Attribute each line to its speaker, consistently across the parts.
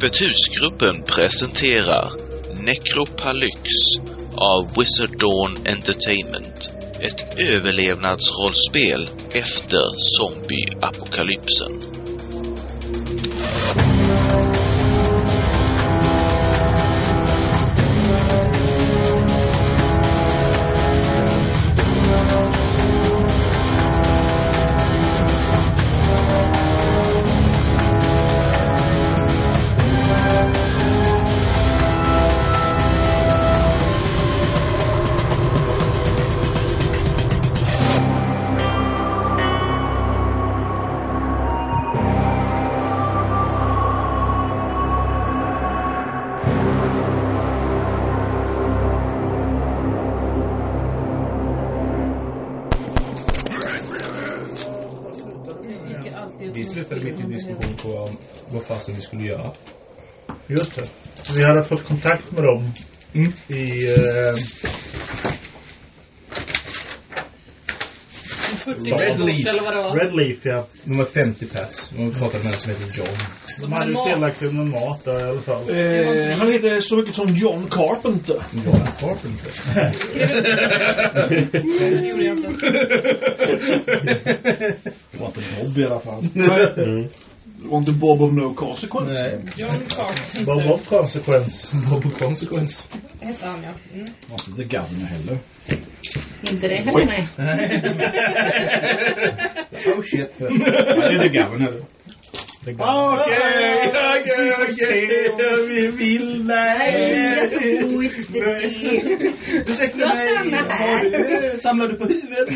Speaker 1: Öppet husgruppen presenterar Necropalyx av Wizard Dawn Entertainment. Ett överlevnadsrollspel efter zombieapokalypsen.
Speaker 2: Just det. Vi hade fått kontakt med dem
Speaker 3: Mm.
Speaker 2: i... Eh,
Speaker 3: Red Leaf.
Speaker 4: Eller vad det var.
Speaker 2: Red Leaf, ja.
Speaker 3: De var 50 pers. Och vi pratade med en som heter John.
Speaker 2: De hade ju tillagt med mat där i alla fall.
Speaker 5: Eh, han heter så mycket som John Carpenter.
Speaker 3: John Carpenter.
Speaker 4: Det
Speaker 5: var inte Bob i alla fall. Det var inte Bob of no consequence.
Speaker 3: Nej.
Speaker 4: John Carpenter.
Speaker 2: Bob of Consequence.
Speaker 3: Bob Consequence.
Speaker 4: Hette han, ja. Mm.
Speaker 5: Inte The Governor heller.
Speaker 4: Inte det heller, nej.
Speaker 3: Oh shit.
Speaker 5: Ja, det är The Governor.
Speaker 2: Okej, okej, okej. Vi vill nej.
Speaker 3: Ursäkta
Speaker 4: här.
Speaker 3: Samlar du på huvudet?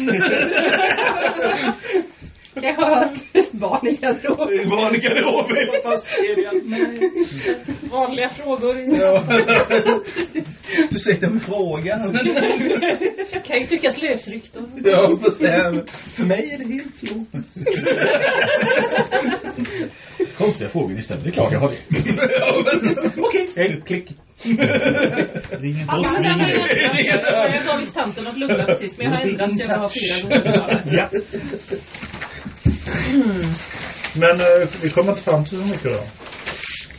Speaker 4: Jag har hört barn i garderoben.
Speaker 3: Barn i garderoben.
Speaker 4: Vanliga frågor.
Speaker 3: Ursäkta med frågan.
Speaker 4: Kan ju tyckas lösryckt.
Speaker 3: Ja, fast det här, för mig är det helt flott.
Speaker 5: Konstiga frågor istället. Det är klart jag har det.
Speaker 3: Okej.
Speaker 5: Hej, klick.
Speaker 2: Ring inte
Speaker 4: Ja,
Speaker 2: oss.
Speaker 4: har
Speaker 2: Ring
Speaker 4: jag gav visst tanten att lugna precis, men jag har ändrat så jag vill ha fyra gånger.
Speaker 2: Ja. Men eh, vi kommer inte fram till så mycket då.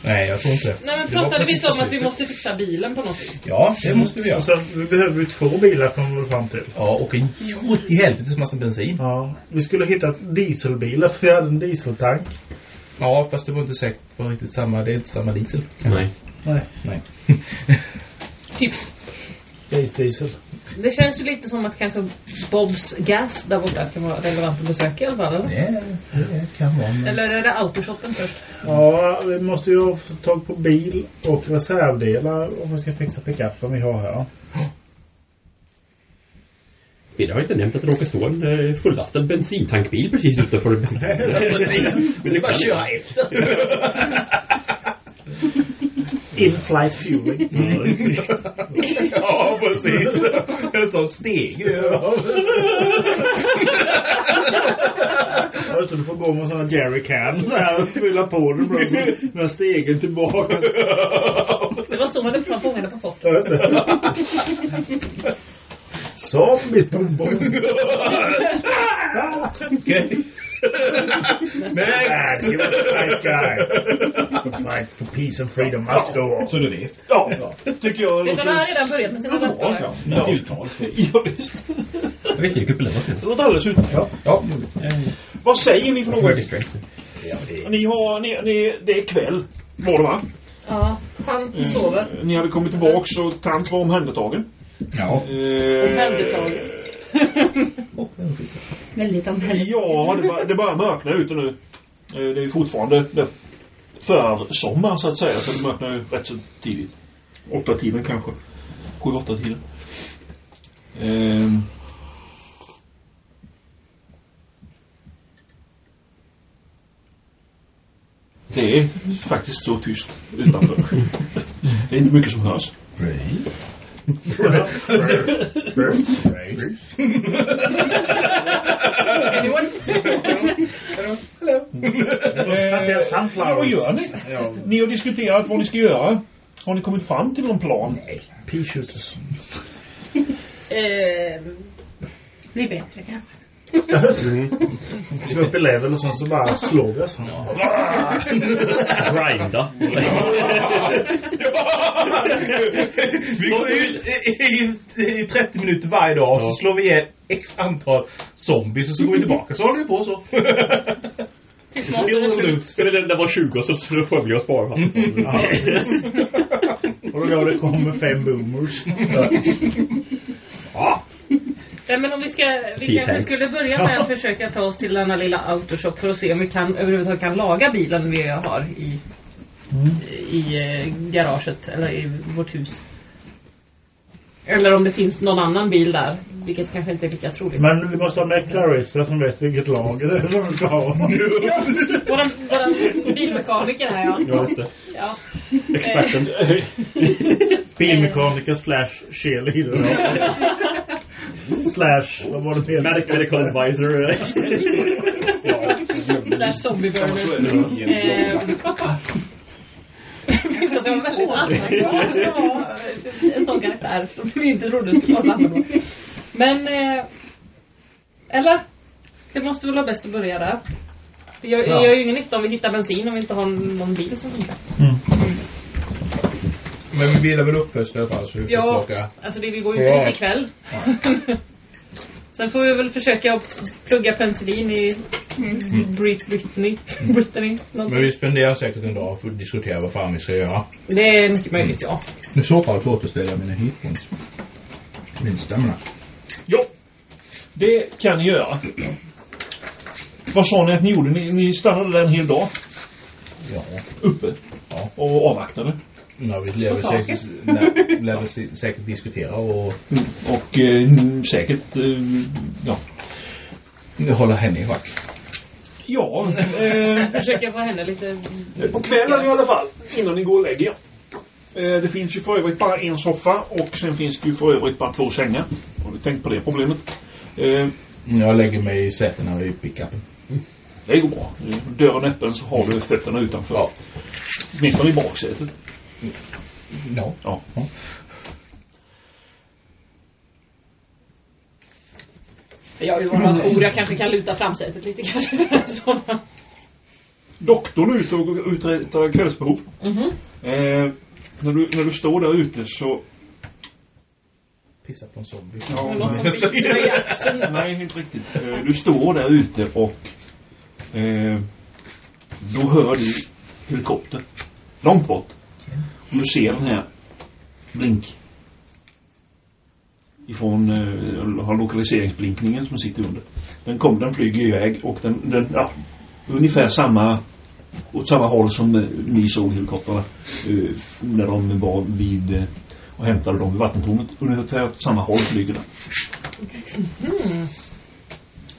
Speaker 3: Nej, jag tror inte det.
Speaker 4: Nej, men
Speaker 3: Det var
Speaker 4: pratade vi
Speaker 3: precis
Speaker 4: inte om att vi
Speaker 3: slutet.
Speaker 4: måste fixa bilen på något vis?
Speaker 3: Ja, det måste vi göra.
Speaker 2: Och sen vi behöver ju två bilar kommer vi fram till.
Speaker 3: Ja, och en jord i helvetes massa bensin.
Speaker 2: Ja. Vi skulle hitta dieselbilar för vi hade en dieseltank.
Speaker 3: Ja, fast det var inte säkert var riktigt samma. Det är inte samma diesel.
Speaker 6: Nej.
Speaker 2: Nej.
Speaker 3: Nej.
Speaker 4: Tips.
Speaker 2: Base diesel.
Speaker 4: Det känns ju lite som att kanske Bobs Gas där borta kan vara relevant att besöka i alla fall, eller?
Speaker 3: Det, det kan vara. Men...
Speaker 4: Eller är det autoshoppen först?
Speaker 2: Ja, vi måste ju ha tag på bil och reservdelar om vi ska fixa pickupen vi har här.
Speaker 6: Vi har inte nämnt att det råkar stå en eh, fullastad bensintankbil precis utanför.
Speaker 3: Precis. Men det är bara att köra efter.
Speaker 2: In-flight fueling.
Speaker 3: ja, precis. En sån steg.
Speaker 2: Ja, det, du får gå med sådana jerry can så här och fylla på den bra så den här stegen tillbaka.
Speaker 4: Det var så man uppfann fångarna på fortet.
Speaker 2: Ja, just det. Next! Give us a nice guy. Fight for peace and freedom must go on.
Speaker 5: Så du vet.
Speaker 2: Ja,
Speaker 5: Tycker jag
Speaker 4: du, han har redan börjat med sina döttrar.
Speaker 5: ja. Uttal. Ja, visst.
Speaker 6: Jag visste ju var sen.
Speaker 5: Det låter alldeles utmärkt.
Speaker 3: Ja. ja.
Speaker 5: Vad säger ni för något? Ni har, ni, ni, det är kväll. Var det va?
Speaker 4: Ja, tant sover.
Speaker 5: Eh, Ni hade kommit tillbaks och tant var omhändertagen.
Speaker 3: Ja.
Speaker 5: Eh,
Speaker 4: Väldigt omhändertaget.
Speaker 5: Ja, det, bör- det börjar mörkna ute nu. Eh, Det är fortfarande det försommar så att säga. Så det mörknar ju rätt så tidigt. Åtta tiden kanske. Sju, åtta tiden. Ehm. Det är faktiskt så tyst utanför. Det är inte mycket som hörs.
Speaker 4: Anyone?
Speaker 2: Fattiga
Speaker 5: Eh,
Speaker 2: sunflowers.
Speaker 5: vad gör ni? Ni har diskuterat vad ni ska göra. Har ni kommit fram till någon plan?
Speaker 2: Pea shooters.
Speaker 4: Ehm,
Speaker 7: Blir bättre kanske.
Speaker 2: Gå upp i level och sen så bara slår vi oss.
Speaker 6: Grinda.
Speaker 3: Vi går ut i, i, i 30 minuter varje dag och så slår vi ihjäl x antal zombies och så går vi tillbaka. Så håller vi på så.
Speaker 4: Tills maten är slut.
Speaker 6: Den där vara 20 så får vi oss bara.
Speaker 2: Ja. och då det kommer fem boomers.
Speaker 4: Nej, men om vi ska... Vi kanske
Speaker 6: tanks.
Speaker 4: skulle börja med att försöka ta oss till denna lilla autoshop för att se om vi kan överhuvudtaget kan laga bilen vi har i, i eh, garaget eller i vårt hus. Eller om det finns någon annan bil där, vilket kanske inte är lika troligt.
Speaker 2: Men vi måste ha med Clarissa som vet vilket lager det är som vi ska ha.
Speaker 4: Våran, våran bilmekaniker här, ja.
Speaker 6: Ja, just det.
Speaker 4: ja.
Speaker 6: Experten.
Speaker 2: Bilmekaniker slash cheerleader. slash, vad var det mer?
Speaker 6: Medic, medical advisor.
Speaker 4: Slash zombieburner. Ehm. Vissa som var väldigt var en sån karaktär som vi inte trodde skulle vara så. Men, eh, eller? Det måste väl vara bäst att börja där. Det gör,
Speaker 2: Ja.
Speaker 4: gör ju ingen nytta om vi hittar bensin om vi inte har någon bil som funkar.
Speaker 3: Men vi bildar väl upp först i alla fall så vi får
Speaker 4: Ja,
Speaker 3: plocka.
Speaker 4: alltså det, vi går ju inte
Speaker 3: Ja.
Speaker 4: dit ikväll. Sen får vi väl försöka att plugga penicillin i Brit Brittany. Brittany
Speaker 3: Men vi spenderar säkert en dag för att diskutera vad fan vi ska göra.
Speaker 4: Det är mycket möjligt, ja.
Speaker 3: I så fall så återställer jag mina hitpoints. Vinsterna.
Speaker 5: Ja, det kan ni göra. Vad sa ni att ni gjorde? Ni, ni stannade där en hel dag
Speaker 3: Ja.
Speaker 5: uppe
Speaker 3: Ja.
Speaker 5: och avvaktade.
Speaker 3: Ja, vi lär säkert, lär, lär säkert diskutera och
Speaker 5: Och eh, säkert, eh, ja.
Speaker 3: hålla henne i schack.
Speaker 5: Ja, eh,
Speaker 4: Försöka få henne lite...
Speaker 5: på kvällen i alla fall. Innan ni går och lägger er. Eh, Det finns ju för övrigt bara en soffa och sen finns det ju för övrigt bara två sängar. Har du tänkt på det problemet? Eh,
Speaker 3: Jag lägger mig i sätena i pickupen.
Speaker 5: Det går bra. Är Dörren öppen så har du fötterna utanför.
Speaker 3: Ja.
Speaker 5: Åtminstone i baksätet.
Speaker 3: Ja.
Speaker 5: Ja.
Speaker 4: Jag ju våra jour, jag kanske kan luta framsätet lite kanske.
Speaker 5: Doktorn är ute och uträttar kvällsbehov.
Speaker 4: Mhm.
Speaker 5: Eh, när, du, när du står där ute så...
Speaker 3: Pissa på en zombie.
Speaker 5: Ja,
Speaker 4: Något som
Speaker 5: nej. nej, inte riktigt. Eh, du står där ute och... Eh, då hör du helikopter. Långt bort. Du ser den här blink. Ifrån eh, har lokaliseringsblinkningen som sitter under. Den kom, den flyger iväg och den, den ja, ungefär samma åt samma håll som eh, ni såg helikoptrarna eh, när de var vid eh, och hämtade dem vid vattentornet. Ungefär åt samma håll flyger den.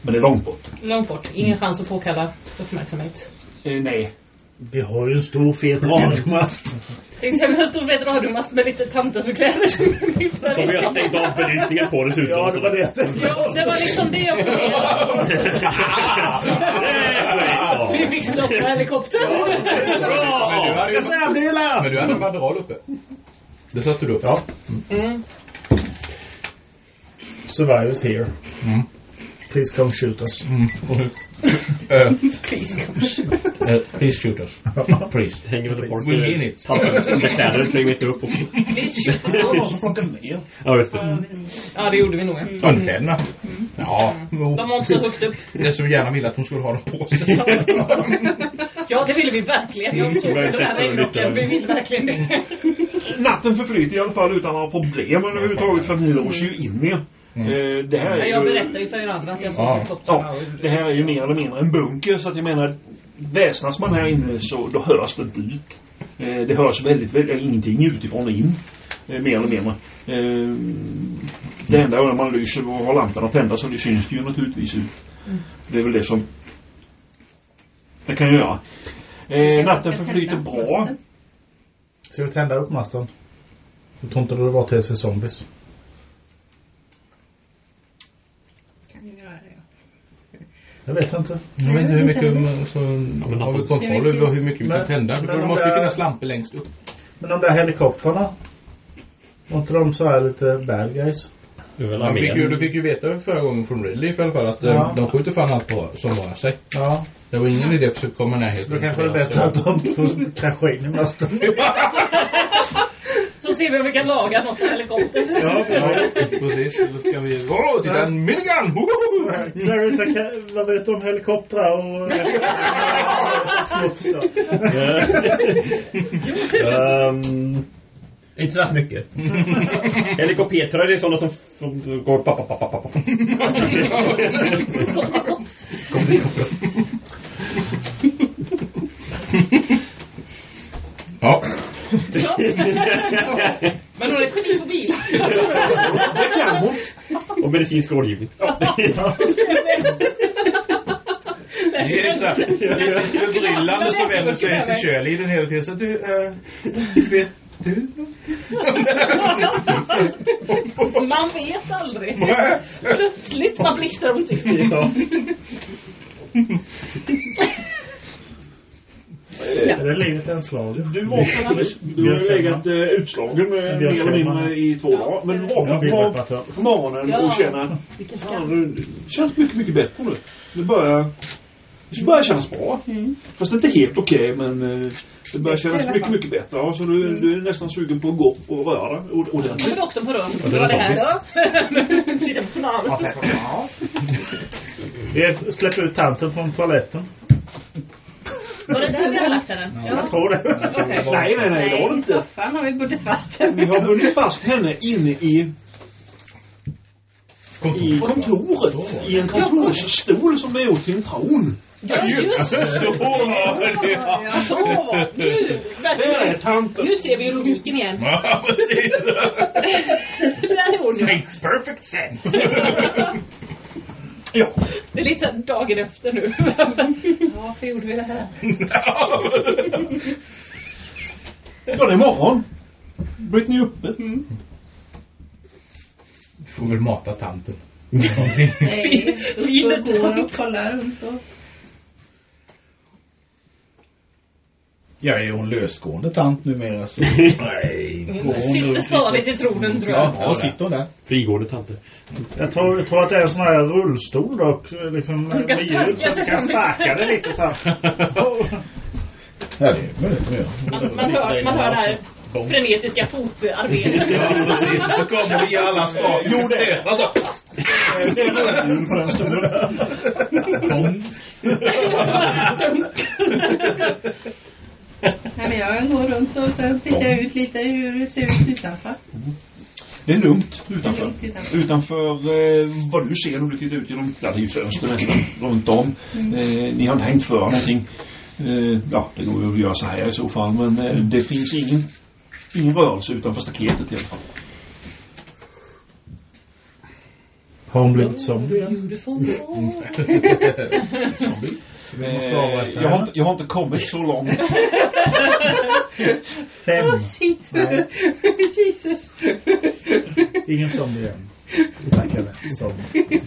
Speaker 5: Men det är långt bort.
Speaker 4: Långt bort. Ingen chans att påkalla uppmärksamhet.
Speaker 5: Eh, nej.
Speaker 2: Vi har ju en stor fet radiomast.
Speaker 4: Exempel en stor fet radiomast med lite tanter som viftar
Speaker 6: Som vi har stängt av belysningen på dessutom.
Speaker 2: Ja, det var det.
Speaker 4: Ja, det var liksom det jag funderade
Speaker 6: Ja.
Speaker 4: Vi fick stopp på helikoptern.
Speaker 3: Men du hade ju
Speaker 2: Reservdelar!
Speaker 3: men du hade en banderoll uppe. Det satte du upp.
Speaker 2: Ja.
Speaker 4: Mm.
Speaker 2: Survivors here.
Speaker 3: Mm.
Speaker 2: Please come shoot us.
Speaker 3: Mm. Eh,
Speaker 4: Please come.
Speaker 3: eh, please shoot us. Please.
Speaker 6: Hänger väl på
Speaker 3: We mean it.
Speaker 6: Under kläder tre meter upp. Och...
Speaker 4: Please shoot
Speaker 5: Det var någon
Speaker 4: us.
Speaker 5: som plockade ner.
Speaker 6: Ja, just det.
Speaker 4: Ja, det gjorde vi nog. ja.
Speaker 3: Underkläderna. Ja. jo.
Speaker 4: De var inte så högt upp.
Speaker 3: Det som gärna ville att hon skulle ha dem på sig.
Speaker 4: Ja, det ville vi verkligen. Jag såg
Speaker 6: Mm,
Speaker 4: den här regnrocken. Vi vill verkligen det.
Speaker 5: Natten förflyter i alla fall utan några problem överhuvudtaget för att ni låser ju in er. Eh, det här
Speaker 4: Ja,
Speaker 5: är
Speaker 4: jag berättar ju för er andra att jag såg
Speaker 3: Ja.
Speaker 4: helikoptrarna.
Speaker 5: Ja, det här är ju mer eller mindre en bunker så att jag menar Väsnas man här inne så då hörs det inte ut. Eh, det hörs väldigt, väldigt ingenting utifrån och in. Eh, mer eller mindre. Det enda är när man lyser och har lamporna tända så det syns det ju naturligtvis ut. Det är väl det som det kan jag göra. Eh, natten förflyter bra.
Speaker 2: Ska vi tända upp masten? Jag tror inte det var till sig zombies.
Speaker 7: Kan vi göra det?
Speaker 2: Jag vet inte.
Speaker 3: Jag vet inte hur mycket så
Speaker 6: men
Speaker 3: har vi kontroll över hur mycket vi kan tända.
Speaker 2: men
Speaker 3: Det
Speaker 2: om
Speaker 3: måste ju finnas lampor längst upp.
Speaker 2: Men de där helikoptrarna. Var inte de så här lite bad guys?
Speaker 8: Man fick ju, du fick ju veta förra gången från Ridley i alla fall att eh,
Speaker 2: Ja.
Speaker 8: de skjuter fan allt på, som rör sig.
Speaker 2: Ja,
Speaker 8: Det var ingen idé att försöka komma i närheten.
Speaker 2: då kanske det är bättre att de får krascha in i masten.
Speaker 4: Så ser vi om vi kan laga något med helikoptern.
Speaker 2: Ja, precis.
Speaker 8: Då ska vi... Åh, titta en minigun!
Speaker 2: Clarissa, vad vet du om helikoptrar och...
Speaker 4: Jo, tusen.
Speaker 6: Ehm, inte så värst mycket. Helikoptrar är sådana som, som går pappa, pappa, pappa.
Speaker 8: Ja.
Speaker 4: Men hon är ett geni på bil.
Speaker 5: Det kan hon.
Speaker 6: Och medicinsk rådgivning.
Speaker 8: Det är lite såhär förbryllande som vänder sig till Shirley hela tiden. Så du, äh, vet du?
Speaker 4: Man vet aldrig. Plötsligt man blixtrar hon till.
Speaker 6: Ja.
Speaker 2: Är det livet en slag?
Speaker 5: Du vaknade, du har legat eh, utslagen eh, mer eller mindre i två dagar. Men du vaknar på, på morgonen
Speaker 4: Ja.
Speaker 5: och känner det känns mycket, mycket bättre nu. Det börjar, det börjar kännas bra. Fast inte helt okej, men eh, det börjar kännas mycket, mycket bättre. Så du, du är nästan sugen på att gå och röra dig ordentligt.
Speaker 4: doktorn på rum.
Speaker 6: det är
Speaker 4: Vad är det här då? Sitter på journalet.
Speaker 2: Släpp ut tanten från toaletten.
Speaker 4: Var det där vi hade lagt henne?
Speaker 2: Jag tror det.
Speaker 4: Okej.
Speaker 5: Nej, nej, nej, det var det
Speaker 7: i
Speaker 5: inte.
Speaker 7: soffan har vi bundit fast henne.
Speaker 5: Vi har bundit fast henne inne i, i kontoret. I en kontorsstol som är gjord till en tron.
Speaker 4: Ja, just
Speaker 8: Så var det.
Speaker 7: Ja.
Speaker 4: så. Nu, verkligen. Nu ser vi logiken igen.
Speaker 8: Ja, precis.
Speaker 4: Det där är hon.
Speaker 8: Makes perfect sense.
Speaker 5: Ja.
Speaker 4: Det är lite såhär dagen efter nu.
Speaker 7: Varför gjorde vi det här?
Speaker 5: Ja, det är morgon. Britney är uppe.
Speaker 8: Får väl mata tanten. Någonting.
Speaker 7: Nej,
Speaker 4: Fin
Speaker 7: upp och går och kollar runt och...
Speaker 3: Ja, är hon lösgående tant numera så... Nej, går hon
Speaker 4: Sitter stadigt i tronen tror jag.
Speaker 3: Ja, sitter hon där.
Speaker 6: Frigående tanter.
Speaker 2: Jag tror, jag tror att det är en sån här rullstol dock. Liksom,
Speaker 4: Hon kan
Speaker 2: hjul så kan
Speaker 4: fram lite.
Speaker 2: sparka det lite så här.
Speaker 3: Ja, det är möjligt att göra.
Speaker 4: Man, man, hör, man hör det här frenetiska fotarbetet.
Speaker 8: Ja, precis. Så kommer vi alla stadier. Jo, det är alltså.
Speaker 7: Nej, men jag går runt och sen tittar jag ut lite hur det ser ut utanför.
Speaker 5: Det är lugnt utanför.
Speaker 7: Lugnt utanför.
Speaker 5: Utanför eh, vad du ser när du tittar ut genom, ja det är ju fönster nästan, runt om. Eh, ni har inte hängt för någonting. Eh, ja, det går ju att göra så här i så fall, men eh, det finns ingen, ingen rörelse utanför staketet i alla fall.
Speaker 2: Har hon blivit zombie igen?
Speaker 4: Beautiful.
Speaker 8: Zombie.
Speaker 2: Så vi måste
Speaker 5: Eh,
Speaker 2: avvakta
Speaker 5: jag, har inte, jag har inte kommit så långt.
Speaker 2: Fem.
Speaker 7: Shit.
Speaker 2: Nej.
Speaker 7: Jesus.
Speaker 2: Ingen zombie igen. Tack eller zombie.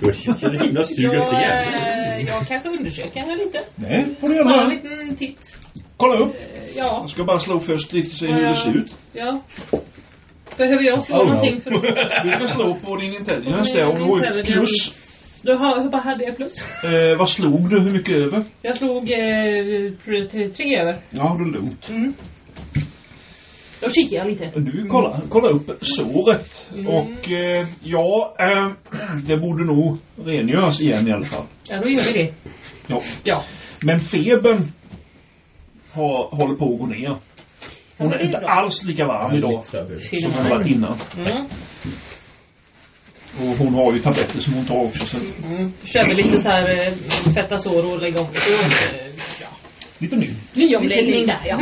Speaker 6: Jag känner himla sug efter järn.
Speaker 4: eh, jag kanske undersöker henne lite.
Speaker 5: Nej, får du
Speaker 4: Bara en
Speaker 5: göra.
Speaker 4: liten titt.
Speaker 5: Kolla upp.
Speaker 4: Eh, Ja,
Speaker 5: Jag ska bara slå först lite se hur det ser ut.
Speaker 4: ja. Behöver jag slå
Speaker 8: Oh, no.
Speaker 4: någonting för
Speaker 5: Du ska slå på din intelligence där om du har ett plus.
Speaker 4: Du har, vad hade jag plus?
Speaker 5: Eh, vad slog du? Hur mycket över?
Speaker 4: Jag slog eh, tre, tre över.
Speaker 5: Ja, det är lugnt.
Speaker 4: Mm. Då kikar jag lite.
Speaker 5: Du kollar, kollar upp såret.
Speaker 4: Mm.
Speaker 5: Och eh, ja, eh, det borde nog rengöras igen i alla fall.
Speaker 4: Ja, då gör vi det.
Speaker 5: Ja.
Speaker 4: Ja.
Speaker 5: Men febern har, håller på att gå ner. Hon
Speaker 4: Ja,
Speaker 5: är
Speaker 4: är
Speaker 5: inte
Speaker 4: bra.
Speaker 5: alls lika varm idag som hon varit innan.
Speaker 4: Mm.
Speaker 5: Och hon har ju tabletter som hon tar också. Så
Speaker 4: Mm. Kör vi lite så här eh, tvätta sår och lägga om. Eh, ja.
Speaker 5: lite ny.
Speaker 4: Nyomläggning där, ja.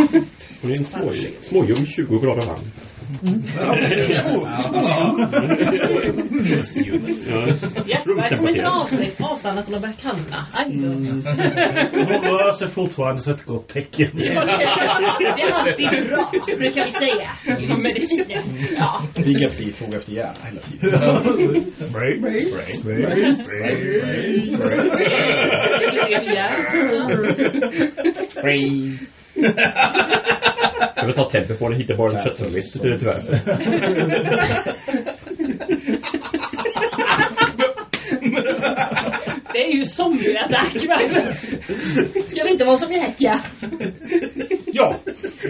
Speaker 6: Hon är en små, småljum 20 grader varm. Ja.
Speaker 4: Hjärtverksamheten har avstannat, och de börjar kallna. Aj då.
Speaker 2: Hon rör sig fortfarande så ett gott tecken.
Speaker 4: Det, är alltid bra, brukar vi säga inom medicinen. Ja.
Speaker 3: Pigga fri fråga efter hjärna hela tiden.
Speaker 2: Break, break, break, break,
Speaker 4: Du ser det här.
Speaker 6: Jag vill ta tempen på den, hittar bara en köttservice tyvärr.
Speaker 4: Det är ju zombieattack va? Ska det inte vara som jäkla?
Speaker 5: Ja,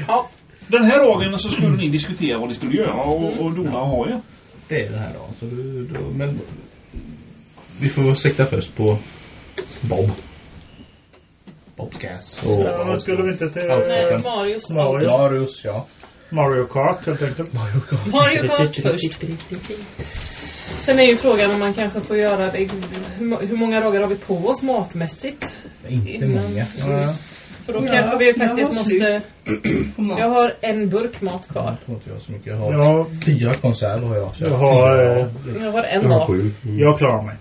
Speaker 4: Ja.
Speaker 5: den här dagen så skulle ni diskutera vad ni skulle göra och, och dona och ha er.
Speaker 8: Det är det här då. Så du, då men vi får sikta först på Bob. Bobcast. Och
Speaker 2: Ja, men skulle vi inte till
Speaker 4: Nej, Marios
Speaker 2: Mario.
Speaker 8: Marius, ja.
Speaker 2: Mario Kart helt enkelt?
Speaker 4: Mario Kart först. Sen är ju frågan om man kanske får göra det. Hur, må- hur många dagar har vi på oss matmässigt?
Speaker 8: Inte
Speaker 4: Innan-
Speaker 8: många.
Speaker 2: Ja.
Speaker 4: För då
Speaker 7: Ja,
Speaker 4: kanske vi
Speaker 7: jag
Speaker 4: faktiskt
Speaker 7: har
Speaker 4: måste... Jag har en burk mat kvar.
Speaker 8: Jag tror inte jag har så mycket. Jag har
Speaker 2: Ja,
Speaker 8: fyra konserver har jag.
Speaker 2: Jag har...
Speaker 8: fyra.
Speaker 2: eh,
Speaker 4: Jag har en dag.
Speaker 6: Mm.
Speaker 2: Jag klarar mig.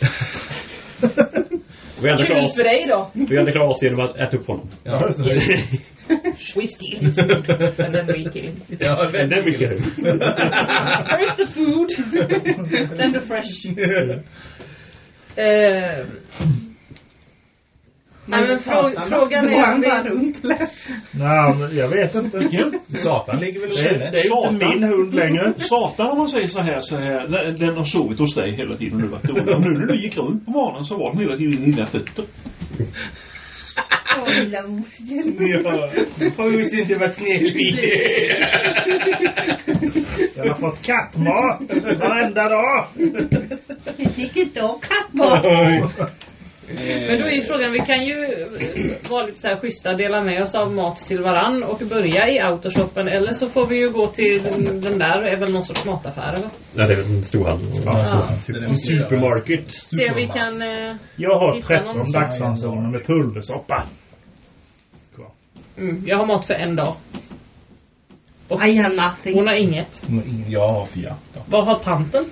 Speaker 6: Vi klarar
Speaker 4: Kul
Speaker 6: oss,
Speaker 4: för dig då.
Speaker 6: vi andra klarar oss genom att äta upp honom.
Speaker 8: Ja, just det.
Speaker 4: We steal his food and then we kill him.
Speaker 8: Ja,
Speaker 6: Men den vill jag
Speaker 4: First the food, then the fresh. Eh, Nej men frå frågan
Speaker 7: Går
Speaker 4: är
Speaker 7: han
Speaker 4: om
Speaker 7: bara
Speaker 4: vi...
Speaker 7: runt eller?
Speaker 2: Nej, men jag vet inte.
Speaker 8: Satan ligger väl och
Speaker 2: Det,
Speaker 8: känner.
Speaker 2: det är ju inte min hund längre.
Speaker 5: Satan om man säger så här, så här den- har sovit hos dig hela tiden nu varit dålig. Och nu när du gick runt på morgonen så var den hela tiden i dina fötter.
Speaker 7: Åh, lilla musen.
Speaker 8: Ja. Har ju inte varit snäll vid
Speaker 2: Jag har fått kattmat varenda dag.
Speaker 7: Jag tycker inte om kattmat.
Speaker 4: Men då är ju frågan, vi kan ju eh, vara lite så här schyssta, dela med oss av mat till varann och börja i autoshoppen eller så får vi ju gå till den, där, är väl någon sorts mataffär eller?
Speaker 6: Nej, det är väl en storhandel.
Speaker 4: Ja.
Speaker 6: En supermarket.
Speaker 4: Se om vi kan... Eh,
Speaker 2: Jag har
Speaker 4: Hitta någon
Speaker 2: 13
Speaker 4: som-
Speaker 2: dagsransoner med pulversoppa.
Speaker 4: mm, jag har mat för en dag.
Speaker 7: I have nothing.
Speaker 4: Hon har inget.
Speaker 8: Jag har fyra. Ja.
Speaker 4: Vad har tanten?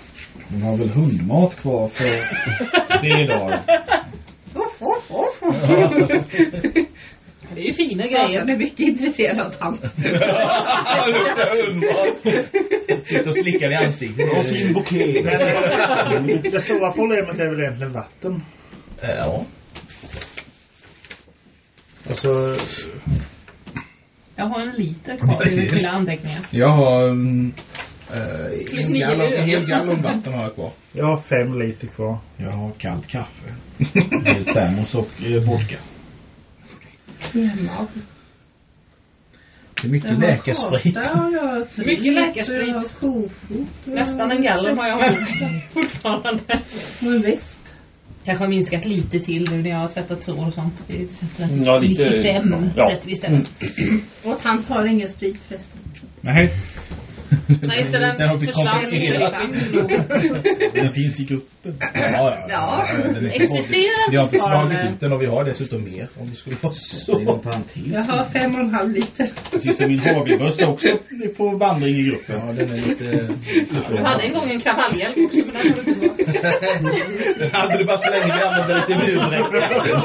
Speaker 3: Hon har väl hundmat kvar för tre dagar.
Speaker 4: Det är ju fina
Speaker 7: Satan
Speaker 4: grejer.
Speaker 7: är mycket intresserad av tant.
Speaker 8: Luktar hundmat. Sitter och slickar i ansiktet.
Speaker 5: Ja, fin bouquet.
Speaker 2: Eh, det stora problemet är väl egentligen vatten.
Speaker 8: Eh, Ja.
Speaker 2: Alltså,
Speaker 4: Jag har en liter kvar i mina anteckningar.
Speaker 8: Jag har um, uh,
Speaker 4: Plus
Speaker 8: en, gallon, hel gallon vatten har jag kvar.
Speaker 2: jag har fem liter kvar.
Speaker 3: Jag har kallt kaffe. Termos och eh, vodka.
Speaker 8: Det är mycket läkarsprit.
Speaker 4: Mycket läkarsprit.
Speaker 7: Jag har kofot.
Speaker 4: Nästan en gallon har jag fortfarande.
Speaker 7: Och en väst.
Speaker 4: Kanske har minskat lite till nu när jag har tvättat sår och sånt. Vi sätter
Speaker 5: Ja, lite-
Speaker 4: 95
Speaker 5: ja.
Speaker 4: sätter vi istället.
Speaker 7: Och tant har ingen sprit förresten.
Speaker 3: Nej,
Speaker 4: Nej, just det, den,
Speaker 8: Den
Speaker 4: försvann.
Speaker 3: den finns i gruppen.
Speaker 8: Ja, ja.
Speaker 7: Ja.
Speaker 8: den
Speaker 4: Existerar
Speaker 8: Vi har inte slagit ut den och vi har dessutom mer om det skulle vara så.
Speaker 7: Jag har fem och en halv liter.
Speaker 3: Precis som min hagelbössa också på vandring i gruppen.
Speaker 8: Ja, den är lite...
Speaker 4: Jag hade en gång en kravallhjälm också, men den har du inte.
Speaker 8: Den hade du bara så länge vi använde lite murbräcka.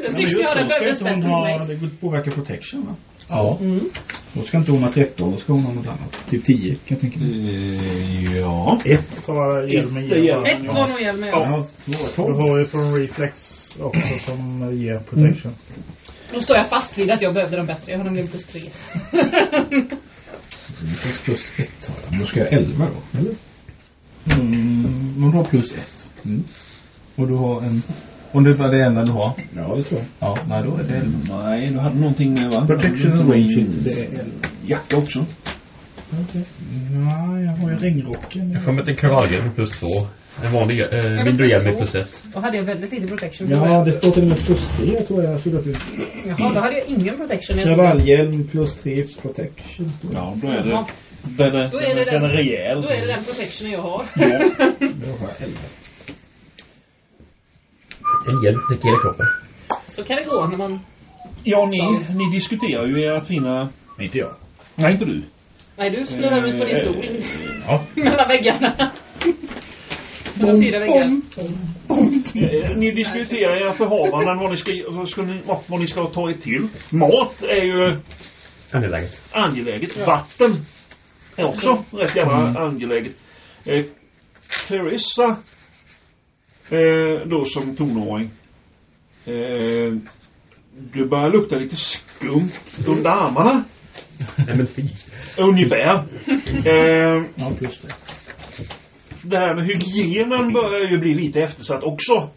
Speaker 4: Sen tyckte jag den behövdes bättre
Speaker 3: ha,
Speaker 4: mig.
Speaker 3: det går påverka protection va?
Speaker 8: Ja.
Speaker 3: Då ska inte hon ha 13, då ska hon ha något annat. Typ 10 kan jag tänka mig.
Speaker 5: Eh, ja.
Speaker 2: Ett hjälmen
Speaker 5: Ett är hjälmen.
Speaker 4: Ett var nog hjälm, ja.
Speaker 3: Ja, två,
Speaker 2: Du har ju från Reflex också som ger protection.
Speaker 4: Då står jag fast vid att jag behövde den bättre. Jag har nämligen plus tre.
Speaker 3: Plus 1 har jag. Men då ska jag 11 då, eller? Mm, men du har plus 1. Mm. Och du har en...
Speaker 8: Om det var det enda du har?
Speaker 3: Ja, det tror jag.
Speaker 8: Ja, nej då är det 11.
Speaker 5: Nej, du hade någonting med va?
Speaker 8: Protection and range inte. Det är 11.
Speaker 5: Jacka också.
Speaker 3: Nej, jag har ju regnrocken.
Speaker 6: Jag får med en kravallhjälm plus två. En vanlig, eh, mindre hjälm med plus ett.
Speaker 4: Då hade jag väldigt lite protection.
Speaker 3: Ja, det står till och med plus 3 tror jag.
Speaker 4: Jaha, då hade jag ingen protection.
Speaker 3: Kravallhjälm plus 3 protection.
Speaker 5: Ja, då är det... Den är,
Speaker 4: Då är det
Speaker 5: den,
Speaker 4: den-
Speaker 5: är rejäl.
Speaker 4: Då är det den protectionen jag har.
Speaker 3: Då har jag 11.
Speaker 6: En hjälm täcker hela kroppen.
Speaker 4: Så kan det gå när man...
Speaker 5: Ja, ni, ni diskuterar ju att finna...
Speaker 3: Inte jag.
Speaker 5: Nej, inte du.
Speaker 4: Nej, du snurrar runt på din stol.
Speaker 8: Ja.
Speaker 4: Mellan väggarna. Mellan fyra väggar.
Speaker 5: Eh, Ni diskuterar era förhavanden, vad ni ska, vad, ska ni, vad, vad ni ska ta er till. Mat är ju
Speaker 6: Angeläget.
Speaker 5: angeläget. Vatten är också rätt jävla angeläget. Eh, Clarissa, eh, då som tonåring, eh, Du börjar lukta lite skumt under armarna.
Speaker 6: Nej men fy.
Speaker 5: Ungefär. eh,
Speaker 3: Ja, plus det.
Speaker 5: det här med hygienen börjar ju bli lite eftersatt också.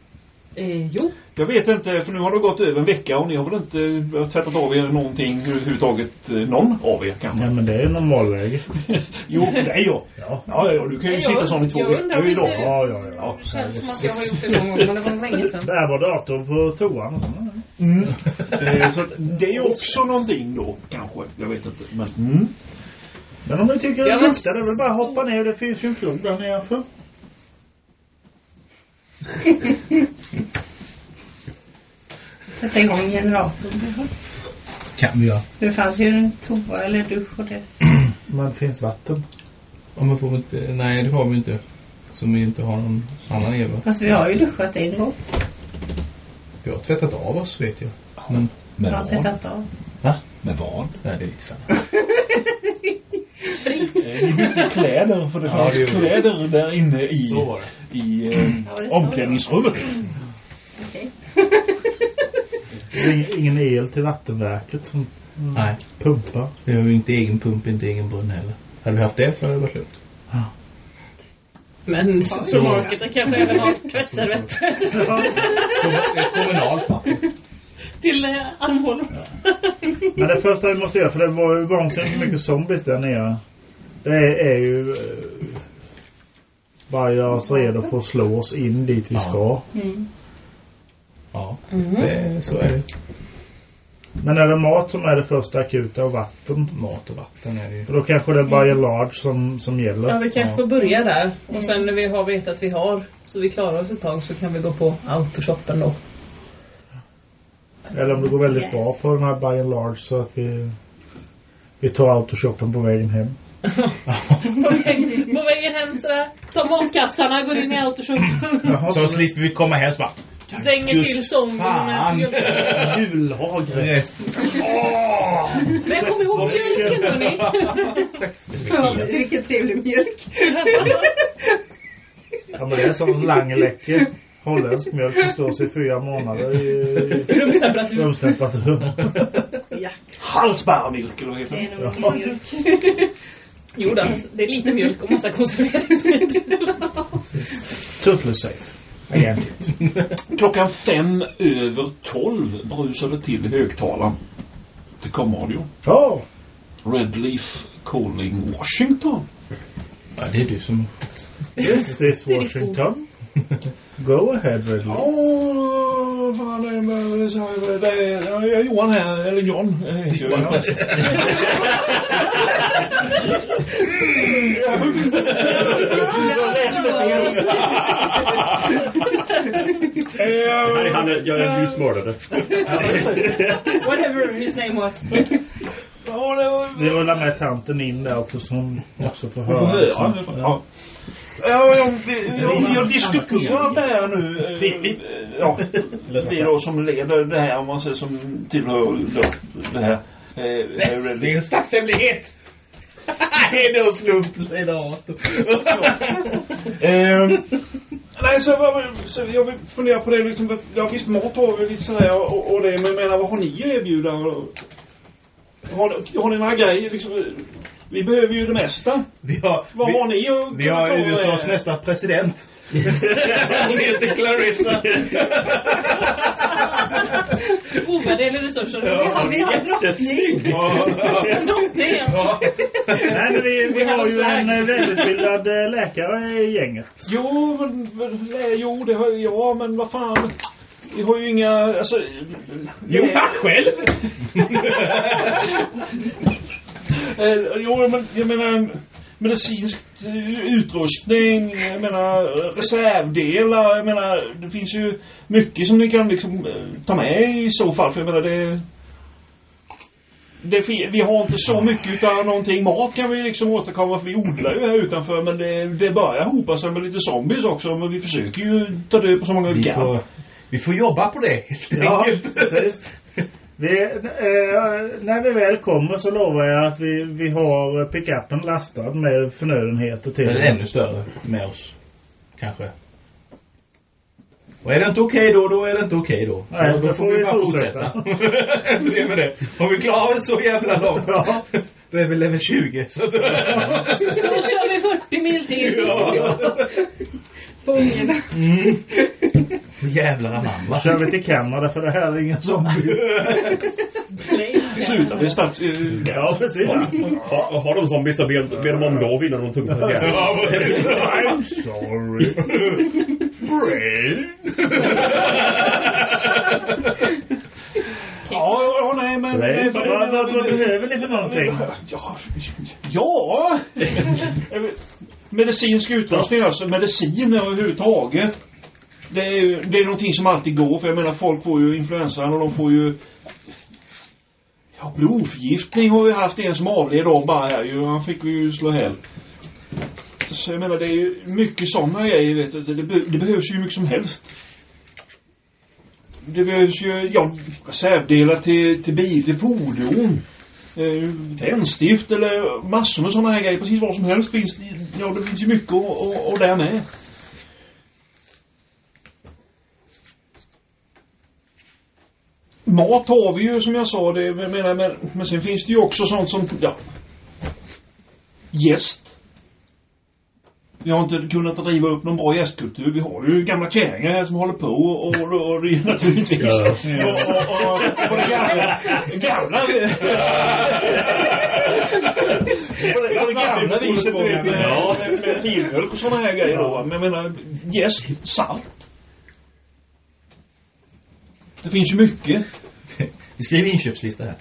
Speaker 4: Eh, jo.
Speaker 5: Jag vet inte, för nu har det gått över en vecka och ni har väl inte eh, tvättat av er någonting överhuvudtaget? eh, Någon av er kanske?
Speaker 2: Ja, men det är normalläge.
Speaker 5: Jo, det är jag.
Speaker 2: Ja.
Speaker 5: Ja, ja, du kan ju
Speaker 4: Jag-
Speaker 5: sitta sån i två
Speaker 4: jag undrar om
Speaker 5: veckor idag.
Speaker 4: inte-
Speaker 2: Ja, ja, ja.
Speaker 5: Ja.
Speaker 4: Det känns som att jag har gjort det någon gång, men det var länge sedan.
Speaker 2: Där var datorn på toan. och så.
Speaker 5: Mm. Eh, så att det är också någonting då, kanske. Jag vet inte. Men, mm.
Speaker 2: Men om ni tycker det luktar, det är väl bara hoppa ner. Det finns ju en flod där nerför.
Speaker 7: Sätta igång generatorn.
Speaker 3: Kan vi göra.
Speaker 7: Det fanns ju en toa eller dusch och det.
Speaker 2: Men det finns vatten.
Speaker 3: Om man får inte... Nej, det har vi inte. Som vi inte har någon annan el?
Speaker 7: Fast vi har ju duschat en gång.
Speaker 3: Vi har tvättat av oss vet jag. Men...
Speaker 7: Jag har tvättat av.
Speaker 3: Va? Med vad? Nej, det är lite fan.
Speaker 4: Sprit.
Speaker 5: Kläder, för det
Speaker 3: Ja,
Speaker 5: fanns
Speaker 3: det
Speaker 5: kläder där inne i,
Speaker 3: det.
Speaker 5: i eh,
Speaker 7: Ja, det
Speaker 5: omklädningsrummet.
Speaker 7: Okej.
Speaker 2: Det är ing- ingen el till vattenverket som
Speaker 3: Nej,
Speaker 2: pumpar.
Speaker 3: vi har ju inte egen pump, inte egen brunn heller. Hade vi haft det så hade det varit lugnt.
Speaker 4: Men supermarketen kanske även har tvättservetter
Speaker 3: Ett kommunalt vatten.
Speaker 4: Till eh, armhålor.
Speaker 2: Men det första vi måste göra, för det var ju vansinnigt mycket zombies där nere. Det är, är ju... eh, Bara göra oss redo för att slå oss in dit vi
Speaker 3: Ja.
Speaker 2: ska.
Speaker 7: Mm.
Speaker 3: Ja, det, så är det.
Speaker 2: Men är det mat som är det första akuta och vatten?
Speaker 3: Mat och vatten är det ju.
Speaker 2: För då kanske det är bara large som, som gäller.
Speaker 4: Ja, vi kanske får börja där. Och sen när vi har vetat att vi har, så vi klarar oss ett tag, så kan vi gå på autoshoppen då.
Speaker 2: Eller om det går väldigt
Speaker 7: Yes.
Speaker 2: bra på den här buy and large så att vi, vi tar autoshoppen på vägen hem.
Speaker 4: På vägen, på vägen hem sådär, tar matkassarna, går in i autoshoppen,
Speaker 3: Så slipper vi komma hem så bara...
Speaker 4: dränger till zombien med
Speaker 3: fan.
Speaker 4: mjölk.
Speaker 2: Jullagret.
Speaker 4: Men kom ihåg mjölken hörni!
Speaker 7: Vilken trevlig mjölk.
Speaker 2: Ja men det är sån Langeläcke holländsk mjölk som står sig i fyra månader i
Speaker 4: Rumstemperatur.
Speaker 2: rumstemperatur.
Speaker 4: Ja.
Speaker 5: Halsbärmjölk eller vad heter
Speaker 7: Det
Speaker 5: det?
Speaker 7: ingen mjölk.
Speaker 4: Jo då, det är lite mjölk och massa konserveringsmedel.
Speaker 2: Totally safe. It.
Speaker 5: Klockan fem över tolv brusade till i högtalaren. Det kom radio.
Speaker 2: Oh,
Speaker 5: Red Leaf calling Washington.
Speaker 3: Ja, det är du som...
Speaker 2: this is Washington. Go ahead Red Leaf.
Speaker 5: Åh, fan det är, det är, det är Johan här, eller John. eh.
Speaker 3: Johan.
Speaker 6: Han är, jag är ljusmördare.
Speaker 4: Whatever his name was.
Speaker 2: Vi rullar med tanten in där också så hon också får
Speaker 5: Hon får
Speaker 2: höra.
Speaker 5: höra.
Speaker 2: liksom.
Speaker 5: Ja. Ja, ja, vi, ja, vi har diskuterat det här nu. eh,
Speaker 3: Trevligt.
Speaker 5: Ja, vi då som leder det här, om man säger som tillhör det här. eh, eh,
Speaker 3: Det är en statshemlighet! Nej, det är slump. Det är.
Speaker 5: Eh, nej, så, vad- så jag funderar på det liksom. Ja, visst, mat har vi lite sådär och, och det, men jag menar, vad har ni att erbjuda? Har, har ni några grejer liksom? Vi behöver ju det mesta.
Speaker 8: Vi har,
Speaker 5: Vad
Speaker 8: vi,
Speaker 5: har ni att
Speaker 8: vi har USAs
Speaker 5: er?
Speaker 8: nästa president. Hon heter Clarissa.
Speaker 4: Ovärderlig resurser.
Speaker 7: Ja, vi har drottning.
Speaker 4: Drottning.
Speaker 8: Ja.
Speaker 2: Nej men vi, vi har ju en eh, välutbildad eh, läkare i gänget.
Speaker 5: Jo, men, jo, det har jag, men vad fan. Vi har ju inga, alltså...
Speaker 8: Jo, tack själv.
Speaker 5: Eh, jo, men jag menar medicinsk eh, utrustning, jag menar reservdelar, jag menar det finns ju mycket som ni kan liksom eh, ta med i så fall, för jag menar det... Det, vi har inte så mycket utav någonting. Mat kan vi liksom återkomma för vi odlar ju här utanför men det, det börjar hopa sig med lite zombies också. Men vi försöker ju ta död på så många vi
Speaker 3: Vi
Speaker 5: kan.
Speaker 3: får, vi får jobba på det helt
Speaker 2: Ja,
Speaker 3: enkelt.
Speaker 2: Vi, eh, när vi väl kommer så lovar jag att vi, vi har pickupen lastad med förnödenheter till.
Speaker 3: Eller ännu större med oss. Kanske.
Speaker 8: Och är det inte okej då, då är det inte okej då.
Speaker 2: Nej,
Speaker 8: då,
Speaker 2: då får vi
Speaker 8: bara
Speaker 2: fortsätta.
Speaker 8: fortsätta. Inte det med det. Om vi klarar oss så jävla långt.
Speaker 2: Ja.
Speaker 8: Då är vi level 20. Så att...
Speaker 4: Då kör vi 40 mil till.
Speaker 8: Ja.
Speaker 7: På ungarna.
Speaker 8: Mm. Jävlar anamma.
Speaker 2: Då kör vi till Kanada för det här är ingen zombie.
Speaker 5: Till slut har vi stats... eh,
Speaker 2: Ja, precis.
Speaker 6: Har, har de zombies så ber, ber de om lov innan de tuggar på sig.
Speaker 2: I'm sorry.
Speaker 8: Brain.
Speaker 5: Ja, ja, nej, men...
Speaker 6: Nej.
Speaker 2: Vad, vad, vad behöver ni för någonting?
Speaker 5: Ja, ja. Medicinsk utrustning alltså, medicin överhuvudtaget. Det är det är någonting som alltid går, för jag menar folk får ju influensan och de får ju Ja, blodförgiftning har vi haft en som avled av bara här ju. Han fick vi ju slå ihjäl. Så jag menar det är ju mycket sådana grejer vet du. Det, be det behövs ju mycket som helst. Det behövs ju, ja, reservdelar till, till bil, till fordon. Eh, tändstift eller massor med sådana här grejer. Precis vad som helst finns det. Ja, det finns ju mycket och, och, och där med. Mat har vi ju som jag sa. Det, menar, men, men sen finns det ju också sånt som, ja. Gäst. Vi har inte kunnat driva upp någon bra gästkultur. Vi har ju gamla kärringar här som håller på och, och, och är naturligtvis.
Speaker 6: Ja.
Speaker 5: Och, och, och, och det gamla... gamla och det, och det gamla viset du vet med,
Speaker 6: Ja.
Speaker 5: med, med filmjölk och sådana här grejer då. Men jag menar, gäst, salt. Det finns ju mycket.
Speaker 8: Vi skriver inköpslista här.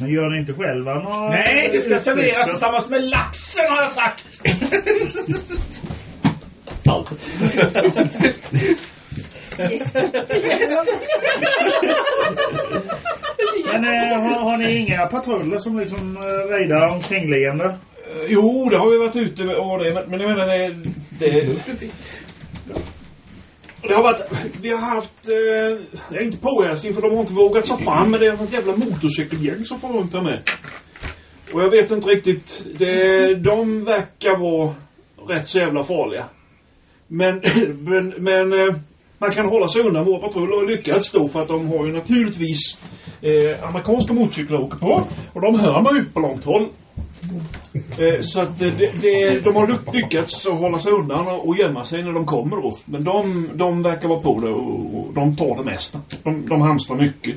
Speaker 2: Men gör ni inte själva några...
Speaker 8: Nej, det ska serveras tillsammans med laxen har jag sagt.
Speaker 6: Saltet.
Speaker 2: Men eh, har, har ni inga patruller som liksom eh, rejdar omkringliggande?
Speaker 5: Eh, Jo, det har vi varit ute och det, men- men jag menar det... det det har varit, vi har haft, eh, jag är inte påhälsning för de har inte vågat sig fram men det är något jävla motorcykelgäng som får runt här med. Och jag vet inte riktigt, det, de verkar vara rätt så jävla farliga. Men, men, men eh, man kan hålla sig undan Våra patruller och lyckats då för att de har ju naturligtvis eh, amerikanska motorcyklar åker på. Och de hör man ju på långt håll. Eh, så att det, det, det, de har lyck- lyckats att hålla sig undan och, gömma sig när de kommer då. Men de, de verkar vara på det och, och de tar det mesta. De, de hamstrar mycket.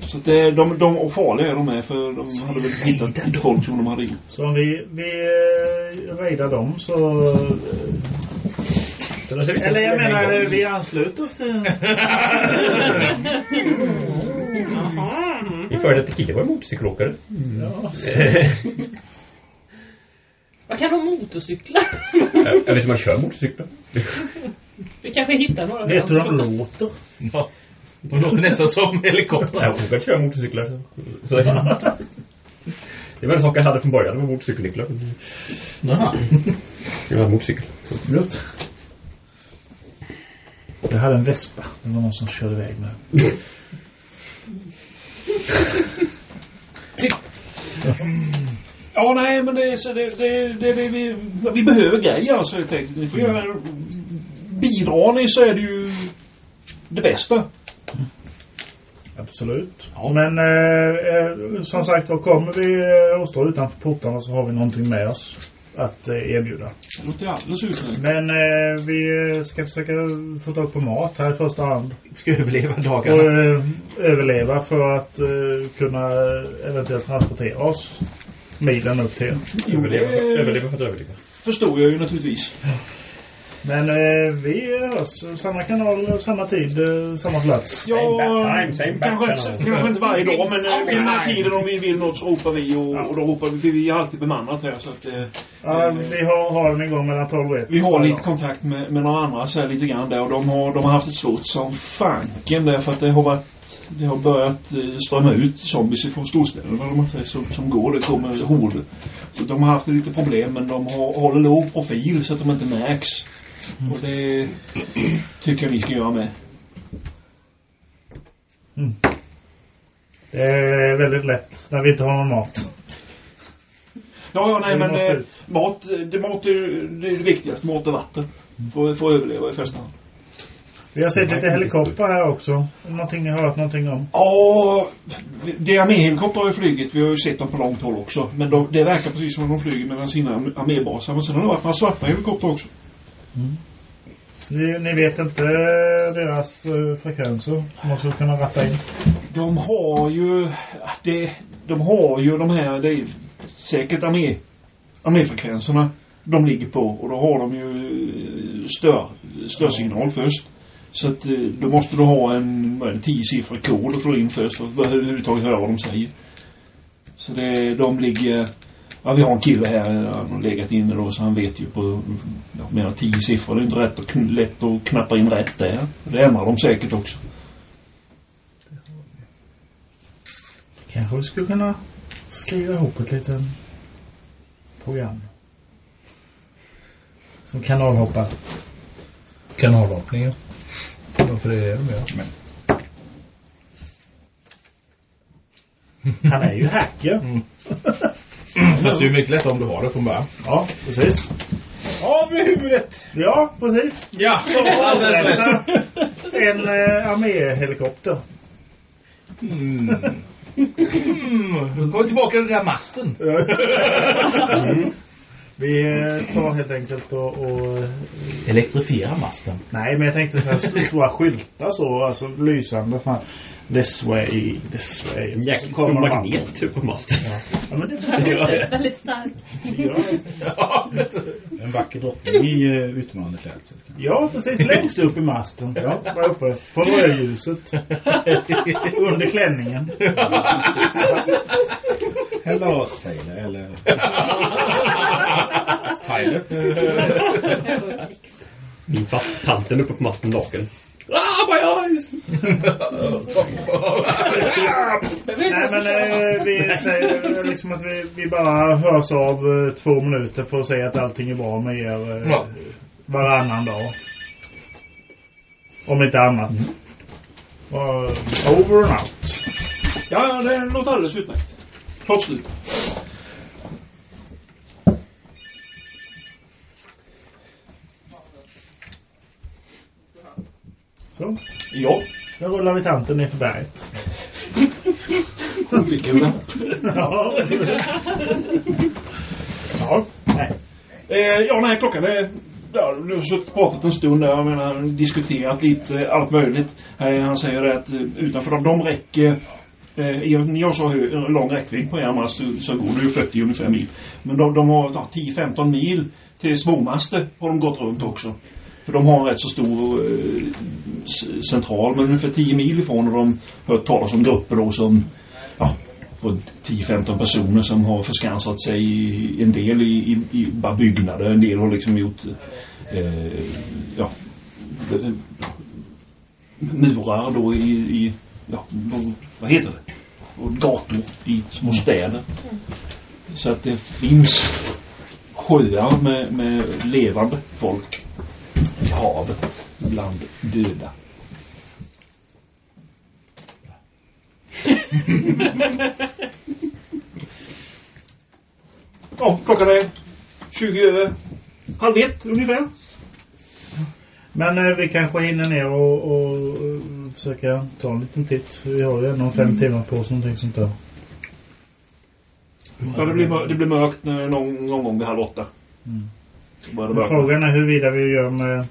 Speaker 5: Så att det, de, de, och farliga är de med för de hade väl hittat folk som de hade gjort.
Speaker 2: Så om vi, vi eh, rejdar dem så... eh, Eller jag menar, eh, vi ansluter oss till...
Speaker 6: Vi förde att Kille var motorcykelåkare.
Speaker 2: Ja.
Speaker 4: Vad kan de motorcyklar?
Speaker 6: Jag jag vet hur man kör motorcyklar.
Speaker 4: Vi kanske hittar några.
Speaker 2: Vet du hur de låter?
Speaker 8: Ja. De låter nästan som helikoptrar.
Speaker 6: Jag vågar köra motorcyklar. Så det det var en sak jag hade från början, det var motorcykelnycklar.
Speaker 8: Jaha.
Speaker 6: Jag hade motorcykel.
Speaker 2: Just. Jag hade en Vespa. Det var någon som körde iväg med.
Speaker 5: Ja, nej, men det, så det, det, det, vi, vi, vi behöver grejer alltså helt enkelt. Ni får göra, bidrar ni så är det ju det bästa.
Speaker 2: Absolut. Men eh, eh, som sagt var kommer vi eh, att stå utanför portarna så har vi någonting med oss att eh, erbjuda.
Speaker 5: Det låter alldeles utmärkt.
Speaker 2: Men eh, vi ska försöka få tag på mat här i första hand.
Speaker 8: Vi ska överleva
Speaker 2: Och
Speaker 8: dagarna.
Speaker 2: eh, överleva för att eh, kunna eventuellt transportera oss milen upp till.
Speaker 5: Jo,
Speaker 6: Överleva,
Speaker 5: det
Speaker 6: överleva för att överleva.
Speaker 5: förstår jag ju naturligtvis.
Speaker 2: Men eh, vi hörs samma kanal, samma tid, eh, samma plats.
Speaker 6: Same back time, same
Speaker 5: kanske, inte, kanske inte varje dag, men eh, vid den här tiden om vi vill något så ropar vi och,
Speaker 2: Ja.
Speaker 5: och då ropar vi, för vi är alltid bemannat här så att eh,
Speaker 2: Ja, vi har, har den igång mellan 12 och 1.
Speaker 5: vi har lite kontakt med, med några andra så här lite grann där och de har, de har haft det svårt som fanken därför att det har varit det har börjat eh, strömma ut zombies ifrån storstäderna de har sagt, som, som går. Det kommer horder. Så de har haft lite problem men de har, håller låg profil så att de inte märks. Och det tycker jag vi ska göra med.
Speaker 2: Det är väldigt lätt när vi inte har någon mat.
Speaker 5: Ja, ja, nej, men eh, mat, det, mat är det, är det viktigaste. Mat och vatten. För, för att överleva i första hand.
Speaker 2: Vi har sett lite helikopter här också. Någonting ni har hört någonting om?
Speaker 5: Ja, det är arméhelikoptrar har ju flugit. Vi har ju sett dem på långt håll också. Men de, det verkar precis som att de flyger mellan sina arm- armébaser. Men sen har det varit några svarta helikoptrar också. Mm.
Speaker 2: Så ni, ni vet inte deras uh, frekvenser som man skulle kunna ratta in?
Speaker 5: De har ju... Det, de har ju de här... Det är säkert armé, arméfrekvenserna de ligger på. Och då har de ju eh, stör, störsignal först. Så att eh, då måste du ha en vad är det, tiosiffrig kod att slå in först för att överhuvudtaget höra vad de säger. Så det, de ligger... Ja, vi har en kille här, han har legat inne då så han vet ju på ja, menar tio siffror. Det är inte rätt att, kn- lätt att knappa in rätt där. Det ändrar de säkert också.
Speaker 2: Kanske vi skulle kunna skriva ihop ett litet program. Som kanalhoppar.
Speaker 3: Kanalhoppning, ja. Varför det är det de gör. Men.
Speaker 2: Han är ju hacker.
Speaker 3: Fast det är ju mycket lättare om du har det från början.
Speaker 2: Ja, precis.
Speaker 3: Av med huvudet!
Speaker 2: Ja, precis.
Speaker 3: Ja, alldeles rätt.
Speaker 2: En eh, arméhelikopter.
Speaker 3: Mm. Mm. Då går vi tillbaka till den där masten.
Speaker 2: Mm. Vi eh, tar helt enkelt och, och...
Speaker 8: Elektrifiera masten.
Speaker 2: Nej, men jag tänkte så här st- stora skyltar så, alltså lysande. Fan. This way, this way.
Speaker 6: En jäkligt stor
Speaker 2: man-
Speaker 6: magnet på masten.
Speaker 2: Ja, men det
Speaker 4: Väldigt, väldigt stark.
Speaker 2: ja,
Speaker 9: En vacker drottning i uh, utmanande klädsel.
Speaker 2: ja, precis. Längst upp i masten. Ja, där uppe. På rödljuset. Under klänningen.
Speaker 9: Eller sailor eller pilot.
Speaker 6: Min fast tanten uppe på masten naken. Ah, my eyes!
Speaker 2: Nej, men eh, vi säger liksom att vi, vi bara hörs av eh, två minuter för att säga att allting är bra med er eh,
Speaker 3: Ja.
Speaker 2: varannan dag. Om inte annat. Uh, over and out.
Speaker 5: Ja, ja, det låter alldeles utmärkt. Klart slut.
Speaker 2: Så,
Speaker 5: Ja.
Speaker 2: då rullar vi tanten ner för berget.
Speaker 5: Hon fick en lapp.
Speaker 2: ja. ja. Nej.
Speaker 5: Eh, ja, nej, klockan är... Ja, du har suttit pratat en stund där. Jag menar, diskuterat lite allt möjligt. Eh, han säger att eh, utanför dem, de räcker... Eh, ni har så lång räckvidd på er mast så, så går det ju 40 ungefär mil. Men de, de har ja, 10-15 mil till småmaster har de gått runt också. För de har en rätt så stor eh, central, men ungefär 10 mil ifrån har de hört talas om grupper då som ja, på 10-15 personer som har förskansat sig i en del i, i, i bara byggnader, en del har liksom gjort eh, ja, eh, murar då i, i ja, vad heter det? Och gator i små städer. Så att det finns sjöar med, med levande folk i havet bland döda. Ja, klockan är 20 över halv ett ungefär.
Speaker 2: Men eh, vi kanske hinner ner och, och eh, försöka ta en liten titt. Vi har ju ändå fem timmar på oss, någonting sånt där.
Speaker 5: Ja, det blir, det blir mörkt när någon, någon gång vid halv åtta. Det
Speaker 2: Men frågan är huruvida vi gör med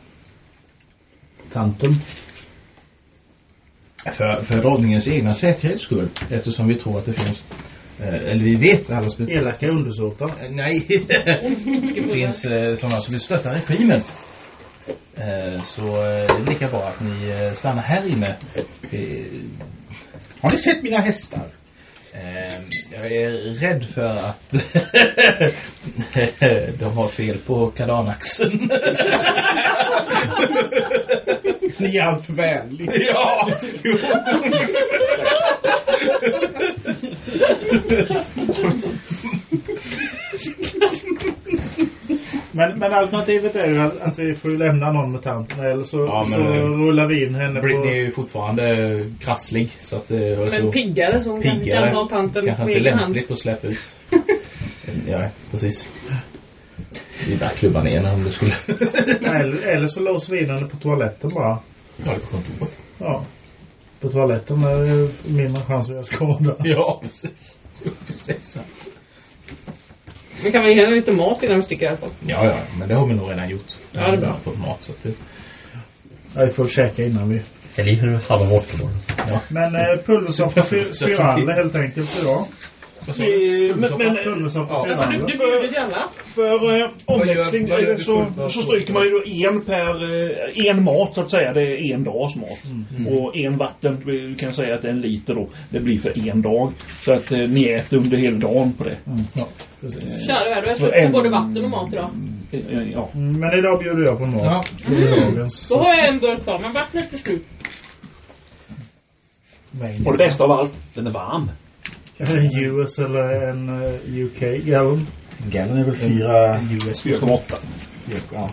Speaker 2: tanten.
Speaker 3: För, för drottningens egna säkerhets skull. Eftersom vi tror att det finns eh, eller vi vet alla speciellt.
Speaker 2: Elaka undersåtar.
Speaker 3: Eh, Nej, det finns eh, sådana som vill stötta regimen. Eh, så eh, det är lika bra att ni eh, stannar här inne.
Speaker 9: Har ni sett mina hästar?
Speaker 3: eh, jag är rädd för att de har fel på kardanaxeln.
Speaker 9: Ni är allt vänlig.
Speaker 3: ja! Jo.
Speaker 2: Men, men alternativet är ju att, att vi får lämna någon med tanten eller så,
Speaker 3: Ja, men,
Speaker 2: så
Speaker 3: eh,
Speaker 2: rullar vi in henne
Speaker 3: Britney är
Speaker 2: på...
Speaker 3: ju fortfarande krasslig så att det är så
Speaker 4: Men piggare så hon
Speaker 3: piggare.
Speaker 4: kan ta tanten
Speaker 3: kanske
Speaker 4: på
Speaker 3: inte
Speaker 4: egen hand.
Speaker 3: lämpligt att släppa ut. Ja, precis. Det är bara klubban ner om du skulle...
Speaker 2: Eller, eller så låser vi in henne på toaletten bara.
Speaker 3: Ja, på kontoret.
Speaker 2: Ja. På toaletten är det mindre chans att göra skada.
Speaker 3: Ja, precis. precis.
Speaker 4: Vi kan väl ge lite mat innan vi sticker i alla fall.
Speaker 3: Ja, ja, men det har vi nog redan gjort.
Speaker 4: Ja, det är bra.
Speaker 3: fått mat, så att det...
Speaker 2: Ja, vi får käka innan vi...
Speaker 6: Jag lider halva vårdkåren.
Speaker 2: Men eh, pulversoppa fyr- fyralle helt enkelt idag.
Speaker 5: Eh, Men, men
Speaker 3: Ja.
Speaker 4: Alltså, du, du bjuder gärna.
Speaker 5: för eh, omväxling
Speaker 3: gör- gör
Speaker 5: eh,
Speaker 3: du
Speaker 5: så, så stryker man ju då en per eh, en mat så att säga. Det är en dags mat. Och en vatten, vi kan säga att det är en liter då. Det blir för en dag. Så att eh, ni äter under hela dagen på det.
Speaker 2: Ja, precis.
Speaker 4: Kära värld, du har slut på både vatten och mat idag.
Speaker 5: Ja.
Speaker 2: Mm, Men idag bjuder jag på mat.
Speaker 3: Ja.
Speaker 2: Dagens
Speaker 4: Då har jag en burk kvar, men vattnet är slut.
Speaker 5: Och det bästa av allt, den är varm.
Speaker 2: En US eller en eh, UK gallon.
Speaker 9: Gallon är väl fyra...
Speaker 3: US
Speaker 5: 4,8.
Speaker 3: Ja.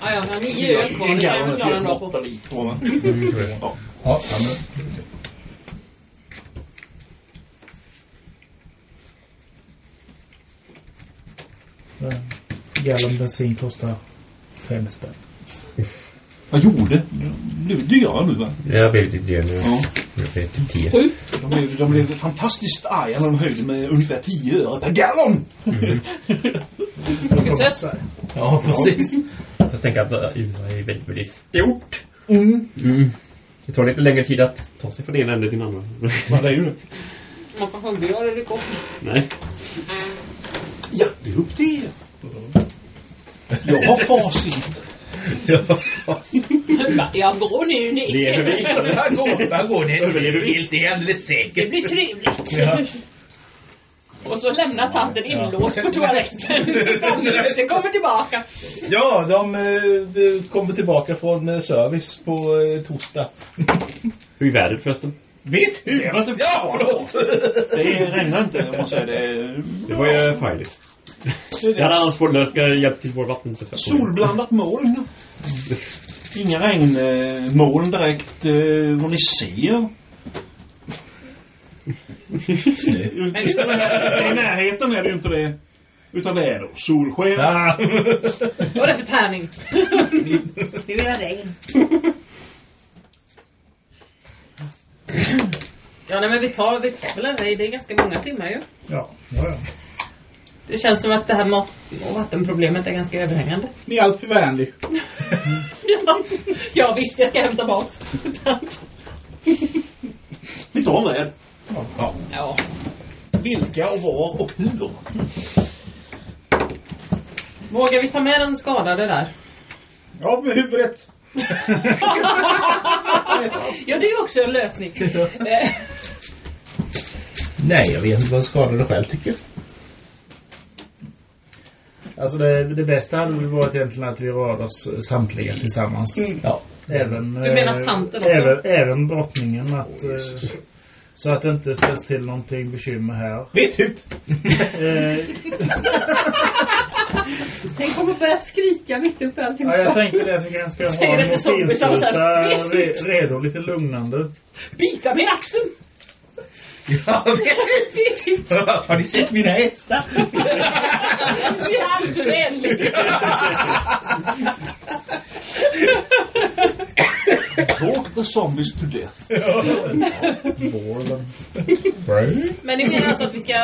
Speaker 4: Ah, ja, har nio öl kvar.
Speaker 5: En gallon är
Speaker 4: dag på.
Speaker 5: 4,8 liter. va?
Speaker 3: Ja, ja men...
Speaker 2: Gallon bensin kostar fem spänn.
Speaker 5: Vad gjorde? Det blev dyrare nu va?
Speaker 6: Jag blev lite dyr nu.
Speaker 5: Ja.
Speaker 6: Jag blev typ 10.
Speaker 4: Sju.
Speaker 5: De blev, de blev fantastiskt arga när de höjde med ungefär 10 öre per gallon.
Speaker 4: Vilket sätt.
Speaker 3: Ja, precis.
Speaker 6: Jag tänker att USA är väldigt, väldigt stort.
Speaker 5: Mm.
Speaker 6: Mm. Det tar lite längre tid att ta sig från det ena änden till den andra.
Speaker 5: Ja, det är det.
Speaker 4: Man kan hungrig eller det gott.
Speaker 6: Nej.
Speaker 5: Ja, det är upp till er. Jag har facit.
Speaker 4: Jag går nu ner.
Speaker 6: Lever vi?
Speaker 3: Här går, det.
Speaker 6: Överlever vi?
Speaker 3: Helt, det är alldeles
Speaker 4: Det
Speaker 3: säkert.
Speaker 4: blir trevligt.
Speaker 3: Ja.
Speaker 4: Och så lämnar tanten inlåst på toaletten. Det kommer tillbaka.
Speaker 9: Ja, de, eh, de kommer tillbaka från eh, service på eh, torsdag.
Speaker 6: Hur är vädret förresten?
Speaker 9: Vet hur?
Speaker 5: Det är inte
Speaker 9: Ja, förlåt!
Speaker 5: Det regnar inte, jag måste säga. Det
Speaker 6: Det var ju förargligt. Jag hade annars fått löst hjälpt till vår vattensituation.
Speaker 5: solblandat moln. Inga regnmoln direkt eh, vad ni ser. Det, I närheten är det ju inte det. Utan det är då solsken.
Speaker 9: Ja.
Speaker 4: Vad är det för tärning?
Speaker 7: Vi vill ha regn.
Speaker 4: Ja, nej, men vi tar, vi tar väl en rej. Det är ganska många timmar ju.
Speaker 2: Ja, ja, ja.
Speaker 4: Det känns som att det här mat och vattenproblemet är ganska överhängande.
Speaker 9: Ni är alltför vänlig.
Speaker 4: Ja, ja visst, jag ska hämta mat.
Speaker 5: Vi tar med
Speaker 3: Ja.
Speaker 4: Ja.
Speaker 5: vilka och var och hur.
Speaker 4: Vågar vi ta med den skadade där?
Speaker 9: Ja, med huvudet.
Speaker 4: Ja, det är också en lösning. Eh,
Speaker 3: Nej, jag vet inte vad skadade själv tycker.
Speaker 2: Alltså det, det bästa hade väl varit egentligen att vi rörde oss samtliga tillsammans.
Speaker 3: Ja.
Speaker 2: Även,
Speaker 4: Du menar
Speaker 2: eh,
Speaker 4: tanten också?
Speaker 2: Även, även drottningen. Att, eh, så att det inte ställs till någonting bekymmer här.
Speaker 9: Vet hut.
Speaker 2: Eh,
Speaker 7: Den kommer börja skrika mitt uppe allting.
Speaker 2: ja, jag tänkte det vi kanske ska
Speaker 4: Säger
Speaker 2: ha en
Speaker 4: så visst.
Speaker 2: redo, lite lugnande.
Speaker 4: Bita mig i axeln!
Speaker 3: Ja,
Speaker 4: Vet ut!
Speaker 9: Har ni sett mina hästar?
Speaker 4: Vi är alltför vänliga.
Speaker 5: Talk the zombies to death.
Speaker 4: Men ni menar alltså att vi ska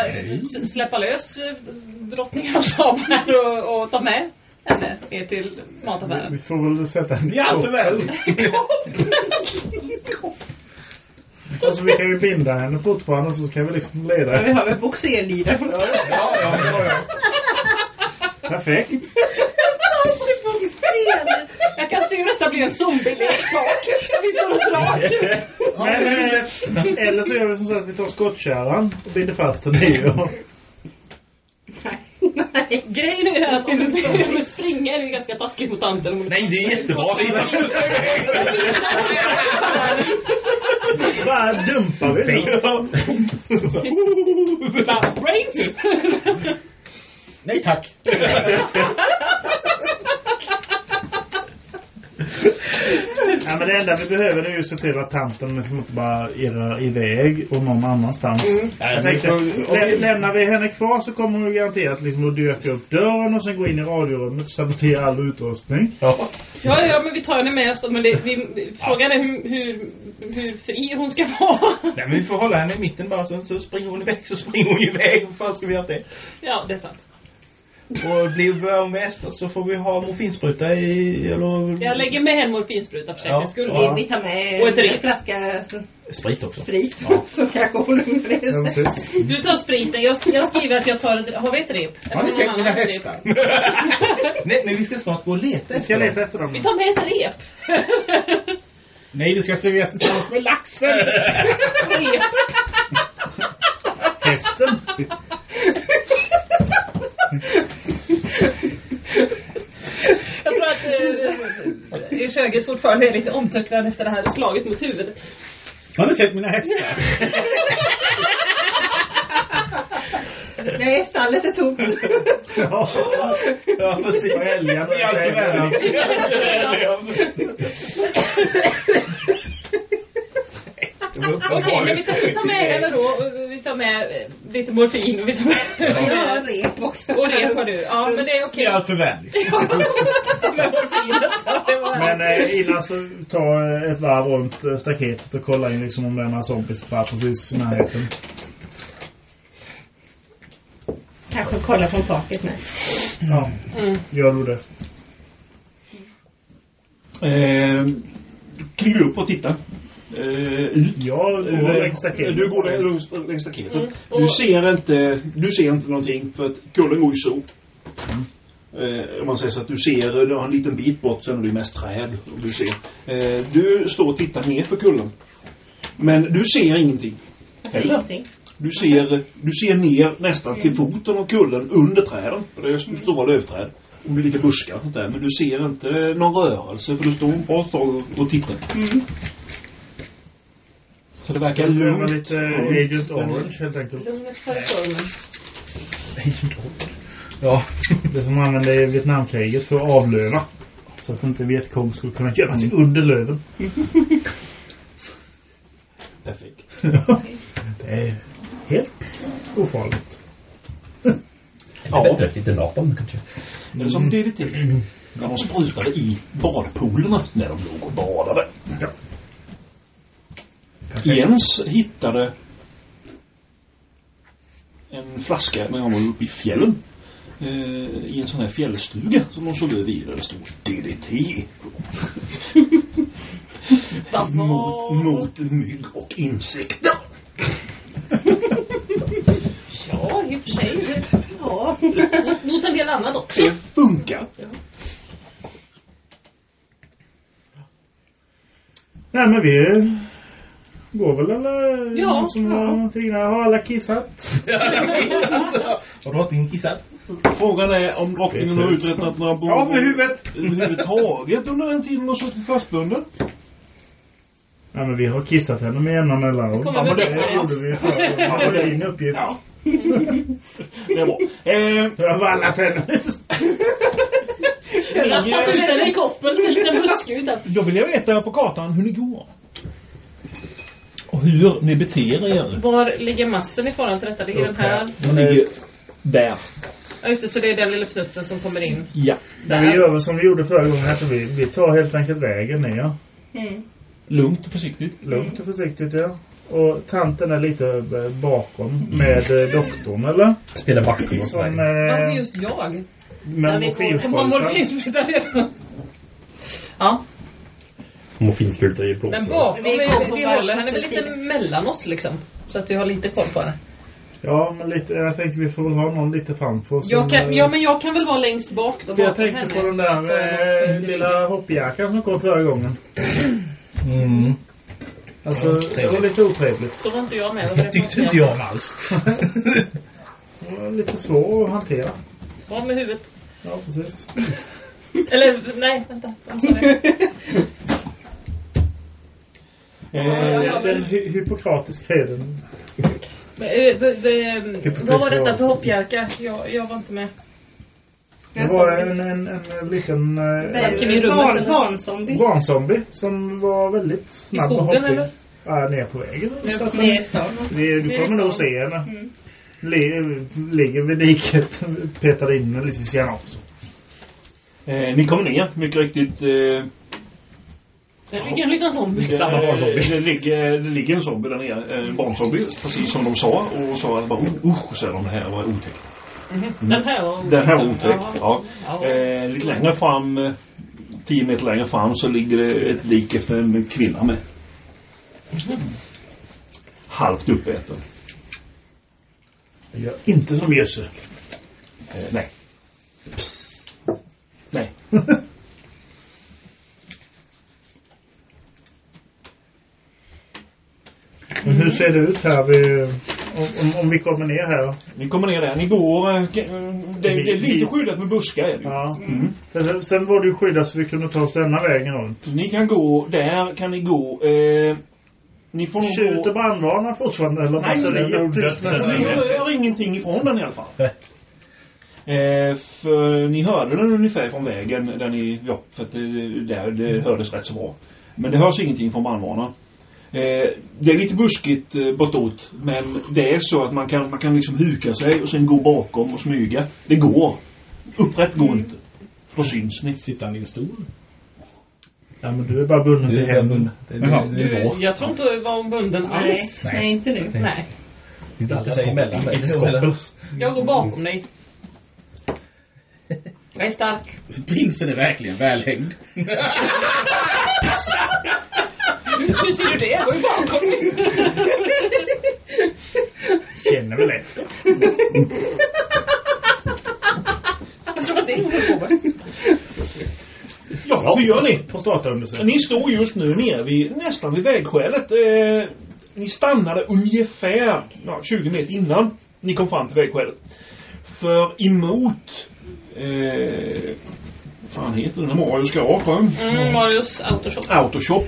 Speaker 4: släppa lös eh, drottningen av Saba här och, och ta med henne ner till mataffären?
Speaker 2: Vi får väl sätta en
Speaker 9: är alltför vänlig.
Speaker 2: Alltså vi kan ju binda henne fortfarande så kan vi liksom leda
Speaker 7: Ja, vi har väl boxerlira.
Speaker 2: Ja, ja, ja, ja. Perfekt.
Speaker 4: Jag kan se hur detta blir en zombieleksak. Vi står och drar.
Speaker 2: Men, eh, eller så gör vi som så att vi tar skottkärran och binder fast henne i. Och,
Speaker 4: Grejen är att om vi behöver springa är det ganska taskigt mot tanten.
Speaker 3: Nej, det är jättebra.
Speaker 2: bara dumpar vi.
Speaker 4: Brains!
Speaker 9: Nej tack.
Speaker 2: Ja, men det enda vi behöver det är ju se till att tanten liksom inte bara irrar iväg och någon annanstans.
Speaker 10: Ja,
Speaker 2: Jag tänkte, lä
Speaker 10: vi-
Speaker 2: lämnar vi henne kvar så kommer hon garanterat liksom att dyka upp dörren och sen gå in i radiorummet och sabotera all utrustning.
Speaker 9: Ja.
Speaker 4: Ja, ja, men vi tar henne med oss då. Men det, vi, frågan är hur, hur, hur fri hon ska vara.
Speaker 9: Nej, men vi får hålla henne i mitten bara så, så springer hon iväg så springer hon iväg. Vad fan ska vi göra det?
Speaker 4: Ja, det är sant.
Speaker 9: Och blir hon väster så får vi ha morfinspruta i eller
Speaker 4: Jag lägger med en morfinspruta för säkerhets skull.
Speaker 9: Ja.
Speaker 7: Vi tar med
Speaker 4: Och ett
Speaker 7: en flaska
Speaker 9: sprit också.
Speaker 7: sprit.
Speaker 9: Ja.
Speaker 7: Så kanske hon lugnar sig.
Speaker 4: Du tar spriten. Jag, jag skriver att jag tar ett... Har vi ett rep?
Speaker 10: Har ni sett mina hästar?
Speaker 9: Nej, men vi ska snart gå och leta
Speaker 2: Vi ska
Speaker 9: efter
Speaker 2: leta efter dem.
Speaker 4: Vi tar med ett rep.
Speaker 10: Nej, det ska serveras tillsammans med laxen!
Speaker 4: Repet.
Speaker 2: Hästen.
Speaker 4: Jag tror att eh, eh, Sjögud fortfarande är lite omtöcknad efter det här slaget mot huvudet.
Speaker 10: Har ni sett mina hästar?
Speaker 7: Nej, stallet är tomt.
Speaker 2: Ja,
Speaker 9: Ja, precis.
Speaker 2: och älgarna.
Speaker 9: Vi är alltid vänner.
Speaker 4: Okej, men vi tar, vi tar med henne då. Tar med lite morfin och vi tar med...
Speaker 7: Jag har rep också.
Speaker 4: Och rep har du. Ja, men det är
Speaker 10: Det
Speaker 4: okej.
Speaker 10: är allt för vänligt.
Speaker 4: Ta med det
Speaker 2: Men eh, innan så ta ett varv runt eh, staketet och kolla in liksom om det är några zombies bara precis i närheten.
Speaker 7: Kanske kolla från taket med.
Speaker 2: Ja,
Speaker 4: Mm.
Speaker 2: gör du det.
Speaker 5: Eh, kliver upp och tittar. Eh, ut.
Speaker 2: Går
Speaker 5: Eh,
Speaker 2: längs staketet.
Speaker 5: Du går längs, längs staketet.
Speaker 4: Mm.
Speaker 5: Du
Speaker 4: Och-
Speaker 5: ser inte Du ser inte någonting för att kullen går ju så. Eh, om man säger så att du ser, du har en liten bit bort sen är det mest träd. Och du ser. Eh, du står och tittar ner för kullen. Men du ser ingenting.
Speaker 7: Jag ser
Speaker 5: Eller?
Speaker 7: ingenting.
Speaker 5: Du ser, du ser ner nästan till foten av kullen under träden. Det är st- stora lövträd. Och är lite buskar och sånt där. Men du ser inte någon rörelse för du står bara och, och tittar. Så det verkar lugnt.
Speaker 2: lite Agent Orange helt enkelt.
Speaker 4: Lugnet före stormen.
Speaker 9: Ja.
Speaker 2: Det som man använde i Vietnamkriget för att avlöva. Så att inte Vietkong skulle kunna gömma sig under löven.
Speaker 5: Perfekt.
Speaker 2: Det är helt ofarligt.
Speaker 6: Ja. Bättre. Lite Nathan kanske.
Speaker 5: Det är som DDT. När de sprutade i badpoolerna när de låg och badade.
Speaker 2: Ja.
Speaker 5: Jens hittade en flaska när han var uppe i fjällen. Eh, I en sån här fjällstuga som de såg över i där det stod DDT. Mot, mot mygg och insekter.
Speaker 4: Ja, i och för sig.
Speaker 7: Ja.
Speaker 4: Mot en del annat också.
Speaker 5: Det funkar.
Speaker 2: Nej men vi går väl eller?
Speaker 4: Ja,
Speaker 2: som
Speaker 7: ja.
Speaker 2: har någonting där? Har alla kissat?
Speaker 9: Har drottningen kissat?
Speaker 5: Frågan är om drottningen har uträttat några bord
Speaker 10: Av med huvudet!
Speaker 5: överhuvudtaget under den tiden hon suttit fastbunden.
Speaker 2: Ja men vi har kissat henne med jämna mellanrum.
Speaker 4: Kommer
Speaker 2: Ja, men det gjorde vi förr. Ja, det är din uppgift.
Speaker 5: Ja. Det bra. Eh,
Speaker 2: Jag har vallat henne.
Speaker 4: Jag har satt ut den i koppel till en liten buskgud där.
Speaker 5: Då vill jag veta på kartan hur ni går. Och hur ni beter er.
Speaker 4: Var ligger massen i förhållande till detta? Ligger den här?
Speaker 5: Den ligger där.
Speaker 4: Ja just det, så det är den lilla fnutten som kommer in.
Speaker 5: Ja.
Speaker 2: Men vi gör väl som vi gjorde förra gången. Alltså vi, vi tar helt enkelt vägen ner.
Speaker 7: Mm.
Speaker 5: Lugnt och försiktigt.
Speaker 2: Lugnt och försiktigt ja. Och tanten är lite eh, bakom med eh, doktorn eller?
Speaker 6: Spelar backen och
Speaker 2: Som
Speaker 6: sådär.
Speaker 4: Varför
Speaker 2: eh,
Speaker 4: just jag?
Speaker 2: med
Speaker 4: Som har
Speaker 2: morfinsprutan.
Speaker 4: morfinspruta redan. Ja,
Speaker 6: Morfinspruta i blåsor.
Speaker 4: men bakom, vi,
Speaker 7: Vi
Speaker 4: vi, håller henne väl lite mellan oss liksom. Så att vi har lite koll på henne.
Speaker 2: Ja men lite, jag tänkte vi får väl ha någon lite framför.
Speaker 4: Jag kan,
Speaker 2: eh,
Speaker 4: ja men jag kan väl vara längst bak då
Speaker 2: För jag tänkte
Speaker 4: henne.
Speaker 2: på den där eh, lilla hoppjackan som kom förra gången.
Speaker 9: Mm.
Speaker 2: Alltså, det var lite otrevligt.
Speaker 4: Så var inte jag med. Det
Speaker 9: tyckte inte jag om alls.
Speaker 2: Det var lite svår att hantera.
Speaker 4: Av med huvudet.
Speaker 2: Ja, precis.
Speaker 4: Eller nej, vänta.
Speaker 5: Eh,
Speaker 2: Den hy hypokratiska heden.
Speaker 4: Eh, vad var detta för hoppjärka? Jag, jag var inte med.
Speaker 2: Det var en, en, en liten
Speaker 4: Varken i
Speaker 2: eh,
Speaker 4: rummet
Speaker 7: Barn,
Speaker 4: eller-
Speaker 7: barnzombie.
Speaker 2: barnzombie som var väldigt snabb och
Speaker 4: skogen,
Speaker 2: hoppig.
Speaker 4: eller?
Speaker 2: Ja, ner på vägen.
Speaker 7: Ner i stan.
Speaker 2: vi, du
Speaker 7: i
Speaker 2: kommer nog se henne.
Speaker 7: Mm.
Speaker 2: Li, ligger vid diket, petar in lite vid sidan av. Så.
Speaker 5: Eh, ni kommer ner, mycket riktigt. Eh,
Speaker 4: Där ligger en liten zombie.
Speaker 5: det,
Speaker 6: Samma barnzombie.
Speaker 5: det, ligger, det ligger en zombie där nere. En barnzombie, precis som de sa. Och sa att bara, oh, usch, sa de, det här var otäckt.
Speaker 4: Den här var
Speaker 5: Den här var otäckt, ja.
Speaker 4: Ja.
Speaker 5: Eh, lite längre fram, eh, tio meter längre fram, så ligger det ett lik efter en kvinna med. Halvt uppäten.
Speaker 2: Jag gör inte som Jösse.
Speaker 5: Eh, nej. Nej.
Speaker 2: Men hur ser det ut här vid, om, om, vi kommer ner här?
Speaker 5: Ni kommer ner där. Ni går... eh, Det, det är lite skyddat med buskar.
Speaker 2: Ja.
Speaker 5: Mm.
Speaker 2: Sen, sen var det ju skyddat så vi kunde ta oss denna vägen runt.
Speaker 5: Ni kan gå, där kan ni gå. Eh, ni får nog
Speaker 2: Skjuter
Speaker 5: gå...
Speaker 2: brandvarnarna fortfarande eller
Speaker 5: Nej,
Speaker 2: batteriet?
Speaker 5: Ni hör ingenting ifrån den i alla fall. Eh, för ni hörde den ungefär från vägen där ni, ja, för att det, där, det hördes rätt så bra. Men det hörs ingenting från brandvarnarna. Eh, det är lite buskigt eh, bortåt, men det är så att man kan, man kan liksom huka sig och sen gå bakom och smyga. Det går. Upprätt går inte. För då syns ni.
Speaker 9: Sitter han i en stol?
Speaker 2: Ja, men du är bara bunden till händerna.
Speaker 9: Det, det, det, det,
Speaker 4: Du, jag tror inte du var bunden
Speaker 7: Nej,
Speaker 4: alls.
Speaker 7: nej, inte nu.
Speaker 4: Nej.
Speaker 9: alltid sig emellan dig.
Speaker 6: Inte.
Speaker 4: Jag går bakom dig. Jag är stark.
Speaker 9: Prinsen är verkligen välhängd.
Speaker 4: Hur ser du det? Jag går ju bakom dig.
Speaker 2: Känner väl efter.
Speaker 4: Jag tror att det är ingen på mig.
Speaker 5: Ja, hur gör ni?
Speaker 2: På startarundersökning.
Speaker 5: Ni står just nu nere vid, nästan vid vägskälet. Eh, ni stannade ungefär ja, 20 meter innan ni kom fram till vägskälet. För emot... Eh, vad fan heter den? Marius garage? va?
Speaker 4: Mm, Marius Autoshop.
Speaker 5: Autoshop.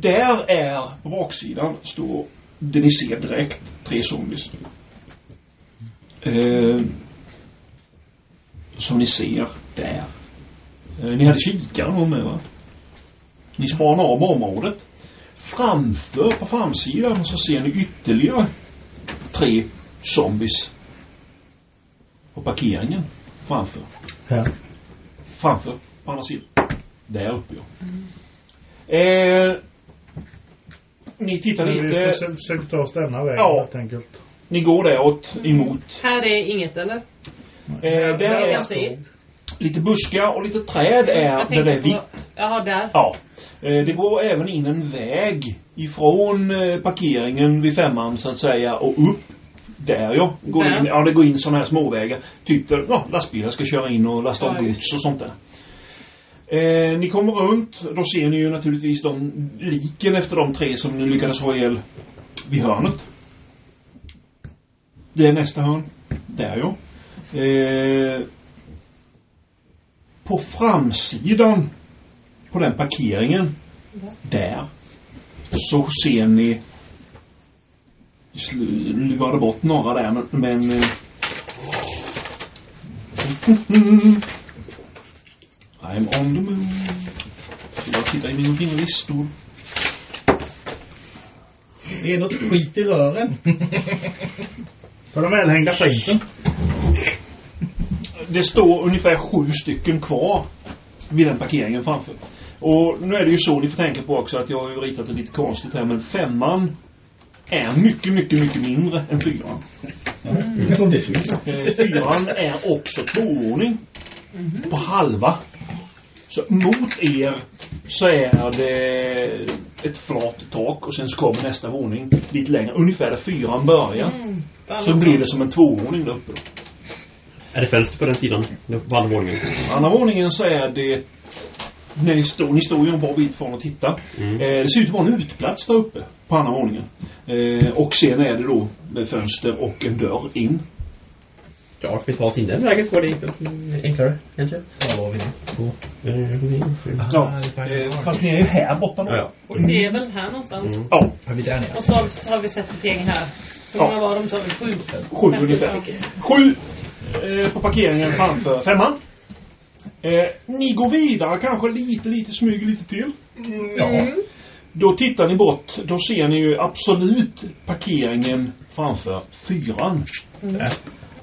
Speaker 5: Där är på baksidan står det ni ser direkt tre zombies. Eh, som ni ser där. Eh, ni hade kikare någon med va? Ni spanar av området. Framför, på framsidan så ser ni ytterligare tre zombies. På parkeringen framför.
Speaker 2: Här.
Speaker 5: Framför, på andra sidan. Där uppe ja. Eh, ni tittar
Speaker 2: Men vi
Speaker 5: lite.
Speaker 2: försöker, försöker ta oss denna vägen
Speaker 5: Ja.
Speaker 2: helt enkelt.
Speaker 5: Ni går däråt emot.
Speaker 4: Här är inget eller?
Speaker 5: Eh, där är
Speaker 4: se.
Speaker 5: lite buskar och lite träd är där det är vitt.
Speaker 4: Jaha, där.
Speaker 5: Ja. Eh, det går även in en väg ifrån eh, parkeringen vid femman så att säga och upp. Där ja. Går
Speaker 4: Där.
Speaker 5: in, ja, det går in sådana här småvägar. Typ där ja, lastbilar ska köra in och lasta
Speaker 4: Ja,
Speaker 5: gods och sånt där. Eh, ni kommer runt. Då ser ni ju naturligtvis de liken efter de tre som ni lyckades få ihjäl vid hörnet. Det är nästa hörn. Där ja. Eh, på framsidan på den parkeringen där så ser ni slu- lurade bort några där men, men eh, I'm on the moon Jag tittar i mina fina listor
Speaker 9: Det är något skit i rören.
Speaker 2: På de välhängda prinsen.
Speaker 5: Det står ungefär sju stycken kvar vid den parkeringen framför. Och nu är det ju så ni får tänka på också att jag har ju ritat det lite konstigt här men femman är mycket, mycket, mycket mindre än fyran. Eh, Fyran är också tvåvåning. På halva. Så mot er så är det ett flat tak och sen så kommer nästa våning lite längre. Ungefär där fyran börjar. Så blir det som en tvåvåning där uppe. då.
Speaker 6: Är det fönster på den sidan? På andra våningen?
Speaker 5: Andra våningen så är det när ni står, ni står ju en bra bit från och tittar.
Speaker 6: Mm.
Speaker 5: Eh, det ser ut att vara en utplats där uppe på andra våningen. Eh, och sen är det då med fönster och en dörr in.
Speaker 6: Ja, ska vi ta oss in den vägen så går det enklare, enklare kanske?
Speaker 9: Var var vi? På?
Speaker 5: Ja, fast ni är ju här borta nu.
Speaker 6: Ja,
Speaker 4: Det är väl här någonstans.
Speaker 6: Mm.
Speaker 5: Ja,
Speaker 9: vi där nere?
Speaker 4: Och så har, vi, så har vi sett ett gäng här. Hur
Speaker 5: Ja.
Speaker 4: många var de? Så har vi sju?
Speaker 5: sju ungefär. Sju eh, på parkeringen framför femman. Eh, ni går vidare kanske lite, lite, smyger lite till.
Speaker 8: Ja.
Speaker 5: Då tittar ni bort. Då ser ni ju absolut parkeringen framför fyran.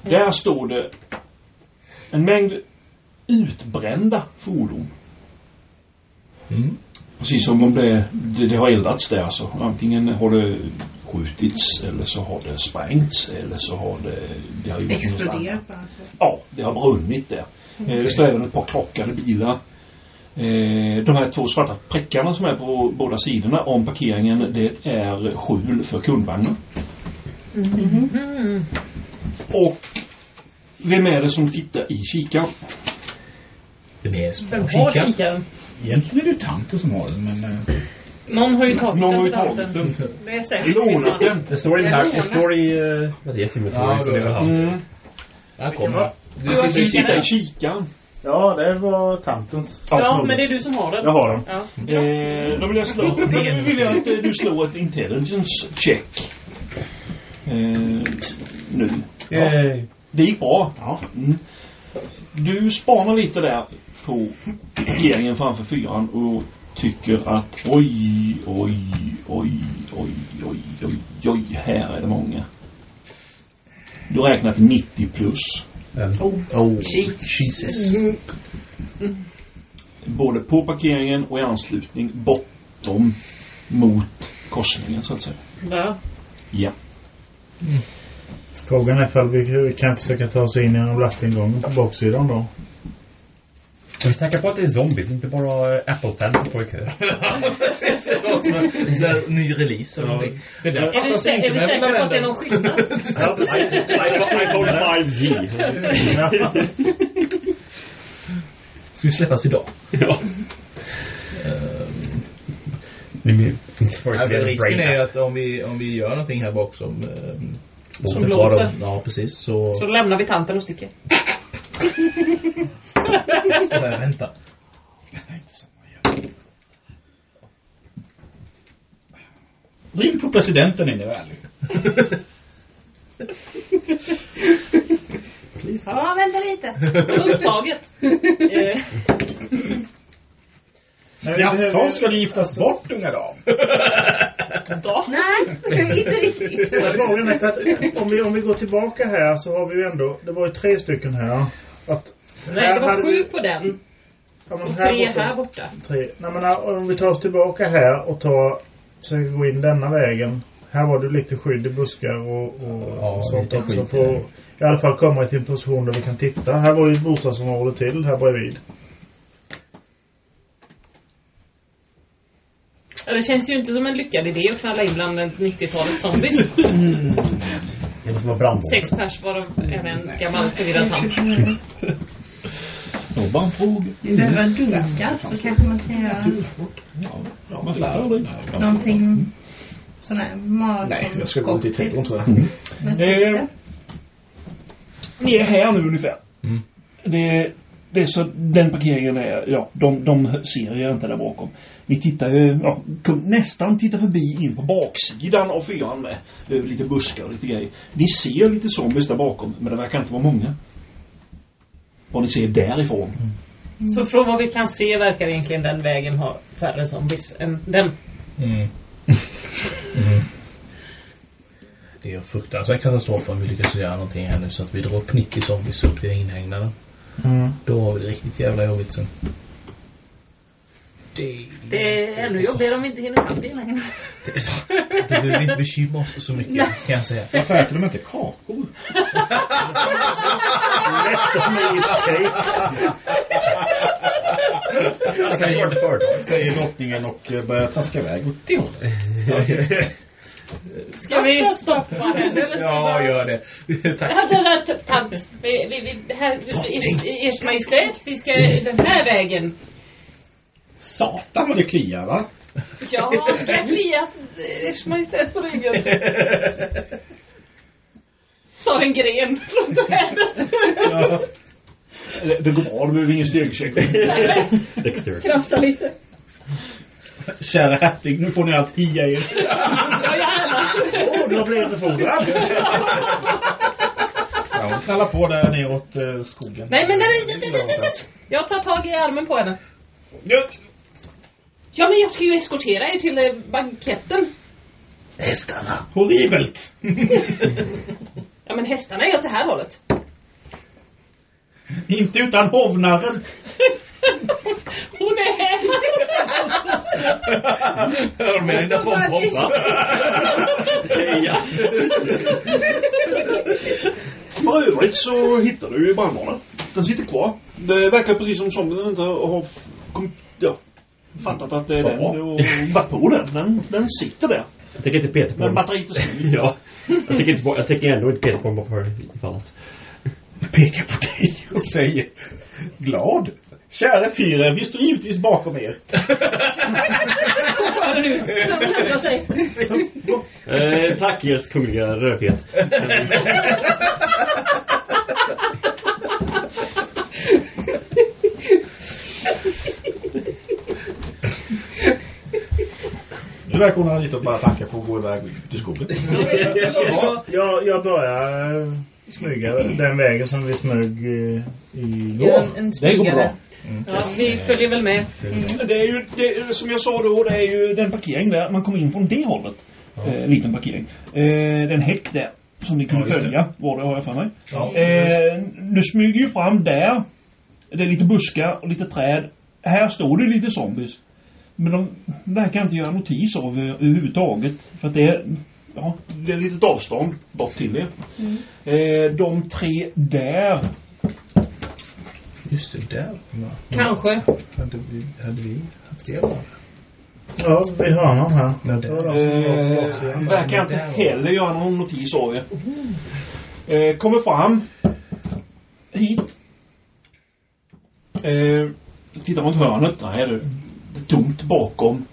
Speaker 5: Där står det en mängd utbrända fordon.
Speaker 8: Mm.
Speaker 5: Precis som om det, det, det har eldats där så. Antingen har det skjutits eller så har det sprängts eller så har det... det har.
Speaker 7: Exploderat alltså.
Speaker 5: Ja, det har brunnit där. Eh, Det står även ett par krockade bilar. Eh, De här två svarta prickarna som är på båda sidorna om parkeringen det är skjul för kundvagnar. Och vem är det som tittar i kikaren?
Speaker 3: Vem är det som
Speaker 4: Vem
Speaker 3: har
Speaker 4: har
Speaker 3: kikaren?
Speaker 4: kikaren?
Speaker 9: Egentligen är det tanten som har den, men... eh,
Speaker 4: Någon har ju tagit
Speaker 5: Någon
Speaker 4: den
Speaker 5: har ju tagit den.
Speaker 4: Det är säkert
Speaker 5: Lånat den.
Speaker 6: Det står i den här, det står i... Uh, vad är det? Simultory,
Speaker 9: Ja,
Speaker 6: så det är väl han.
Speaker 5: Mm.
Speaker 9: Här kommer
Speaker 4: Du har
Speaker 5: Titta i
Speaker 4: kikaren.
Speaker 5: kikaren.
Speaker 2: Ja, det var tantens.
Speaker 4: Ja, men det är du som har den.
Speaker 2: Jag har den.
Speaker 4: Ja.
Speaker 5: Eh, då vill jag slå... Då vill jag att eh, du slår ett intelligence check. Eh, nu.
Speaker 6: Yay.
Speaker 5: Det gick bra.
Speaker 2: Ja.
Speaker 5: Mm. Du spanar lite där på parkeringen framför fyran och tycker att oj, oj, oj, oj, oj, oj, oj, här är det många. Du räknar till 90 plus.
Speaker 3: Oh,
Speaker 4: Jesus.
Speaker 5: Både på parkeringen och i anslutning bortom mot korsningen så att säga.
Speaker 4: Ja.
Speaker 5: Ja.
Speaker 2: Frågan är ifall vi kan försöka ta oss in genom lastingången på baksidan då.
Speaker 6: Är vi säkra på att det är zombies, inte bara Apple-fans som står i kö?
Speaker 3: Det var som en ny release eller någonting.
Speaker 9: Det där
Speaker 4: Är vi,
Speaker 9: passar
Speaker 4: sä- är vi säkra på att det är någon skillnad?
Speaker 6: iPhone 5G.
Speaker 3: Ska vi släppas idag?
Speaker 6: ja.
Speaker 3: Men
Speaker 6: är
Speaker 3: risken är att om vi, om vi gör någonting här bak som... Eh,
Speaker 4: Som
Speaker 3: låter Ja, precis. Så...
Speaker 4: Så lämnar vi tanten och sticker.
Speaker 3: Så där, vänta.
Speaker 9: Ring på presidenten är ni ärlig.
Speaker 7: Ja, vänta lite.
Speaker 4: Upptaget. Eh,
Speaker 9: I afton ska du giftas bort, unga dam.
Speaker 4: då.
Speaker 7: Nej, inte riktigt.
Speaker 2: Men att om vi, om vi går tillbaka här så har vi ju ändå, det var ju tre stycken här. Att
Speaker 4: Nej, det var sju
Speaker 2: vi-
Speaker 4: på den.
Speaker 2: ja, men
Speaker 4: Och tre
Speaker 2: borta-
Speaker 4: här borta.
Speaker 2: Tre. Nej, men om vi tar oss tillbaka här och tar, försöker gå in denna vägen. Här var det lite skydd i buskar och, och
Speaker 3: Ja,
Speaker 2: sånt också. För i alla fall komma till en position där vi kan titta. Här var ju ett bostadsområde till här bredvid.
Speaker 4: Ja, Det känns ju inte som en lyckad idé att knalla in bland 90-talets zombies.
Speaker 6: Det måste vara brandmål.
Speaker 4: Sex pers varav även en gammal förvirrad tant.
Speaker 5: Det var bara en fråga.
Speaker 7: Vi behöver dunkar så kanske man ska göra
Speaker 5: Ja, man vet aldrig.
Speaker 7: någonting sån här maraton.
Speaker 9: Nej, jag ska gå ut i trädgården tror jag.
Speaker 7: Men sprit,
Speaker 5: Eh, Ni är här nu ungefär.
Speaker 3: Mm.
Speaker 5: Det, det är så, den parkeringen är, ja, de, de ser er inte där bakom. Ni tittar ju, ja, nästan tittar förbi in på baksidan av fyran med. Över lite buskar och lite grejer. Ni ser lite zombies där bakom, men det verkar inte vara många. Vad ni ser därifrån.
Speaker 4: Så från vad vi kan se verkar egentligen den vägen ha färre zombies än den.
Speaker 3: Mm. Mm. Det är en fruktansvärd katastrof om vi lyckas göra någonting här nu så att vi drar upp 90 zombies upp i inhägnaden. Då har vi det riktigt jävla jobbigt sen. Det,
Speaker 4: Det är ännu jobbigare om vi inte hinner fram till innan.
Speaker 3: det behöver vi inte bekymra oss så mycket kan jag säga.
Speaker 9: Varför äter de inte kakor?
Speaker 2: Lätt om det är
Speaker 6: det för dem.
Speaker 9: Säger drottningen och eh, börjar traska iväg åt det hållet.
Speaker 4: Ska vi stoppa henne eller ska vi
Speaker 3: Ja,
Speaker 4: bara...
Speaker 3: gör det. Tack.
Speaker 4: Det tant. Vi, vi, vi, här, ers, ers majestät, vi ska den här vägen.
Speaker 9: Satan vad det kliar va?
Speaker 4: Ja, ska jag klia ers majestät på ryggen? Tar en gren från trädet.
Speaker 9: Ja.
Speaker 5: Det, det går bra, du behöver ingen styrkecheck.
Speaker 4: Krafsa lite.
Speaker 9: Kära hertig, nu får ni allt hia er.
Speaker 4: Ja, gärna.
Speaker 2: Åh, du har blivit befordrad.
Speaker 9: Ja,
Speaker 8: Jag knallar på där neråt eh, skogen.
Speaker 4: Nej men nej men... Jag tar tag i armen på henne. Ja men jag ska ju eskortera er till eh, banketten.
Speaker 8: Hästarna. Horribelt.
Speaker 4: Ja men hästarna är åt det här hållet.
Speaker 8: Inte utan hovnarren.
Speaker 4: Hon är här!
Speaker 8: De är dina fondhoppar.
Speaker 6: Ja.
Speaker 5: För övrigt så hittar du ju brandvarnaren. Den sitter kvar. Det verkar precis som zombien inte har f- kom, ja, fattat att det är den och varit på den. den. Den sitter där.
Speaker 6: Jag tänker inte peta på
Speaker 5: Men
Speaker 6: den.
Speaker 5: batteriet är slut.
Speaker 6: Ja. Jag tänker, inte på, jag tänker ändå inte peta på den bara för ifall att.
Speaker 8: Pekar på dig och säger glad. Kära Führer, vi står givetvis bakom er.
Speaker 4: Fortfarande nu.
Speaker 6: Eh, tack ers kungliga rödfet.
Speaker 8: Nu verkar hon ha lite att bara tankar på att gå iväg ut i skogen.
Speaker 2: Ja, jag, jag börjar eh, smyga den vägen som vi smög eh, igår.
Speaker 4: Ja, en, en
Speaker 5: Det går bra.
Speaker 4: smygare. Ja, vi följer väl med.
Speaker 5: Det är ju, det, som jag sa då, det är ju den parkering där. Man kommer in från det hållet. Eh, liten parkering. Eh, den häck där. Som ni kunde
Speaker 8: Ja,
Speaker 5: följa. Var det har jag för mig.
Speaker 8: Ja.
Speaker 5: Eh, du smyger ju fram där. Det är lite buskar och lite träd. Här står det lite zombies. Men de verkar inte göra notis av eh, överhuvudtaget. För att det är, ja, det är ett litet avstånd bort till er. Eh, de tre där.
Speaker 3: Just det, där. Ja.
Speaker 4: Kanske.
Speaker 3: Hade vi, hade vi haft det va?
Speaker 2: Ja, vi har någon här.
Speaker 3: Ja,
Speaker 2: Det var var
Speaker 5: Eh, verkar inte heller göra någon notis av er. Eh, kommer fram hit. Eh, tittar mot hörnet. Nej, det är det är tomt bakom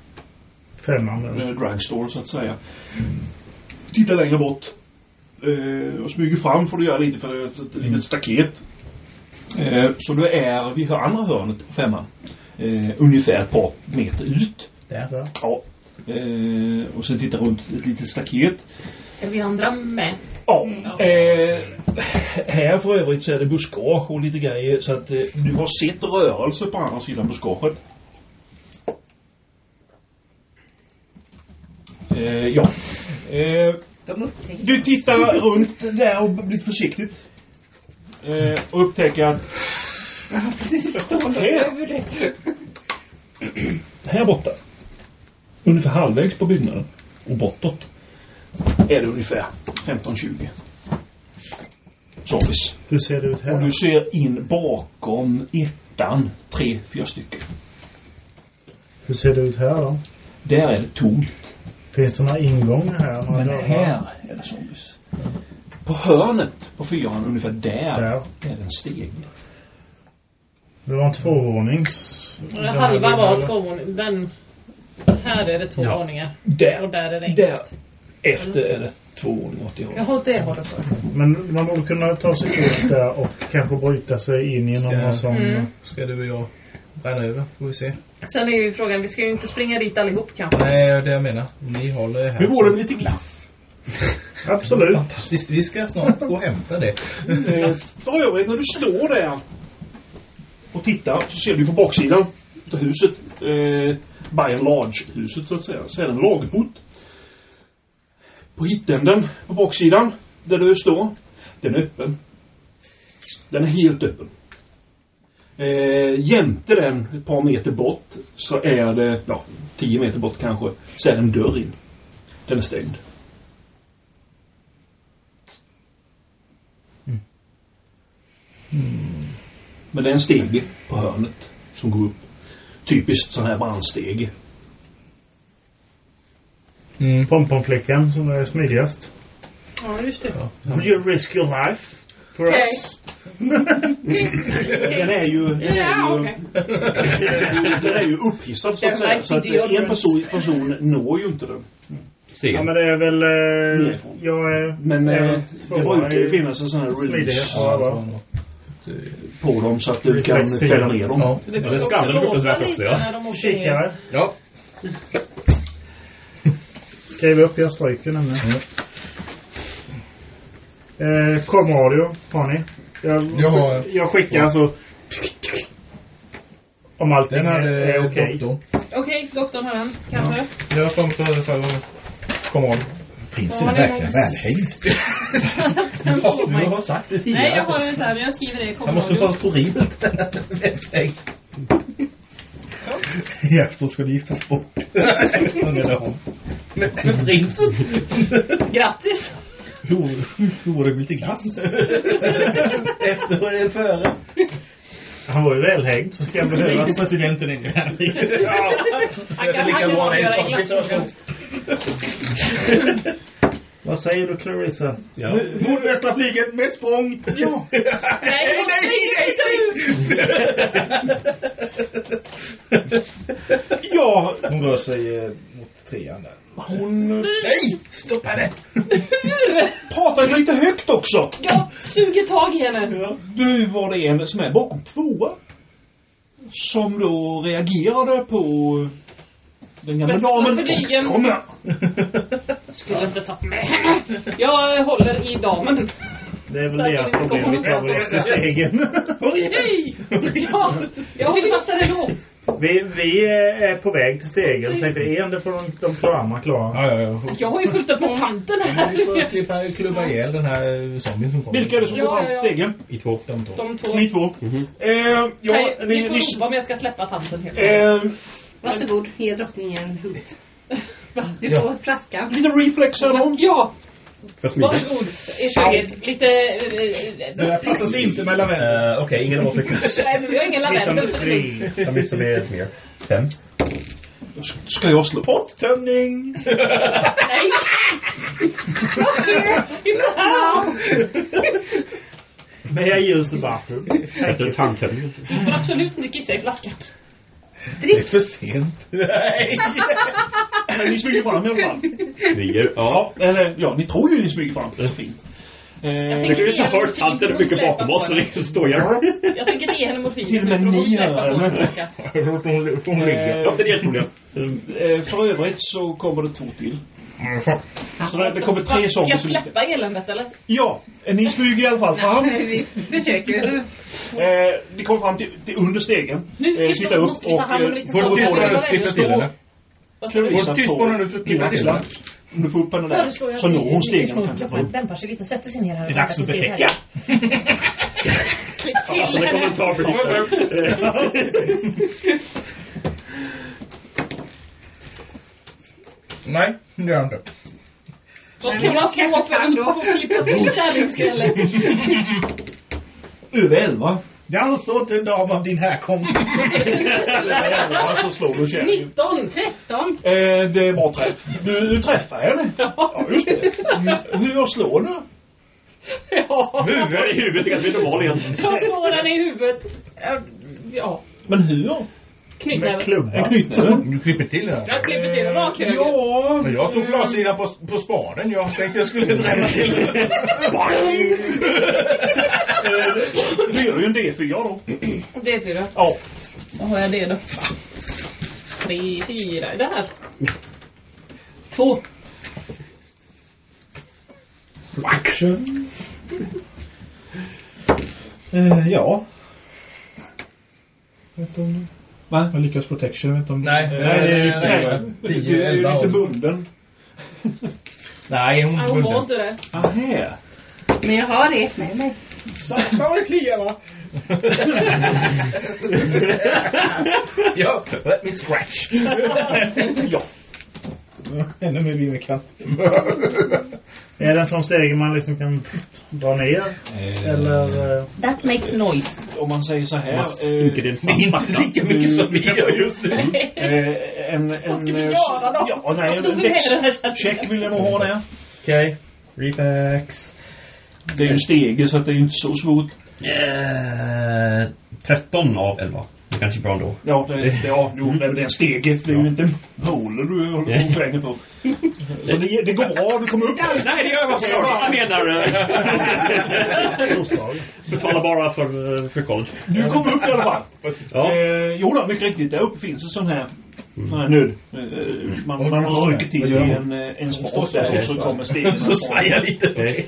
Speaker 2: Femman
Speaker 5: eh, drugstore så att säga. Tittar längre bort. Eh, och smyger fram får du göra lite för det är ett, ett litet staket. Eh, så du är vid andra hörnet på femman. Eh, ungefär ett par meter ut.
Speaker 3: Där.
Speaker 2: Där.
Speaker 5: Ja. Eh, och sen tittar runt ett litet staket.
Speaker 4: Är vi andra med?
Speaker 5: Ja. Eh, här för övrigt så är det buskage och lite grejer så att eh, du har sett rörelse på andra sidan buskaget. Eh, ja. Eh, du tittar runt där och blir lite försiktigt. Eh, och upptäcker att här, här borta, ungefär halvvägs på byggnaden och bortåt, är det ungefär 15-20 zombies.
Speaker 2: Hur ser det ut
Speaker 5: Och
Speaker 2: här?
Speaker 5: du ser in bakom ettan tre, fyra stycken.
Speaker 2: Hur ser det ut här då?
Speaker 5: Där är det tomt.
Speaker 2: Finns det några ingångar här? Några
Speaker 5: Men
Speaker 2: dörrar?
Speaker 5: här är det zombies. På hörnet på fyran, ungefär där,
Speaker 2: Där.
Speaker 5: är det en steg.
Speaker 2: Det var en tvåvånings...
Speaker 4: Halva var
Speaker 2: byggnaden.
Speaker 4: två våningar. Den... Här är det två
Speaker 6: Ja.
Speaker 4: våningar.
Speaker 5: Där.
Speaker 4: Och där är det
Speaker 5: Där.
Speaker 4: enkelt.
Speaker 5: Efter är det två våningar åt det hållet.
Speaker 4: Jaha, det hållet.
Speaker 2: Men man borde kunna ta sig ut där och kanske bryta sig in genom någon sån...
Speaker 4: Mm.
Speaker 3: Ska du och jag ränna över? Får vi se.
Speaker 4: Sen är ju frågan, vi ska ju inte springa dit allihop kanske.
Speaker 3: Nej, det är det jag menar. Ni håller här.
Speaker 5: Hur vore det med lite glass?
Speaker 2: Absolut.
Speaker 3: Fantastiskt. Vi ska snart gå och hämta det.
Speaker 5: För övrigt, när du står där och tittar så ser du på baksidan av huset, eh, by and large-huset så att säga, så är det en lagerport. På hittänden på baksidan, där du står, den är öppen. Den är helt öppen. Eh, jämte den, ett par meter bort, så är det, ja, tio meter bort kanske, så är det en dörr in. Den är stängd. Men det är en stege på hörnet som går upp. Typiskt sån här brandstege.
Speaker 3: Mm.
Speaker 2: Pompomflickan som är smidigast.
Speaker 4: Ja, just det.
Speaker 2: Would you risk your life for
Speaker 4: Okej.
Speaker 2: us?
Speaker 5: Den är ju, den är
Speaker 4: Ja,
Speaker 5: ju, den är ju upphissad så att säga. Så att en person, person når ju inte den.
Speaker 2: Ja
Speaker 6: Stegen.
Speaker 2: men det är väl... Eh,
Speaker 5: Nerifrån.
Speaker 2: jag är...
Speaker 5: Men
Speaker 2: är
Speaker 5: eh, det brukar ju finnas en sån här release
Speaker 2: Ja,
Speaker 5: på dem så att du kan fälla ner dem.
Speaker 3: Ja.
Speaker 4: Det
Speaker 6: Ja, det skallrar
Speaker 4: låta
Speaker 6: fruktansvärt också, ja.
Speaker 2: Kikare.
Speaker 3: Ja.
Speaker 2: Skriv upp, jag stryker nämligen. Eh, komradio har ni. Jag,
Speaker 11: Jag har-
Speaker 2: jag skickar alltså... Om allting
Speaker 11: Den
Speaker 2: är,
Speaker 11: hade
Speaker 2: är okej.
Speaker 11: doktorn.
Speaker 4: Okej, doktorn har den. Kanske.
Speaker 11: Jag har fram på så här. Kom on.
Speaker 3: Prinsen
Speaker 4: Ja,
Speaker 3: är
Speaker 4: det
Speaker 3: verkligen välhängd.
Speaker 12: Ja, du
Speaker 4: mig.
Speaker 12: har sagt det tidigare.
Speaker 4: Nej, jag har den så här, men jag skriver det i
Speaker 3: Han måste
Speaker 4: komradio.
Speaker 3: vara horribelt välhängd. Efter ska de giftas bort. Med prinsen.
Speaker 4: Grattis!
Speaker 3: Hur vore det lite glass? Efter eller före?
Speaker 2: Han var ju välhängd så ska jag behöva...
Speaker 3: Presidenten är här.
Speaker 4: Han kan, han kan avgöra i.
Speaker 2: Vad säger du Clarissa?
Speaker 3: Ja. Nordvästra flyget med språng. Ja.
Speaker 4: Nej,
Speaker 3: nej,
Speaker 5: Ja,
Speaker 3: Hon rör sig eh, mot trean där.
Speaker 5: Hon eh,
Speaker 3: Nej! Stoppa det!
Speaker 5: pratar lite högt också.
Speaker 4: Jag suger tag i henne.
Speaker 5: Ja, du var det en som är bakom tvåa. Som då reagerade på den gamla
Speaker 4: Bästa
Speaker 5: damen.
Speaker 4: flygen.
Speaker 5: Och kom här.
Speaker 4: Skulle inte tagit med henne. Jag håller i damen.
Speaker 2: Det är väl
Speaker 4: Så att
Speaker 2: deras
Speaker 4: vi inte
Speaker 2: problem. Vi tar väl oss till stegen.
Speaker 4: Hej! Ja, jag håller fast där ändå.
Speaker 2: vi, vi är på väg till stegen. Jag tänkte en, det får de, andra klara.
Speaker 11: Ja, ja, ja.
Speaker 4: Jag har ju fullt upp med tanten
Speaker 11: Vi får
Speaker 4: här.
Speaker 11: klippa, klubba ihjäl den här zombien som kommer.
Speaker 5: Vilka är det som
Speaker 4: Ja,
Speaker 5: går fram
Speaker 4: ja,
Speaker 5: till
Speaker 4: ja.
Speaker 5: stegen?
Speaker 6: I två.
Speaker 11: De två.
Speaker 4: De två.
Speaker 5: Ni två. Eh, ja,
Speaker 4: Nej,
Speaker 5: ni,
Speaker 4: vi får
Speaker 5: ni,
Speaker 4: prova om jag ska släppa tanten helt
Speaker 5: eh,
Speaker 7: Varsågod, ge drottningen hot.
Speaker 4: Va?
Speaker 7: Du får flaskan.
Speaker 5: lite reflex här då.
Speaker 4: Ja. Varsågod. Köket. Lite... eh,
Speaker 3: Det där passar sig inte mellan vänner.
Speaker 6: Uh, Okej, ingen av oss lyckas.
Speaker 4: Nej, men vi har ingen lavendel.
Speaker 6: Jag missar med ett mer. Fem.
Speaker 5: Ska jag slå?
Speaker 3: Potttömning!
Speaker 4: Nej!
Speaker 2: May I use the bathroom?
Speaker 6: Efter tandtömningen.
Speaker 4: Du får absolut inte kissa i flaskan.
Speaker 3: Det är för sent. Nej!
Speaker 5: Men ni smyger fram i alla fall.
Speaker 6: Nio. Ja.
Speaker 5: Ja, eller ja, ni tror ju ni smyger fram. Det är så fint. Eh,
Speaker 4: Jag
Speaker 6: Det
Speaker 4: tänker
Speaker 6: är ju så hört tanten mycket
Speaker 4: att
Speaker 6: bakom oss det så står jag.
Speaker 4: Jag tänker inte ge henne morfin.
Speaker 5: Till och med ni
Speaker 2: ligger.
Speaker 6: Ett problem.
Speaker 5: eh, för övrigt så kommer det två till. Så det, det kommer tre
Speaker 4: Va, Ska jag släppa eländet eller?
Speaker 5: Ja, eh, ni smyger i alla fall fram.
Speaker 7: Vi försöker.
Speaker 5: Eh, ni kommer fram till, till under stegen.
Speaker 4: Nu
Speaker 5: Eh, upp
Speaker 4: måste vi ta hand om
Speaker 5: och,
Speaker 4: lite
Speaker 3: Får
Speaker 4: saker.
Speaker 3: tyst på henne?
Speaker 5: Dina
Speaker 3: till
Speaker 5: axlar.
Speaker 3: henne.
Speaker 5: Om du får upp henne där
Speaker 4: Föreslår jag
Speaker 5: så når hon stegen
Speaker 4: dämpar sig lite och sätter sig ner här.
Speaker 3: Det är dags att betäcka.
Speaker 4: Klipp till
Speaker 6: Alltså det kommer ta precis.
Speaker 11: Nej, det gör jag inte.
Speaker 4: Vad ska man slå för att få klippa till kärringsskrället?
Speaker 5: Över elva.
Speaker 3: Jag ansåg inte en dam av din härkomst.
Speaker 5: Över elva så slår du kärringen.
Speaker 4: 19!
Speaker 7: 13.
Speaker 5: Eh, det är bra träff. Du, du träffar henne. Ja, just det. Hur jag slår du?
Speaker 4: Ja.
Speaker 6: Huvudet i huvudet är ganska normal igen.
Speaker 4: Jag slår henne i huvudet. Ja,
Speaker 5: Men hur?
Speaker 2: Med
Speaker 4: knytnäven.
Speaker 5: En
Speaker 2: klubba.
Speaker 5: knytnäve?
Speaker 11: Du klipper till henne.
Speaker 4: Jag klipper till en rak höger.
Speaker 5: Ja.
Speaker 3: Men jag tog flatsidan på, på spaden. Jag tänkte jag skulle drämma till den.
Speaker 5: Du gör ju en D4 då.
Speaker 4: Det är fyra.
Speaker 5: Ja.
Speaker 4: Vad har jag det då? Tre, fyra. Det här. Två.
Speaker 3: Action. Eh, ja. Vet inte om
Speaker 5: Va?
Speaker 3: jag lyckas protection. Vet inte om
Speaker 11: Nej, nej, det är
Speaker 5: nej,
Speaker 11: det.
Speaker 5: Du
Speaker 11: 10,
Speaker 5: är ju
Speaker 11: 11
Speaker 5: lite bunden.
Speaker 3: Nej, hon
Speaker 4: Nej,
Speaker 3: är
Speaker 4: hon var
Speaker 3: bunden.
Speaker 4: inte det.
Speaker 5: Ahä.
Speaker 7: Men jag har det med mig.
Speaker 3: Sakta vad det kliar va?
Speaker 11: Ja, let me scratch.
Speaker 5: Ja.
Speaker 3: Ännu mer vimmelkant.
Speaker 2: Är det en sån steg man liksom kan dra ner? Eller... eh,
Speaker 7: That makes noise.
Speaker 5: Om man säger så här.
Speaker 6: Man
Speaker 5: eh,
Speaker 3: Det är inte lika mycket som vi gör just nu.
Speaker 5: eh, en, en,
Speaker 4: Vad ska vi
Speaker 5: eh,
Speaker 4: göra då?
Speaker 5: Ja, nej, en check vill jag nog ha där.
Speaker 6: Okej. Reflex.
Speaker 5: Det är ju en stege så att det är ju inte så svårt.
Speaker 6: Eh, 13 av 11. Det kanske är bra ändå.
Speaker 5: Ja, det, det, ja, jo, det är en stege. Det är ju inte en pole du håller på och slänger på. Så det, det går bra, du kommer upp.
Speaker 6: Nej, det gör jag vad jag menar. Betala bara för, eh, för college.
Speaker 5: Du kommer upp i alla fall.
Speaker 6: Ja.
Speaker 5: Eh, jo då, mycket riktigt. Där uppe finns en sån här, sån här nöd. Eh, man, man rycker till i en, eh, en spak där och så kommer stegen.
Speaker 3: Så svajar lite.
Speaker 6: Okej.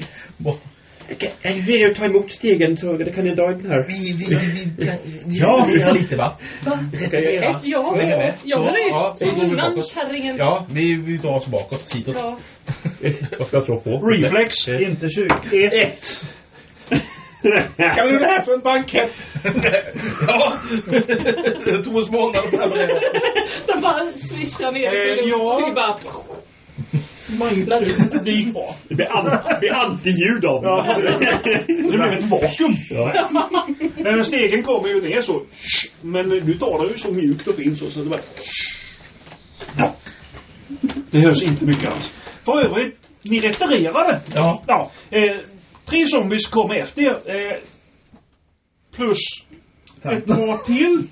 Speaker 6: Är du redo att ta emot stegen så det kan jag dra i den här?
Speaker 3: Vi, vi, vi, kan,
Speaker 2: Ja.
Speaker 3: vi har lite va?
Speaker 4: Va?
Speaker 3: Retirera.
Speaker 4: Ja,
Speaker 3: ja, så bakåt.
Speaker 4: kärringen.
Speaker 3: Ja, vi, vi drar oss bakåt, hitåt.
Speaker 4: Ja.
Speaker 6: Vad ska jag slå på?
Speaker 5: Reflex.
Speaker 2: Inte 20. Ett.
Speaker 3: Kallar du det här för en bankett? ja. Att förbereda.
Speaker 4: Den bara swishar ner
Speaker 5: Eh, ja. Manglar. Det gick bra.
Speaker 6: Det blir, an, det blir anti-ljud av
Speaker 2: Ja.
Speaker 5: Det blev ett vakuum.
Speaker 6: Ja.
Speaker 5: Men stegen kommer ju ner så. Men nu tar det ju så mjukt och fint så, så det bara... Det hörs inte mycket alls. För övrigt, ni retirerade.
Speaker 3: Ja.
Speaker 5: Ja. Eh, tre zombies kom efter er. Eh, plus ett par till.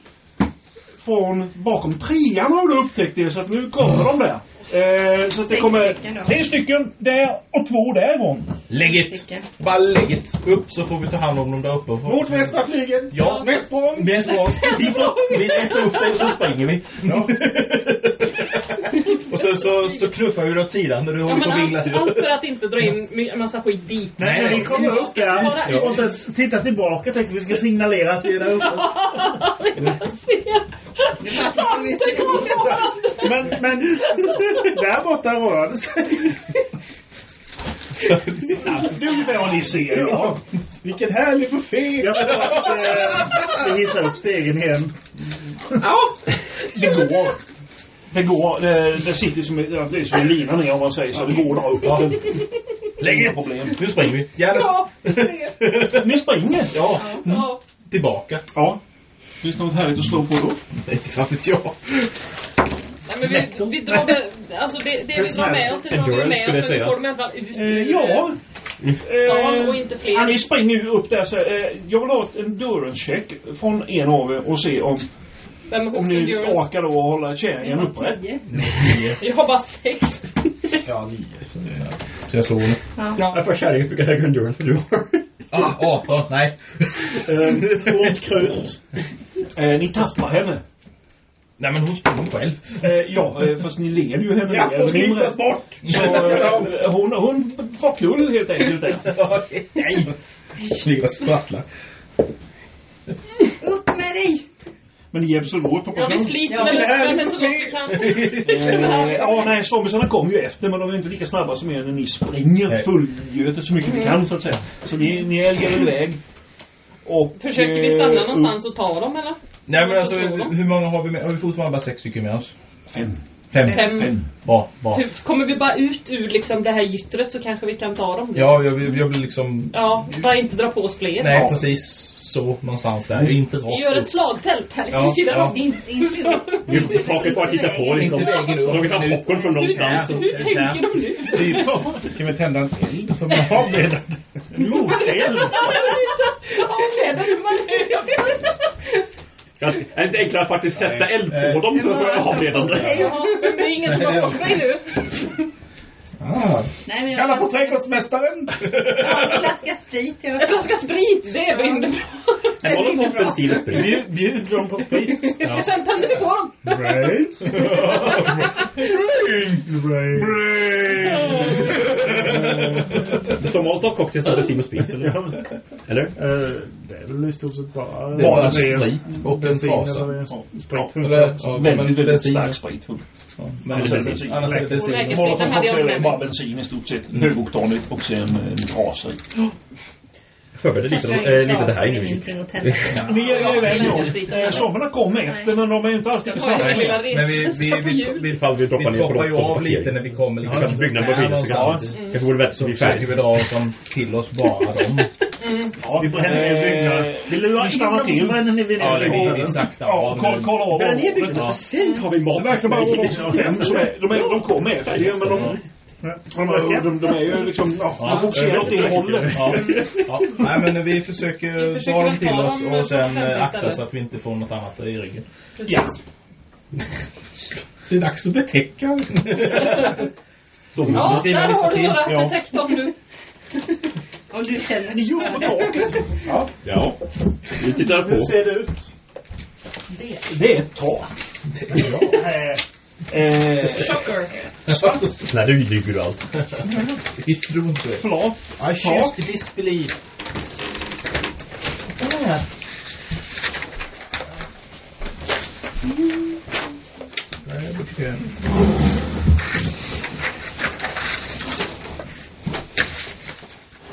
Speaker 5: Från bakom trean har du upptäckt det, så att nu kommer de där. Eh, så att det kommer tre stycken där och två därifrån.
Speaker 3: Lägg it. Bara lägg it. Upp så får vi ta hand om dem där uppe.
Speaker 5: Mot västra flygeln.
Speaker 3: Ja.
Speaker 5: Med språng.
Speaker 3: Med språng. Vi letar upp dig så springer vi.
Speaker 5: Ja.
Speaker 3: Och sen så, så knuffar vi dig åt sidan när du
Speaker 4: Ja,
Speaker 3: håller på och
Speaker 4: allt,
Speaker 3: vinglar.
Speaker 4: allt för att inte dra in en massa skit dit.
Speaker 2: Nej, vi kommer upp där och sen tittar tillbaka tänkte vi ska signalera att vi är där uppe.
Speaker 4: Vi kan se.
Speaker 7: Det bara sitter vi
Speaker 4: Det kommer vara-
Speaker 2: Men, men där borta rör det sig.
Speaker 5: Det är ungefär vad ni ser. Ja.
Speaker 3: Vilken härlig buffé!
Speaker 2: Jag tror att eh, vi hissar upp stegen igen.
Speaker 5: Det går. Det går. Det, det sitter som, ja, det är som en lina ner om man säger så. Det går där uppe.
Speaker 3: Lägg
Speaker 5: Inga
Speaker 3: it.
Speaker 5: problem.
Speaker 3: Nu springer vi.
Speaker 4: Ja, vi ser.
Speaker 5: Ni springer?
Speaker 3: Ja.
Speaker 4: Ja.
Speaker 3: Tillbaka.
Speaker 5: Ja. Finns det något härligt att slå på då?
Speaker 3: Inte fan vet jag.
Speaker 4: Nej, men vi, vi drar väl, alltså det, det vi drar med oss, det drar vi med oss, men vi får dem i alla fall ut
Speaker 5: Eh,
Speaker 4: ur
Speaker 5: ja.
Speaker 4: stan och inte fler.
Speaker 5: Ja, ni springer ju upp där så eh, Jag vill ha ett endurance-check från en av er och se om,
Speaker 4: Vem är
Speaker 5: om ni orkar då hålla kärringen uppe.
Speaker 4: Jag har bara sex.
Speaker 3: Ja, nio. Så, jag slår nu.
Speaker 6: Jag får kärringen brukar högre endurance för du har.
Speaker 3: Ah, 18. Nej.
Speaker 2: Hårt krut.
Speaker 5: Eh, ni tappar henne.
Speaker 3: Nej, men hon springer själv.
Speaker 5: Eh, ja, eh, fast ni leder ju henne
Speaker 3: Jag
Speaker 5: eller mindre.
Speaker 3: smittas bort!
Speaker 5: Så eh, hon, hon får kul helt enkelt.
Speaker 3: Nej! Ligger och sprattlar.
Speaker 7: Upp med dig!
Speaker 5: Men väl åt hoppas
Speaker 4: Ja, vi
Speaker 5: jag?
Speaker 4: sliter
Speaker 7: Ja,
Speaker 4: väl henne så gott vi kan.
Speaker 5: Eh, ja, nej, zombiesarna kommer ju efter men de är inte lika snabba som er när ni springer fullgötet så mycket ni kan så att säga. Så ni, ni älgar väl iväg. Och,
Speaker 4: Försöker vi
Speaker 5: eh,
Speaker 4: stanna
Speaker 5: upp-
Speaker 4: någonstans och ta dem eller?
Speaker 3: Nej, men alltså hur många har vi med? Har vi fortfarande bara sex stycken med oss?
Speaker 5: Fem.
Speaker 3: Fem.
Speaker 4: Fem.
Speaker 5: Fem.
Speaker 3: Bra, bra.
Speaker 4: Kommer vi bara ut ur liksom det här gyttret så kanske vi kan ta dem.
Speaker 3: Ja, jag vill, jag vill liksom...
Speaker 4: Ja, bara inte dra på oss fler.
Speaker 3: Nej, precis. Så, någonstans där. Inte
Speaker 4: Vi
Speaker 3: rakt
Speaker 4: gör
Speaker 3: upp.
Speaker 4: ett slagfält här lite
Speaker 3: Ja,
Speaker 4: vid sidan
Speaker 3: ja.
Speaker 4: om.
Speaker 7: Inte, inte.
Speaker 6: Vi på taket bara titta på liksom.
Speaker 3: Inte vägen upp.
Speaker 6: Vi fram popcorn från någonstans.
Speaker 4: Hur tänker de nu?
Speaker 3: Typ, kan vi tända en eld som jag har med?
Speaker 2: Moteld.
Speaker 6: Ja, Är det inte enklare att faktiskt sätta eld på dem för att få avledande?
Speaker 4: Det är ingen som har mig nu.
Speaker 3: Ah.
Speaker 7: Nej, men jag
Speaker 3: Kalla på trädgårdsmästaren!
Speaker 7: en flaska sprit.
Speaker 4: En flaska sprit, det brinner bra.
Speaker 6: En molotov, bensin och sprit.
Speaker 2: Bjud, bjud dem på sprit.
Speaker 4: Sen tänder vi på dem.
Speaker 2: Brains. Brains.
Speaker 6: Det står molotov, cocktails och bensin och sprit. Eller? Eller?
Speaker 2: eh, det är väl i stort sett bara...
Speaker 3: Det är bara sprit och en trasa.
Speaker 2: sprit funkar
Speaker 5: Väldigt, väldigt stark sprit.
Speaker 3: Bensin. Annars är det bensin.
Speaker 4: Jag
Speaker 5: cocktail
Speaker 4: med
Speaker 5: är bara bensin i stort sett. Högoktanigt och sen en trasa i.
Speaker 6: Förberedde lite, äh, lite det här innan vi gick.
Speaker 7: ingenting att tända på.
Speaker 5: Ni är iväg. Eh, Zombierna kommer efter men de är inte alls
Speaker 4: en lilla
Speaker 3: Men vi, vi,
Speaker 4: på
Speaker 3: vi, vi,
Speaker 6: Ifall vi droppar
Speaker 3: vi
Speaker 6: ner på
Speaker 3: toppar ju av lite när vi kommer liksom
Speaker 6: kanske byggnaden börjar brinna så kanske, kanske vore bättre
Speaker 3: Så
Speaker 6: vi är
Speaker 3: försöker vi dra dem till oss bara dem.
Speaker 5: Ja,
Speaker 2: Vi bränner ner byggnaden. Vi lurar
Speaker 5: vi
Speaker 2: in
Speaker 5: stannar
Speaker 2: dem
Speaker 5: till.
Speaker 2: så bränner ner
Speaker 3: är vi sakta av.
Speaker 5: kolla, av
Speaker 6: Bränn ner byggnaden, sen tar vi
Speaker 5: Det
Speaker 6: mat.
Speaker 5: de kommer efter er, men de, de, är- de, de är ju liksom, ja, de fokuserar åt det hållet.
Speaker 3: Ja. Ja. Nej, men vi försöker,
Speaker 4: Vi försöker
Speaker 3: dra dem till oss och sen akta så att vi inte får något annat i ryggen.
Speaker 5: Ja.
Speaker 4: Precis.
Speaker 3: Det är dags att betäcka.
Speaker 4: Ja,
Speaker 3: skriver
Speaker 4: där har du
Speaker 3: Ja.
Speaker 4: detektorn nu.
Speaker 7: Om du känner
Speaker 5: Ni jobbar på taket.
Speaker 6: Ja, vi tittar
Speaker 2: Hur
Speaker 6: på.
Speaker 2: ser det ut?
Speaker 5: Det är ett tak.
Speaker 2: Eh,
Speaker 5: Eh,
Speaker 4: Chocker!
Speaker 6: Nej, du ljuger du allt.
Speaker 3: Vi tror inte det.
Speaker 5: förlåt.
Speaker 9: I choose to disbelieve.
Speaker 3: Nej, jag är bekväm.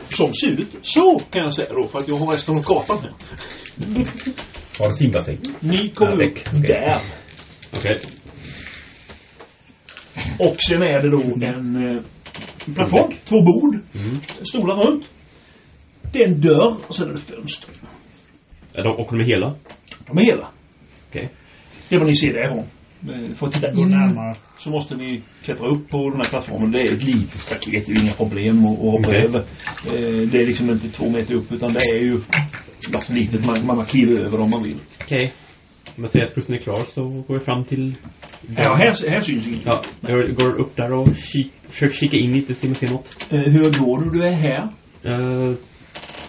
Speaker 5: Som ser ut så kan jag säga då för att jag har resten av kartan här.
Speaker 6: Har du simbassäng?
Speaker 5: Ni kommer upp
Speaker 6: däck. Okej.
Speaker 5: där. Och sen är det då en eh, plattform, två bord, stolar runt. Det är en dörr och sen är det fönster.
Speaker 6: Är de, och de är hela?
Speaker 5: De är hela.
Speaker 6: Okej.
Speaker 5: Det är vad ni ser därifrån. Eh, För att titta in
Speaker 2: närmare.
Speaker 5: så måste ni klättra upp på den här plattformen. Det är ett litet staket, det är inga problem att, att hoppa
Speaker 6: Okej.
Speaker 5: över. Eh, Det är liksom inte två meter upp utan det är ju ja, litet. Man, man kliver över om man vill.
Speaker 6: Okej. Om jag säger att kusten är klar så går jag fram till...
Speaker 5: Ja, här, här syns ingenting.
Speaker 6: Ja, jag går upp där och kik, försöker kika in lite, se om jag ser något.
Speaker 5: Eh, Hur går du? Du är här.
Speaker 6: Uh,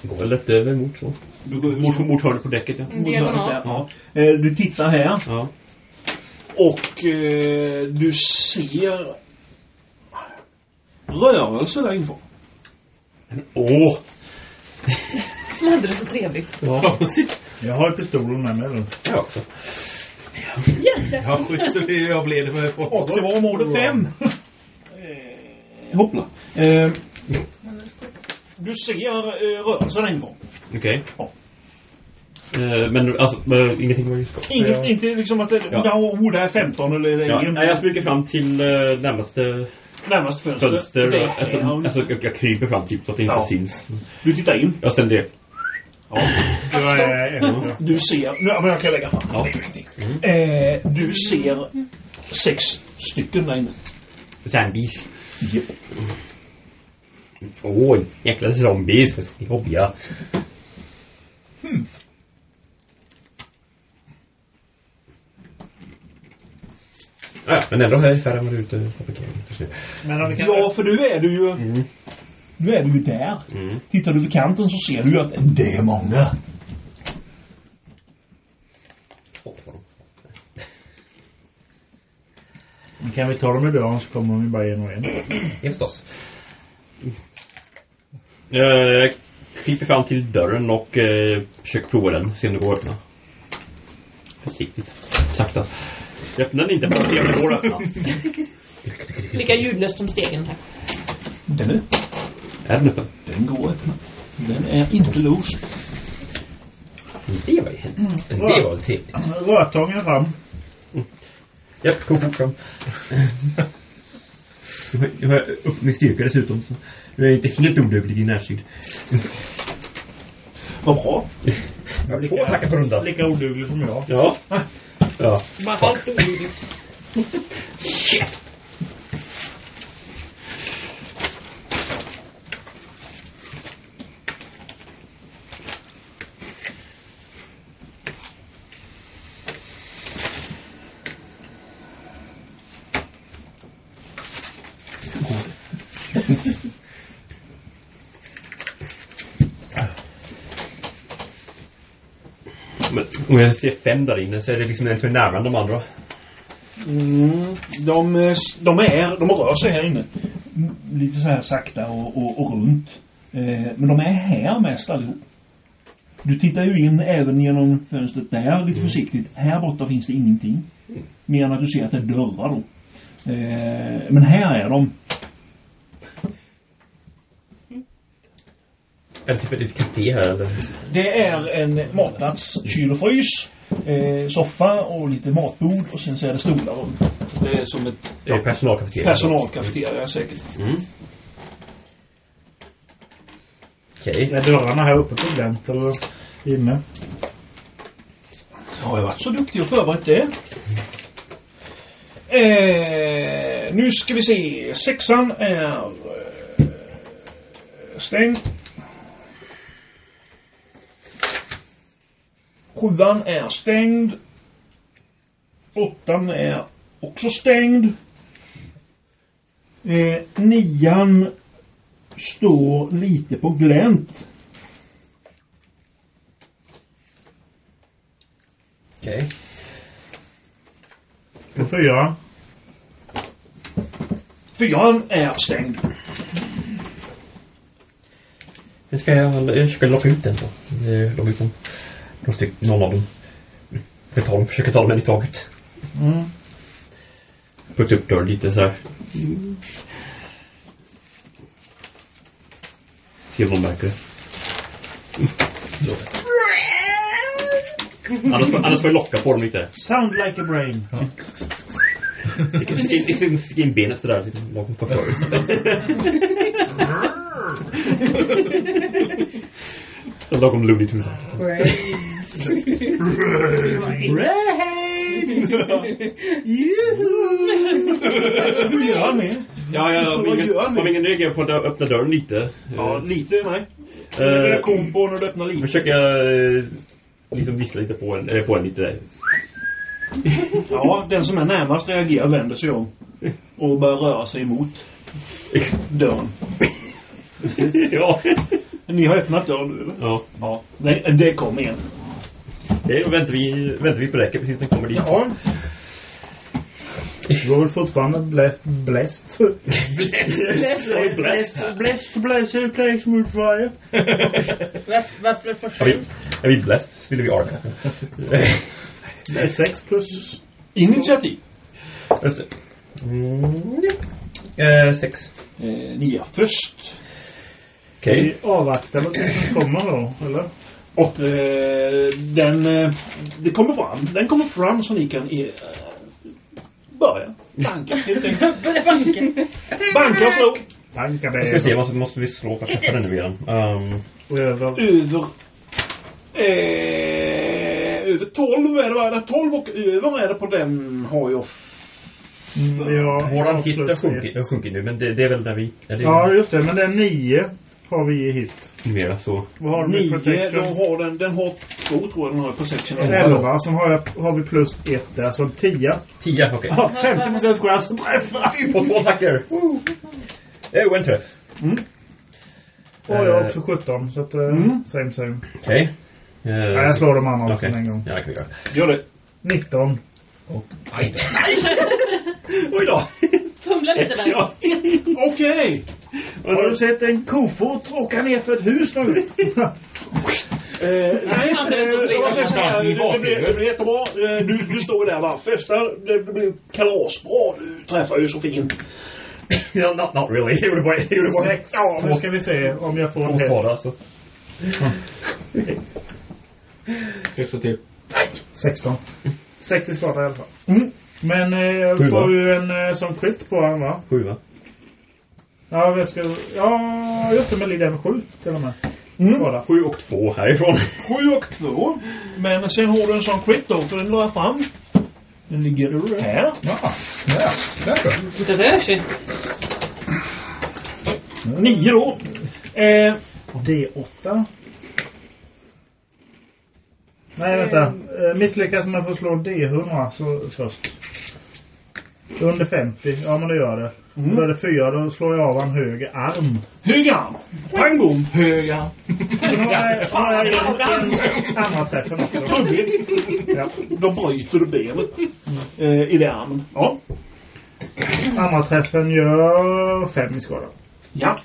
Speaker 6: går lätt över mot så.
Speaker 5: Du går
Speaker 6: Mot, mot hörnet på däcket, ja.
Speaker 4: En diagonal.
Speaker 5: där. Ja. Eh, Du tittar här.
Speaker 6: Ja.
Speaker 5: Och eh, du ser rörelse där inför.
Speaker 6: Åh!
Speaker 4: Som hade det så trevligt.
Speaker 6: Ja.
Speaker 2: Jag har pistolen med mig.
Speaker 6: Jag också.
Speaker 4: Yes,
Speaker 3: Jag skydd så det jag blev med
Speaker 5: Och det var område fem. Eh, hoppla. Eh, du ser eh, rörelse där inför.
Speaker 6: Okej.
Speaker 5: Ja.
Speaker 6: Eh, men alltså, men, ingenting var just
Speaker 5: Inget,
Speaker 2: Ja.
Speaker 5: inte liksom att det,
Speaker 6: Ja.
Speaker 5: ja. oh, det är 15 eller det är
Speaker 6: Ja, nej, jag smyger fram till eh, närmaste
Speaker 5: Närmast fönster.
Speaker 6: fönster.
Speaker 5: Det är
Speaker 6: alltså, alltså, jag, jag kryper fram typ så att det inte
Speaker 5: Ja.
Speaker 6: syns.
Speaker 5: Du tittar in.
Speaker 6: Jag ställer det.
Speaker 5: Ja.
Speaker 2: Jag är efter.
Speaker 5: Du ser... Nu, men jag kan lägga fram
Speaker 6: Ja.
Speaker 5: det. Eh, du ser sex stycken där inne.
Speaker 6: Zombies.
Speaker 5: Ja.
Speaker 6: Åh, jäkla zombies. Vad jobbiga. Ja, men ändå är jag färre än vad du är ute på parkeringen just nu.
Speaker 2: Men om vi kan...
Speaker 5: Ja, för du är du ju... Nu är du ju där.
Speaker 6: Mm.
Speaker 5: Tittar du vid kanten så ser du ju att det är många.
Speaker 2: Men Kan vi ta dem i dörren så kommer de bara en och en.
Speaker 6: Ja, förstås. Jag kryper fram till dörren och eh, försöker prova den. Se om det går att öppna. Försiktigt. Sakta. Jag öppnar den inte att se om det går att öppna.
Speaker 4: Lika ljudlöst som stegen här.
Speaker 5: Den är...
Speaker 6: Är den öppen?
Speaker 5: Den går inte. Den är inte låst.
Speaker 6: Det var ju Det var väl trevligt.
Speaker 2: Rörtången fram.
Speaker 6: Japp, kom fort fram. Nu har- jag upp min styrka dessutom. Så nu är jag inte helt oduglig i närstrid.
Speaker 5: Vad bra.
Speaker 6: Jag har två attacker på rundan.
Speaker 2: Lika oduglig som jag.
Speaker 6: Ja. Ja.
Speaker 4: Bara halvt oljudligt.
Speaker 6: Shit! Om jag ser fem där inne så är det liksom en som är närmare än de andra.
Speaker 5: Mm, de, de, är, de rör sig här inne. Mm, Lite så här sakta och, och, och runt. Eh, men de är här mest allihop. Du tittar ju in även genom fönstret där lite försiktigt. Här borta finns det ingenting. Mer än att du ser att det är dörrar då. Eh, men här är de.
Speaker 6: Är det typ ett litet café här eller?
Speaker 5: Det är en matplats, kyl och frys, eh, soffa och lite matbord och sen så är det stolar runt. Det är som ett
Speaker 6: Ja. Personalkafeteria.
Speaker 5: personalkafeteria säkert.
Speaker 6: Mm. Okej.
Speaker 2: Är dörrarna här uppe på glänt eller inne?
Speaker 5: Har jag varit så duktig och förberett det? Eh, nu ska vi se. Sexan är eh, stängd. Sjuan är stängd. Åttan är också stängd. Eh, nian står lite på glänt.
Speaker 6: Okej.
Speaker 2: På fyra.
Speaker 5: Fyran är stängd.
Speaker 6: Jag ska, jag ska locka ut den då. Locka ut. Styck, någon av dem. Jag tar dem, försöker ta dem en i taget.
Speaker 2: Mm.
Speaker 6: Putta upp dörren lite så här. Se om de märker det. Annars, annars får jag locka på dem lite.
Speaker 2: Sound like a brain.
Speaker 6: Sticka sticka in, benet sådär bakom förförelsen. Så lagom Looney Tunes.
Speaker 4: Brains.
Speaker 5: Hur gör han med?
Speaker 6: Ja, ja,
Speaker 5: Vad
Speaker 6: om ingen,
Speaker 5: gör ni?
Speaker 6: om ingen reagerar på att jag öppnar dörren lite.
Speaker 5: Ja, lite nej.
Speaker 6: Eh,
Speaker 5: Reaktion på när du öppnar lite.
Speaker 6: Försöka eh, liksom vissla lite på en, eh, på en lite.
Speaker 5: Ja, den som är närmast reagerar vänder sig om. Och börjar röra sig emot dörren.
Speaker 6: ja.
Speaker 5: Ni har öppnat dörren nu eller?
Speaker 6: ja.
Speaker 5: Ja. Det, det kommer igen.
Speaker 6: Det väntar vi, väntar vi på det precis när den kommer dit.
Speaker 5: Ja.
Speaker 2: Du har väl fortfarande bläst... Bläst? Bläst, bläst, bläst, you play smooth fire.
Speaker 4: Varför, för
Speaker 6: Är vi,
Speaker 4: sent?
Speaker 6: är vi blessed så vill vi arka.
Speaker 2: Det är sex plus...
Speaker 5: Initiativ.
Speaker 6: Just det. Mm. Eh, sex.
Speaker 5: Eh, ni är först.
Speaker 6: Okej.
Speaker 2: Vi avvaktar tills den kommer då, eller?
Speaker 5: Och eh, den... Eh, det kommer fram. Den kommer fram så ni kan eh, börja. Banka.
Speaker 4: Börja banka.
Speaker 5: Banka och slå.
Speaker 2: Tankar
Speaker 6: Då ska vi se,
Speaker 2: det.
Speaker 6: måste, måste vi slå för att träffa den nu igen. Um,
Speaker 2: Över...
Speaker 5: Över... Eh, över 12 är det va? 12 och över är det på den har jag...
Speaker 2: Mm, ja,
Speaker 6: våran hit sjunkit, har sjunkit nu, men det, det är väl där vi... Är det
Speaker 2: Ja, just det. Men det är nio har vi i hit.
Speaker 6: mera så.
Speaker 2: Vad har du
Speaker 5: 9,
Speaker 2: med
Speaker 5: då
Speaker 2: protection?
Speaker 5: har den... Den har två tror jag den har i perception.
Speaker 2: Elva. Som har, jag, har vi plus ett där. Så tia.
Speaker 6: Tio, okej.
Speaker 2: Ja, 50% chans att träffa.
Speaker 6: På två attacker! Woo! Oh, en träff.
Speaker 2: Och jag har också 17. Så att... eh,
Speaker 5: Mm.
Speaker 2: Same, same.
Speaker 6: Okej.
Speaker 2: Ja, jag slår de andra också
Speaker 6: Okej.
Speaker 2: en gång.
Speaker 6: Ja, det kan vi göra.
Speaker 5: Gör det.
Speaker 2: 19.
Speaker 6: Oj då!
Speaker 4: Fumla lite där.
Speaker 6: Ja.
Speaker 5: Okej.
Speaker 2: Har du sett en kofot åka ner för ett hus gång?
Speaker 5: Eh, nej, eh, jag det, blir,
Speaker 9: bakhuvudet.
Speaker 5: det blir jättebra. Eh, Du, du står där va. Första, det, det blir kalasbra. Du träffar ju så fint.
Speaker 6: Ja, not, not really. Det gjorde bara, gjorde bara
Speaker 2: Sex. Nu ska vi se om jag får
Speaker 6: två
Speaker 2: en
Speaker 6: skada alltså.
Speaker 9: Sex och till.
Speaker 2: 16. 60 skada i alla fall.
Speaker 5: Mm.
Speaker 2: Men eh,
Speaker 6: Sju,
Speaker 2: får ju en eh, som crit på den va?
Speaker 6: Sju va?
Speaker 2: Ja, jag ska... Ja, just det. Men ligger över sju till och med.
Speaker 5: Mm.
Speaker 2: Skada.
Speaker 6: Sju och två härifrån.
Speaker 5: 7 och 2. Men sen har du en sån quit då, för den la jag fram. Den ligger här.
Speaker 9: Ja, där. Där.
Speaker 4: Det rör sig.
Speaker 5: 9 då. Eh,
Speaker 2: D8. Nej, vänta. Eh, misslyckas med att få slå D100 så först. Under 50. Ja, men det gör det.
Speaker 5: Mm.
Speaker 2: Då är det 4. Då slår jag av en höger arm.
Speaker 5: höger arm. Pang bom.
Speaker 2: Jag en, en andra träffen också. Ja.
Speaker 5: Då bryter du benet eh, i den armen. Ja.
Speaker 2: Andra träffen gör 5 i skada.
Speaker 5: Ja.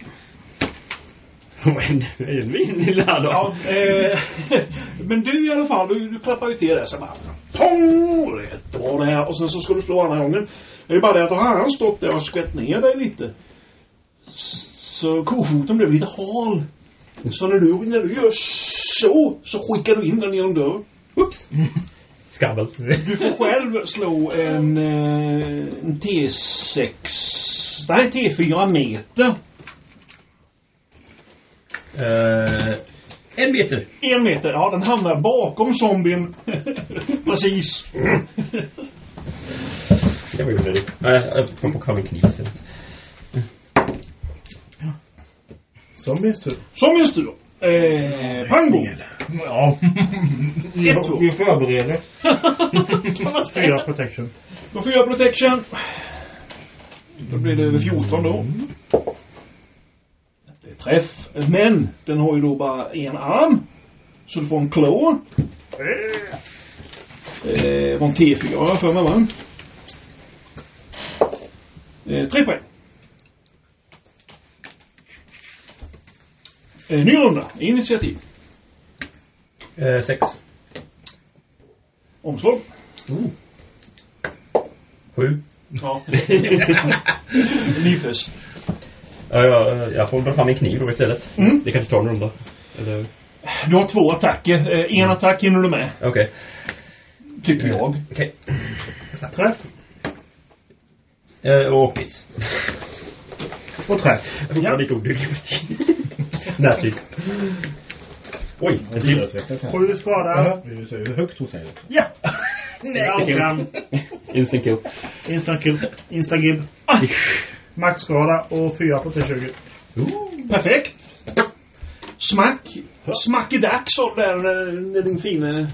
Speaker 6: Min lilla då?
Speaker 5: ja eh, men du i alla fall, du, du klappar ju till där så bara... Pong! Det är jättebra det här. Och sen så ska du slå andra gången. Det är bara det att har han stått där och skvätt ner dig lite. Så kofoten blev lite hal. Så när du, när du gör så, så skickar du in den genom dörren.
Speaker 6: Oops! Skabbel.
Speaker 5: Du får själv slå en, eh, en T6... Nej, T4 meter.
Speaker 6: Uh, en meter.
Speaker 5: En meter, ja den hamnar bakom zombien. Precis.
Speaker 6: Det var ju onödigt. Nej, jag får plocka fram en kniv istället.
Speaker 2: Zombies tur.
Speaker 5: Zombiens tur. Eh, Pango.
Speaker 9: Ja. Vi,
Speaker 5: Ett, två.
Speaker 9: vi förbereder.
Speaker 2: 4 protection.
Speaker 5: Då får jag protection. Då blir det över 14 då träff. Men den har ju då bara en arm. Så du får en klå. Eh, var en T4 har jag för mig va? Eh, tre poäng. Eh, ny runda. Initiativ.
Speaker 6: Eh, sex.
Speaker 5: Omslag. Oh.
Speaker 6: Sju.
Speaker 5: Ja. Ni
Speaker 6: först ja, jag får dra fram min kniv då istället.
Speaker 5: Mm.
Speaker 6: Det kanske tar en runda. Eller...
Speaker 5: Du har två attacker. Eh, en attack hinner du med.
Speaker 6: Okej.
Speaker 5: Tycker jag.
Speaker 6: Okej.
Speaker 2: Träff.
Speaker 6: Eh, och miss.
Speaker 2: Och träff.
Speaker 6: Jag ja. lite oduglig på stil. Närtid. Oj, det blir
Speaker 2: Sju skada.
Speaker 3: Du ser ju högt hos sig.
Speaker 2: Ja! Nej,
Speaker 6: Instant kill.
Speaker 2: Instant kill. Instant kill. Maxskada och fyra på T20.
Speaker 5: Perfekt. Smack. Smack i dags du där när, när din fina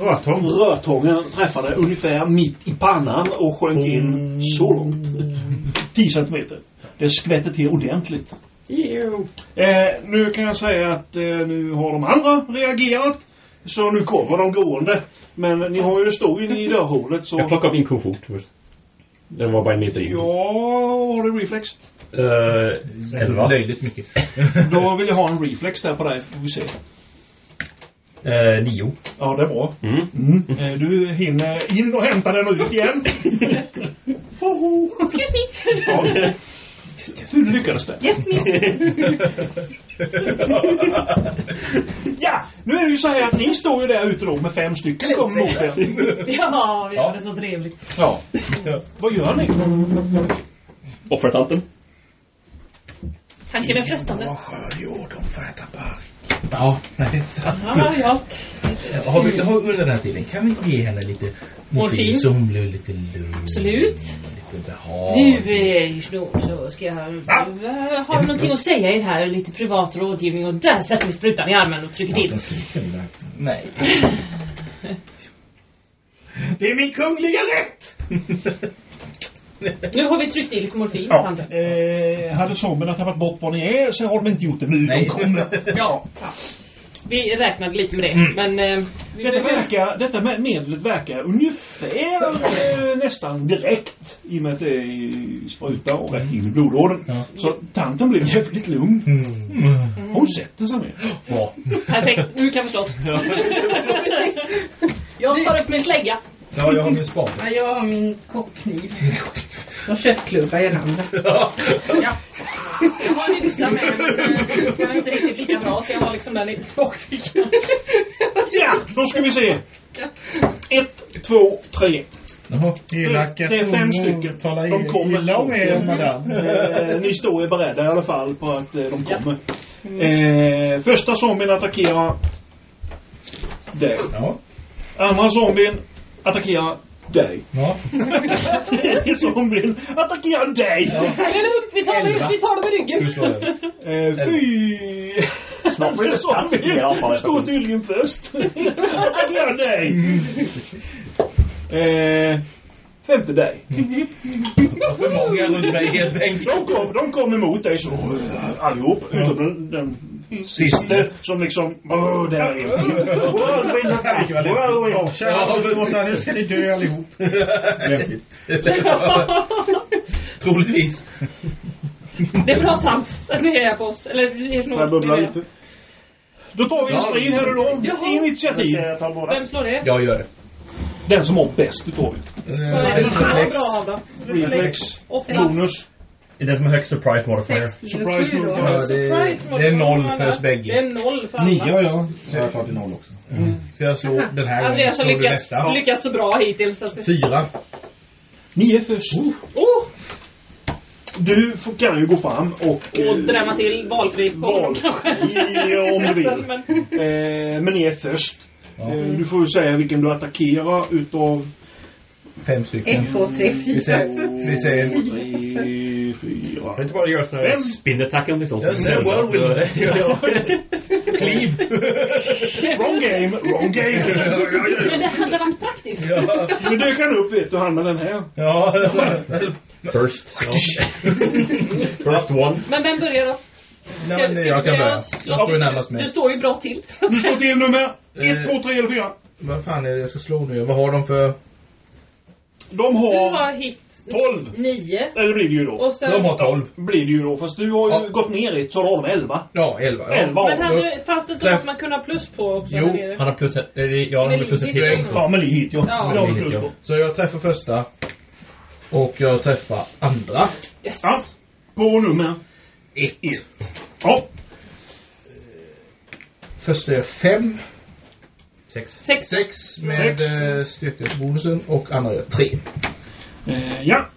Speaker 2: Rötång.
Speaker 5: rödtången träffade ungefär mitt i pannan och sjönk in så långt. 10 centimeter. Det skvätte till ordentligt. Eh, nu kan jag säga att eh, nu har de andra reagerat. Så nu kommer de gående. Men ni har ju stod ju i dörrhålet så...
Speaker 6: Jag plockar upp min kofot först. Den var bara en meter in.
Speaker 5: Ja, har du reflex?
Speaker 6: Uh, elva.
Speaker 3: Löjligt mycket.
Speaker 5: Då vill jag ha en reflex där på dig, får vi se.
Speaker 6: Uh, nio.
Speaker 5: Ja, det är bra.
Speaker 6: Mm.
Speaker 5: Mm. Eh, Du hinner in och hämta den och ut igen. Hoho.
Speaker 4: Excuse me.
Speaker 5: Ja. Hur lyckades det?
Speaker 4: Yes me.
Speaker 5: Ja, nu är det ju så här att ni står ju där ute då med fem stycken kommer mot er.
Speaker 4: Ja, vi har det så trevligt.
Speaker 5: Ja. Vad gör ni?
Speaker 6: Offertanten.
Speaker 4: Tanken är frestande.
Speaker 3: skör jord, de får äta bark. Ja, nej, sant.
Speaker 4: Ja, ja.
Speaker 3: Har vi, har, under den här tiden, kan vi inte ge henne lite
Speaker 4: Morfin?
Speaker 3: så hon blir lite lugn?
Speaker 4: Absolut.
Speaker 3: Lite
Speaker 4: Nu
Speaker 3: behag.
Speaker 4: är ju snart så ska jag ha någonting att säga i det här. Lite privat rådgivning och där sätter vi sprutan i armen och trycker till.
Speaker 3: Nej.
Speaker 5: Det är min kungliga rätt!
Speaker 4: Nu har vi tryckt i lite morfin.
Speaker 5: Ja. Eh, hade zombierna tappat bort var ni är så har de inte gjort det nu.
Speaker 3: Nej.
Speaker 5: De kommer.
Speaker 4: Ja. Vi räknade lite med det.
Speaker 5: Mm.
Speaker 4: Men... Eh, vi
Speaker 5: Detta, verkar, detta med- medlet verkar ungefär eh, nästan direkt i och med att det är spruta och rätt in i blodådern.
Speaker 3: Ja.
Speaker 5: Så tanten blev jävligt lugn.
Speaker 3: Mm.
Speaker 5: Hon sätter sig ner.
Speaker 3: Bra.
Speaker 4: Perfekt, nu kan jag förstå. Jag tar upp min slägga.
Speaker 3: Ja, jag har min spade.
Speaker 7: Ja, jag har min kockkniv. Och köttklubba i handen.
Speaker 4: Ja. Jag har en yxa med men den är inte riktigt lika bra så jag har liksom den i bakfickan.
Speaker 5: Ja, då ska vi se. Ett, två, tre.
Speaker 3: Jaha.
Speaker 2: Elaka
Speaker 5: Det är fem stycken.
Speaker 2: talar
Speaker 5: De kommer.
Speaker 2: illa om er, madame.
Speaker 5: Eh, ni står ju beredda i alla fall på att eh, de kommer. Eh, första zombien attackerar dig.
Speaker 3: Ja.
Speaker 5: Andra zombien attackerar dig.
Speaker 3: Ja.
Speaker 5: Tredje zombien attackerar dig.
Speaker 3: Ja.
Speaker 4: Det är lugnt, vi tar, det, vi tar det med ryggen.
Speaker 3: slår över.
Speaker 5: Eh, fy...
Speaker 6: Snart får det
Speaker 5: zombien
Speaker 6: Ja,
Speaker 5: står tydligen först. attackerar dig. Eh, femte dig.
Speaker 3: Jag för många runt mig helt enkelt.
Speaker 5: De kom, de kom emot dig så allihop. Utom den, den sista som liksom... Åh, där är en.
Speaker 2: Kära förståta, nu ska ni dö allihop.
Speaker 3: Troligtvis.
Speaker 4: Det är bra tant att ni är på oss. Eller är
Speaker 5: Får jag bubbla lite? Då tar vi en strid här nu då. Initiativ.
Speaker 2: Jag?
Speaker 4: Vem slår det?
Speaker 3: Jag gör det.
Speaker 5: Den som har bäst utav er.
Speaker 4: Är det
Speaker 3: Reflex.
Speaker 5: Reflex. Bonus.
Speaker 6: Det är den som har högst surprise modifier.
Speaker 5: Surprise.
Speaker 3: Ja, det, det är noll för oss
Speaker 4: Det
Speaker 3: bägge.
Speaker 4: är noll för alla.
Speaker 3: Nio har jag. Så jag fått till noll också. Så jag slår den här gången.
Speaker 4: Andreas har lyckats, lyckats så bra hittills. Att...
Speaker 3: Fyra.
Speaker 5: Ni är först.
Speaker 4: Oh!
Speaker 5: Du får, kan ju gå fram och...
Speaker 4: Och drämma till valfri på kanske.
Speaker 5: Ja, om du vill.
Speaker 4: Men,
Speaker 5: Eh, men ni är först.
Speaker 3: Ja.
Speaker 5: Eh, du får ju säga vilken du attackerar utav...
Speaker 3: Fem stycken.
Speaker 7: Ett, två, tre,
Speaker 3: Vi
Speaker 7: fyra.
Speaker 3: säger... Vi säger...
Speaker 5: Tre,
Speaker 6: Kan
Speaker 5: fyra...
Speaker 6: du inte bara göra sån här
Speaker 5: Fem.
Speaker 6: spinnattack eller något sånt?
Speaker 3: Jag säger whirlwind. Kliv.
Speaker 5: Wrong game, wrong game.
Speaker 4: men det hade varit praktiskt.
Speaker 3: Ja.
Speaker 5: Men det kan upp vet du, han med den här.
Speaker 3: Ja.
Speaker 6: First. First one.
Speaker 4: Men vem börjar då?
Speaker 3: Nej, men jag kan börja. Jag står ju närmast
Speaker 4: Du
Speaker 3: mig.
Speaker 4: står ju bra till.
Speaker 5: Du slår till nummer
Speaker 3: Eh.
Speaker 5: ett, två, tre eller fyra.
Speaker 3: Vad fan är det jag ska slå nu? Vad har de för...
Speaker 5: De
Speaker 4: Du
Speaker 5: har...
Speaker 4: har hit
Speaker 5: 12.
Speaker 4: 9.
Speaker 5: Eller blir det ju då.
Speaker 4: Sen...
Speaker 3: De har 12.
Speaker 5: Blir det ju då. Fast du har ju
Speaker 3: Ja.
Speaker 5: gått ner ett så har de 11.
Speaker 3: Ja, 11. Ja.
Speaker 5: 11
Speaker 4: Men
Speaker 5: har
Speaker 4: hade,
Speaker 5: du.
Speaker 4: du- fanns det inte något man kunde ha plus på också?
Speaker 3: Jo?
Speaker 6: Han har plus Ja, han har plus ett hit
Speaker 4: hit.
Speaker 6: också.
Speaker 5: Ja, men det är hit ja.
Speaker 4: Ja.
Speaker 5: Det har du plus på.
Speaker 3: Så jag träffar första. Och jag träffar andra.
Speaker 4: Yes.
Speaker 5: Ja. På nummer
Speaker 3: Ett.
Speaker 5: 1. Ja.
Speaker 3: Första är 5.
Speaker 6: Sex.
Speaker 4: Sex.
Speaker 3: 6 med eh, styrkebonusen och andra är 3.
Speaker 5: Eh, ja.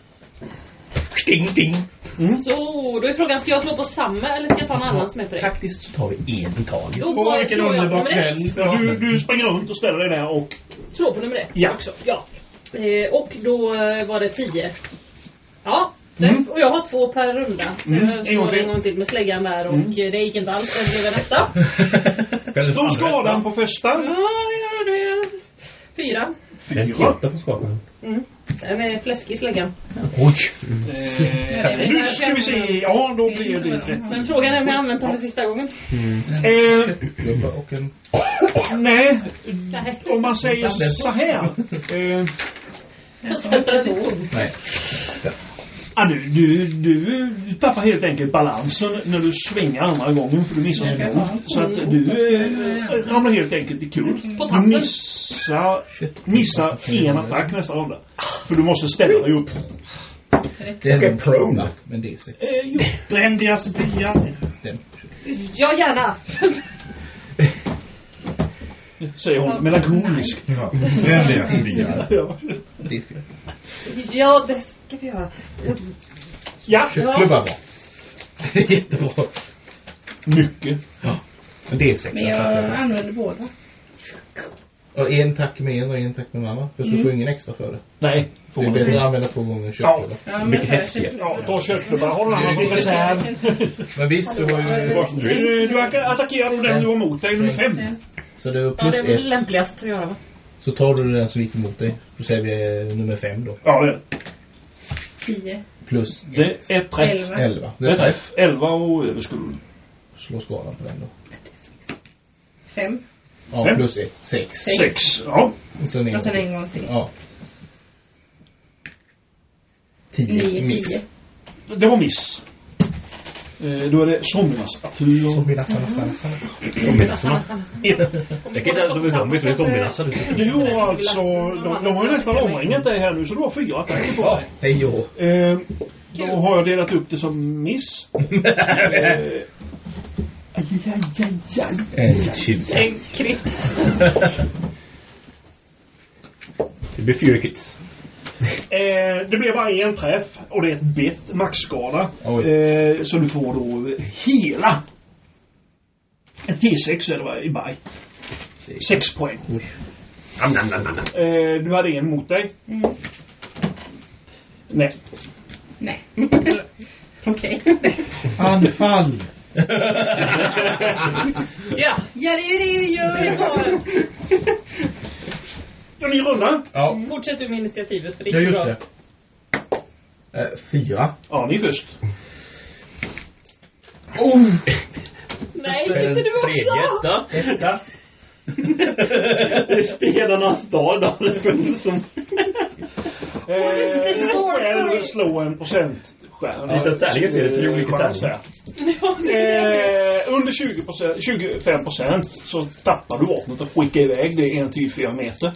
Speaker 9: Ding, ding.
Speaker 4: Så då är frågan, ska jag slå på samma eller ska jag ta någon annan som på det?
Speaker 9: Faktiskt så tar vi en i taget.
Speaker 4: Då tar jag,
Speaker 9: vilken underbar
Speaker 4: nummer ett.
Speaker 9: kväll.
Speaker 5: Du, du springer runt och ställer dig där och...
Speaker 4: Slå på nummer ett
Speaker 5: Ja.
Speaker 4: också. Ja. Eh, och då eh, var det 10. Ja. Träff. Och jag har två per runda. Så
Speaker 5: Mm.
Speaker 4: jag slår
Speaker 5: till.
Speaker 4: en gång till med släggan där och
Speaker 5: Mm.
Speaker 4: eh, det gick inte alls. Det blev en etta.
Speaker 5: Slå skadan på första.
Speaker 4: Ja, ja, det är fyra.
Speaker 6: En T8 på skadan.
Speaker 4: Den är fläskig släggan.
Speaker 5: Eh, nu ska vi se. Ja, då blir det 30.
Speaker 4: Men frågan är om jag har använt den för sista gången.
Speaker 5: Eh,
Speaker 3: och en...
Speaker 5: nej, om man säger så här. Eh,
Speaker 4: Jag sätter den då.
Speaker 3: Nej.
Speaker 5: Ja, du, du, du, du tappar helt enkelt balansen när du svingar andra gången för du missar så grovt. Så att du eh, ramlar helt enkelt i kull.
Speaker 4: På
Speaker 5: Du missar, missar en attack nästa runda. För du måste ställa dig upp.
Speaker 3: Det är
Speaker 6: en prone.
Speaker 3: Men det är 6.
Speaker 5: Eh, jo.
Speaker 2: Bränn deras byar.
Speaker 3: Den.
Speaker 4: Ja, gärna.
Speaker 5: Säger hon melankoliskt.
Speaker 10: Ja, byar.
Speaker 5: Ja.
Speaker 3: Det är fel.
Speaker 4: Ja, det ska vi göra.
Speaker 5: Ja,
Speaker 3: Köttklubba bra. Det är jättebra.
Speaker 5: mycket.
Speaker 9: Men det är sex
Speaker 7: Men jag använder båda.
Speaker 3: Och en tack med en och en tack med den andra. För så får du ingen extra för det.
Speaker 5: Nej,
Speaker 3: Det
Speaker 5: får
Speaker 3: är
Speaker 5: man
Speaker 3: bättre
Speaker 5: inte.
Speaker 3: att använda två gånger köttklubba.
Speaker 7: Ja,
Speaker 6: Mycket
Speaker 7: köttklubba.
Speaker 5: Ja, ta. Har du någon annan reserv?
Speaker 3: Men visst, du har ju...
Speaker 5: Du, du attackerar den du har mot dig, nummer fem.
Speaker 3: Så det är
Speaker 4: Ja,
Speaker 3: plus
Speaker 4: det är väl
Speaker 3: ett.
Speaker 4: lämpligast att göra va?
Speaker 3: Så tar du den som gick emot dig. Då säger vi eh, nummer fem då.
Speaker 5: Ja, det är
Speaker 7: Tio.
Speaker 3: Plus
Speaker 5: det. är ett träff.
Speaker 7: Elva.
Speaker 3: elva. Det är träff.
Speaker 5: Elva och över skuld.
Speaker 3: Slå skadan på den då.
Speaker 7: Fem.
Speaker 3: Ja,
Speaker 5: Fem.
Speaker 3: plus ett. Sex.
Speaker 5: Sex. Ja.
Speaker 3: Och sen en
Speaker 7: Och sen
Speaker 3: gång.
Speaker 7: en gång till.
Speaker 3: Ja. Tio.
Speaker 7: Nio,
Speaker 3: Miss.
Speaker 7: tio.
Speaker 5: Det var miss. Eh, då är det zombiernas.
Speaker 3: Zombie-nassarna, nassarna.
Speaker 6: Zombienassarna.
Speaker 5: Ett.
Speaker 6: Jag kan inte att de är zombies, det är zombienassa.
Speaker 5: Du har alltså... De, de har ju nästan omringat dig här nu så du har fyra attacker på dig.
Speaker 3: Hej och
Speaker 5: Eh, då har jag delat upp det som miss. eh, aj, aj, aj, aj.
Speaker 3: en tjugo.
Speaker 4: En krit.
Speaker 6: Det blir fyra kits.
Speaker 5: Eh, det blir bara en träff och det är ett bett maxskada. Eh, så du får då hela en T6 eller vad i bite. Sex poäng.
Speaker 3: Oj.
Speaker 6: Nam, nam, nam, nam, nam.
Speaker 5: Eh, du hade en mot dig.
Speaker 7: Mm.
Speaker 5: Nej.
Speaker 7: Nej. Okej.
Speaker 9: Anfall!
Speaker 4: Ja.
Speaker 7: Ja, det är det vi gör.
Speaker 4: Vi
Speaker 5: Ja, ni rullar.
Speaker 3: Ja,
Speaker 4: Fortsätt du med initiativet för det
Speaker 3: ja
Speaker 4: gick
Speaker 3: just
Speaker 4: bra.
Speaker 3: det. Eh, fyra.
Speaker 5: Ja, ni är först.
Speaker 4: Nej,
Speaker 6: Det är
Speaker 4: inte du också!
Speaker 6: tredje etta. Etta. Det är spelarnas dag då.
Speaker 5: Eh, själv
Speaker 4: så?
Speaker 5: slå en procentskärm.
Speaker 6: Lite tärningar ser det, tre olika.
Speaker 4: Ja, är
Speaker 5: Eh, under 20 procent, 25 procent så tappar du vapnet och skickar iväg det en till fyra meter.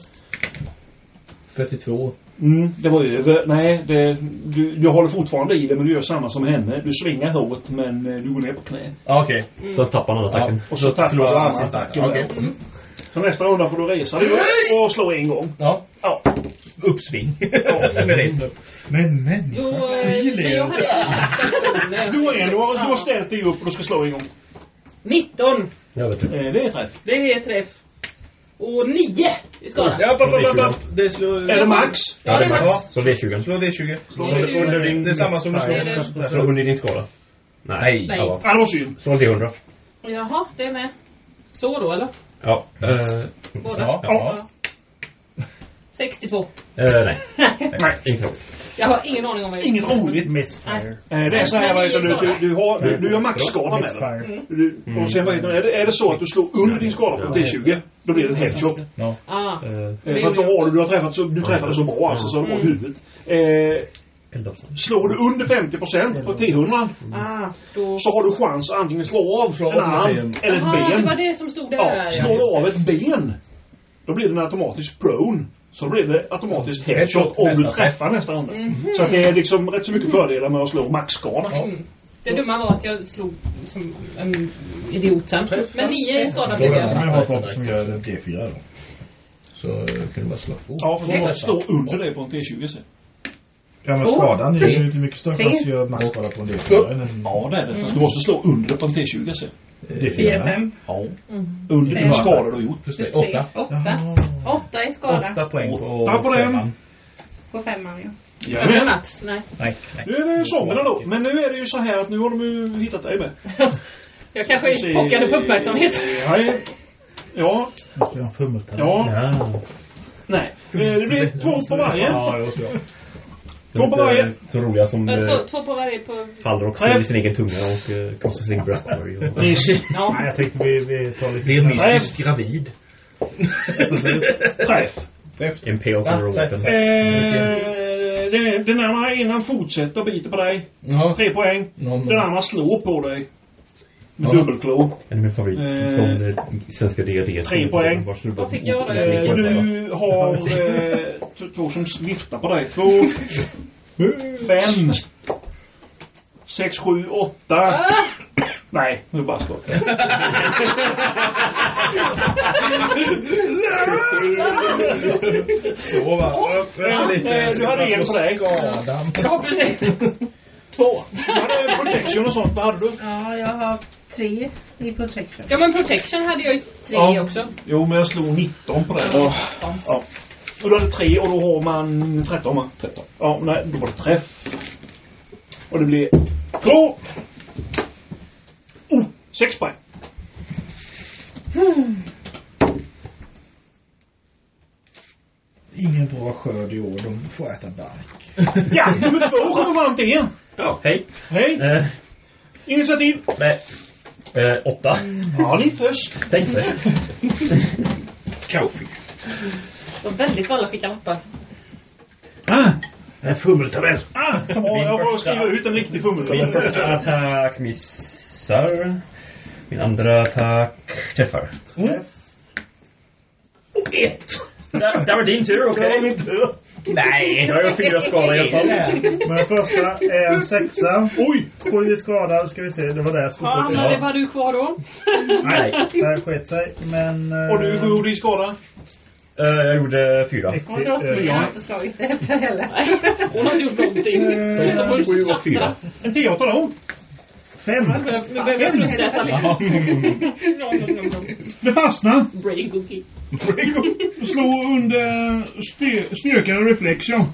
Speaker 3: 42.
Speaker 5: Mm, det var över. Nej, det, du, du håller fortfarande i det men du gör samma som henne. Du svingar hårt men eh, du går ner på knä.
Speaker 3: Ja, Okej.
Speaker 6: Så tappar han attacken.
Speaker 5: Och så tappar du
Speaker 3: förlorar
Speaker 5: andra
Speaker 3: han sista.
Speaker 5: attacken.
Speaker 3: Okej.
Speaker 5: där.
Speaker 3: Mm.
Speaker 5: Så nästa runda får du resa dig upp och slå en gång.
Speaker 3: Ja.
Speaker 5: Ja.
Speaker 9: Uppsving. Med.
Speaker 10: Men men.
Speaker 4: Eh, jag hade.
Speaker 5: Du har en. Du har, du har ställt dig upp och du ska slå en gång.
Speaker 4: 19.
Speaker 6: Jag vet inte.
Speaker 5: Eh, det är träff.
Speaker 4: Det är träff. Och 9 i skada.
Speaker 9: Ja, bla, bla, bla. Det slår...
Speaker 5: Är det max?
Speaker 4: Ja, det är max.
Speaker 6: Så V20.
Speaker 9: Slå D20.
Speaker 5: Slå
Speaker 4: Det är
Speaker 6: Under din...
Speaker 9: Det är samma som du
Speaker 4: Det är det.
Speaker 9: slår.
Speaker 6: Slå under din skala. Nej.
Speaker 4: Nej.
Speaker 6: Ja.
Speaker 5: Ja, det var synd.
Speaker 6: Slå en T100.
Speaker 4: Jaha, det är med. Så då, eller?
Speaker 6: Ja. Eh,
Speaker 4: Båda?
Speaker 3: Ja.
Speaker 5: Ja.
Speaker 4: 62.
Speaker 6: Eh, nej.
Speaker 5: Nej.
Speaker 6: Roligt.
Speaker 4: Jag har ingen aning om vad jag
Speaker 5: Inget roligt.
Speaker 2: Misfire.
Speaker 5: Eh, Det är så här, vad heter det, du, du, har, du, du har maxskada med den.
Speaker 2: Misfire.
Speaker 5: Du, och sen vad heter det, är det, är det så att du slår under din skada på T20, då blir det en headshot.
Speaker 4: Ah,
Speaker 6: Eh,
Speaker 5: Eh, För att då har du, du har träffat så, du träffade så bra alltså, så det var huvudet. Eh, slår du under 50% på T100
Speaker 4: ah, då...
Speaker 5: så har du chans att antingen slå av
Speaker 9: Slå
Speaker 5: en
Speaker 9: av
Speaker 5: arm
Speaker 9: ben.
Speaker 5: eller ett
Speaker 4: Jaha, det
Speaker 5: ben.
Speaker 4: var det som stod där.
Speaker 5: Ja, slår du av ett ben, då blir den automatiskt prone. Så då blir det automatiskt headshot om du
Speaker 9: nästa
Speaker 5: träffar nästa runda.
Speaker 4: Mhm.
Speaker 5: Så att det är liksom rätt så mycket fördelar med att slå maxskada.
Speaker 4: Det dumma var att jag slog som en idiot sen. Men nio i skada
Speaker 3: Då
Speaker 4: blev
Speaker 3: kan man
Speaker 4: jag.
Speaker 3: ha vapen som gör D4 då. Så kan du bara slå på.
Speaker 5: Ja, för du måste slå under det på en T20 sen.
Speaker 2: Ja, men skadan är ju mycket större chans att göra maxskada på en D4 än en
Speaker 5: Ja, det är det. Fast du måste slå under det på en T20 sen.
Speaker 7: Fyra, fem.
Speaker 5: Ja. Under din
Speaker 7: Fem.
Speaker 5: skada du har gjort.
Speaker 3: Plus
Speaker 7: Plus
Speaker 3: det.
Speaker 7: tre.
Speaker 3: Åtta.
Speaker 7: Åtta. Åtta i skada.
Speaker 2: Åtta poäng på,
Speaker 5: Åtta på den.
Speaker 7: På femman, ja.
Speaker 4: Är det max? Nej.
Speaker 2: Nej, nej.
Speaker 5: Nu är det zombierna då. Men nu är det ju så här att nu har de ju hittat dig med.
Speaker 4: Jag kanske är pockade på uppmärksamhet.
Speaker 5: Ja, ja, ja.
Speaker 6: Ja.
Speaker 5: Nej. Eh, Det blir två på varje.
Speaker 2: Ja, jag ska.
Speaker 5: Två på varje.
Speaker 6: Så roliga som
Speaker 4: Men
Speaker 6: eh,
Speaker 4: Två, två på varje på...
Speaker 6: faller också
Speaker 5: Nej.
Speaker 6: i sin egen tunga och eh, krossar sin bröstkorg. och-
Speaker 5: Miss.
Speaker 4: Ja.
Speaker 2: Nej, jag tänkte vi, vi tar lite...
Speaker 3: Blir mystisk gravid.
Speaker 5: Träff.
Speaker 6: Impales on
Speaker 3: Va?
Speaker 6: ropen.
Speaker 5: Eh, den, den andra innan fortsätter och biter på dig.
Speaker 3: Ja.
Speaker 5: Tre poäng.
Speaker 3: Någon,
Speaker 5: Den andra slår på dig. Med
Speaker 3: Ja.
Speaker 5: dubbelklo.
Speaker 6: En av mina favorit
Speaker 5: Eh,
Speaker 6: från eh, svenska D&D.
Speaker 5: tre poäng.
Speaker 4: Vad fick jag då?
Speaker 5: Eh, du har eh, två som viftar på dig. Två, fem, sex, sju, åtta.
Speaker 4: Ah!
Speaker 5: Nej, nu bara skott.
Speaker 3: Så va.
Speaker 5: Eh, du hade en på dig.
Speaker 4: Ja, precis. Två.
Speaker 5: Du hade protection och sånt. Vad hade du?
Speaker 7: Ja, jag har tre i protection.
Speaker 4: Ja, men protection hade jag ju tre
Speaker 5: Ja.
Speaker 4: också.
Speaker 5: Jo, men jag slog 19 på dig. Ja. Och då hade tre och då har man 13 va? 13. Ja, nej, då var det träff. Och det blir två. Oh, sex poäng.
Speaker 2: Ingen bra skörd i år. De får äta bark.
Speaker 5: Ja, nummer två kommer till er.
Speaker 6: Ja, hej.
Speaker 5: Hej,
Speaker 6: Eh,
Speaker 5: initiativ.
Speaker 6: nej. Eh, åtta.
Speaker 5: Ja, ni först.
Speaker 6: Tänkte.
Speaker 2: Kaffe.
Speaker 4: Det var väldigt vad alla fick lappar.
Speaker 5: Ah,
Speaker 2: En fummeltabell.
Speaker 5: ah, bra. Jag får skriva ut en riktig
Speaker 6: Min
Speaker 5: fummeltabell.
Speaker 6: första attack missar. Min andra attack träffar.
Speaker 5: Mm.
Speaker 2: Ett.
Speaker 6: Där, där var din tur, okej?
Speaker 2: Det var min tur.
Speaker 6: Nej, jag har ju fyra skada i alla fall.
Speaker 2: Men den första är en sexa.
Speaker 5: Oj!
Speaker 2: Sju i skada. Ska vi se. Det var där jag skulle
Speaker 4: Ja. Anna, det var du kvar då.
Speaker 6: Nej.
Speaker 2: Det här sket sig. Men... eh,
Speaker 5: Och du gjorde i skada?
Speaker 6: Eh, jag gjorde fyra.
Speaker 2: eh,
Speaker 7: har inte slagit detta heller.
Speaker 4: Hon har inte gjort någonting.
Speaker 2: Eh,
Speaker 4: Utom att
Speaker 6: Sju och fyra.
Speaker 5: En T8 då?
Speaker 2: Fem.
Speaker 4: Nu behöver jag frustäta lite.
Speaker 5: Det fastnar.
Speaker 4: Brain cookie.
Speaker 5: Slå under styr- styrka och reflex, ja.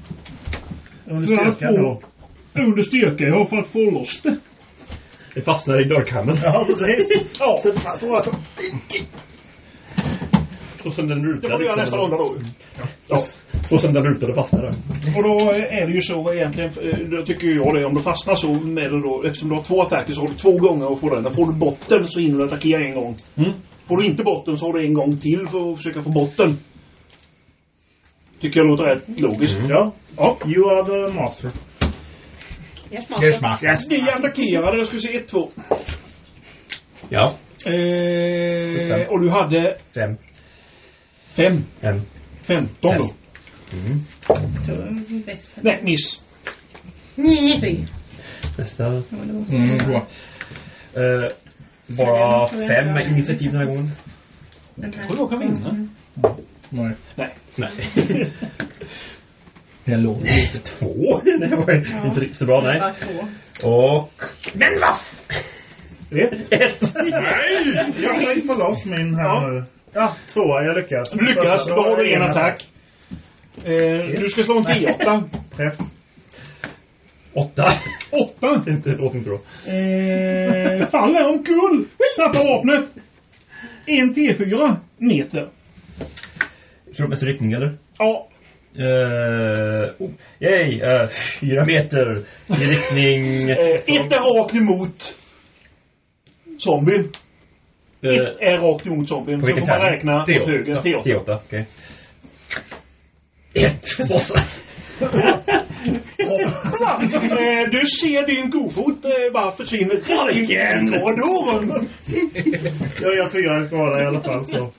Speaker 2: Under styrkan då.
Speaker 5: få... Under styrka, ja, för att få loss det.
Speaker 6: Det fastnar i dörrkammen.
Speaker 2: Ja, precis.
Speaker 5: Ja,
Speaker 2: Sätt fast
Speaker 6: Så som den
Speaker 5: det
Speaker 6: rutade.
Speaker 5: får du göra nästa runda då. Ja.
Speaker 6: Så som den rutade fastnar den.
Speaker 5: Och då är det ju så egentligen, eh, då tycker jag det, om du fastnar så med det då, eftersom du har två attacker så har du två gånger att få den. Får du botten så hinner du attackera en gång.
Speaker 6: Mm.
Speaker 5: Får du inte botten så har du en gång till för att försöka få botten. Tycker jag låter rätt logiskt.
Speaker 2: Ja.
Speaker 5: Ja.
Speaker 2: You are the master.
Speaker 4: Jag smakar.
Speaker 2: Yes.
Speaker 5: Ni attackerade, jag skulle se 1, 2.
Speaker 6: Ja.
Speaker 5: Eh, och du hade
Speaker 6: Fem.
Speaker 5: 5.
Speaker 6: En.
Speaker 5: 15 då.
Speaker 6: Mm.
Speaker 7: Bästa.
Speaker 5: Nej, miss.
Speaker 7: Tre. Det var så.
Speaker 3: Mm, bra.
Speaker 6: Eh, bara fem initiativ den här gången.
Speaker 7: Den här.
Speaker 5: Vad kan vi vinna?
Speaker 3: Nej.
Speaker 5: Nej.
Speaker 6: Nej.
Speaker 3: Jag låg lite.
Speaker 6: Två? Det var ju
Speaker 7: Ja.
Speaker 6: inte riktigt så bra, nej. Och... Men vad?
Speaker 2: Ett.
Speaker 6: Ett!
Speaker 2: Jag säger få loss min här
Speaker 5: Ja.
Speaker 2: nu. Ja, tvåa. Jag lyckas.
Speaker 5: Du lyckas, då har du en attack. Eh, du ska slå en T8.
Speaker 2: Träff.
Speaker 6: Åtta.
Speaker 5: 8.
Speaker 6: Inte, låter inte bra.
Speaker 5: Eh, faller omkull. Tappar vapnet. En T4 meter.
Speaker 6: Slumpmässig riktning, eller?
Speaker 5: Ja.
Speaker 6: Uh, oh, yay! Uh, fyra meter i riktning...
Speaker 5: Eh, ett är rakt emot zombien.
Speaker 6: Eh,
Speaker 5: Ett är rakt emot zombien. Så får man räkna
Speaker 3: T8.
Speaker 5: åt höger. T8.
Speaker 6: T8, okej. Ett förstås.
Speaker 5: Eh, du ser din kofot eh, bara försvinna i korridoren.
Speaker 2: Jag gör fyra skada i alla fall så.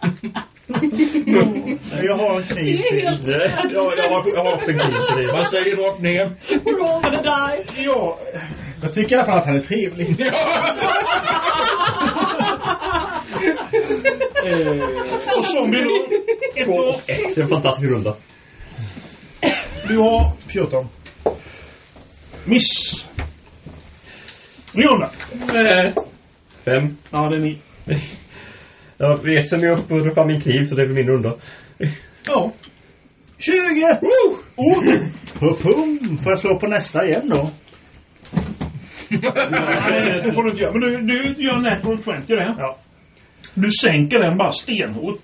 Speaker 2: Jag har en kniv till.
Speaker 6: Ja, jag, har, jag har också en kniv så det
Speaker 3: Man säger rakt ner.
Speaker 4: We're all gonna die.
Speaker 5: Ja,
Speaker 2: Jag tycker i alla fall att han är trevlig.
Speaker 5: eh, och zombien då. Ett,
Speaker 6: och ett. Det är en fantastisk runda.
Speaker 5: Du har
Speaker 2: 14.
Speaker 5: miss. Leona.
Speaker 6: Eh, Fem.
Speaker 5: Ja, det är ni.
Speaker 6: Jag reser mig upp och drar fram min kniv så det är min runda.
Speaker 5: Ja.
Speaker 2: 20!
Speaker 5: Oh.
Speaker 2: Pum! Får jag slå på nästa igen då?
Speaker 5: Nej, det får du inte göra. Men du, du gör natural 20 där.
Speaker 2: Ja.
Speaker 5: Du sänker den bara stenhårt.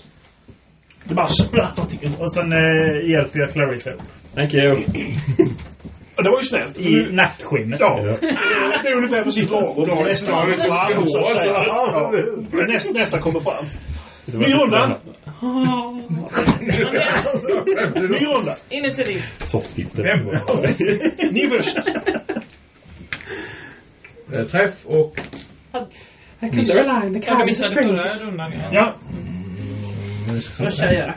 Speaker 5: Det bara sprattar till.
Speaker 2: Och sen eh, hjälper jag Clarissa upp.
Speaker 6: Thank you.
Speaker 5: Det var ju snällt.
Speaker 2: I nackskinnet.
Speaker 5: Ja. Det är ungefär precis lagom. Nästa, nästa, nästa kommer fram. Ny runda. Ny runda.
Speaker 4: Initiativ.
Speaker 6: Softbitter.
Speaker 5: Ni först.
Speaker 3: Eh, Träff och...
Speaker 4: Jag missade förra rundan. ja.
Speaker 5: Ja.
Speaker 7: Vad ska jag göra?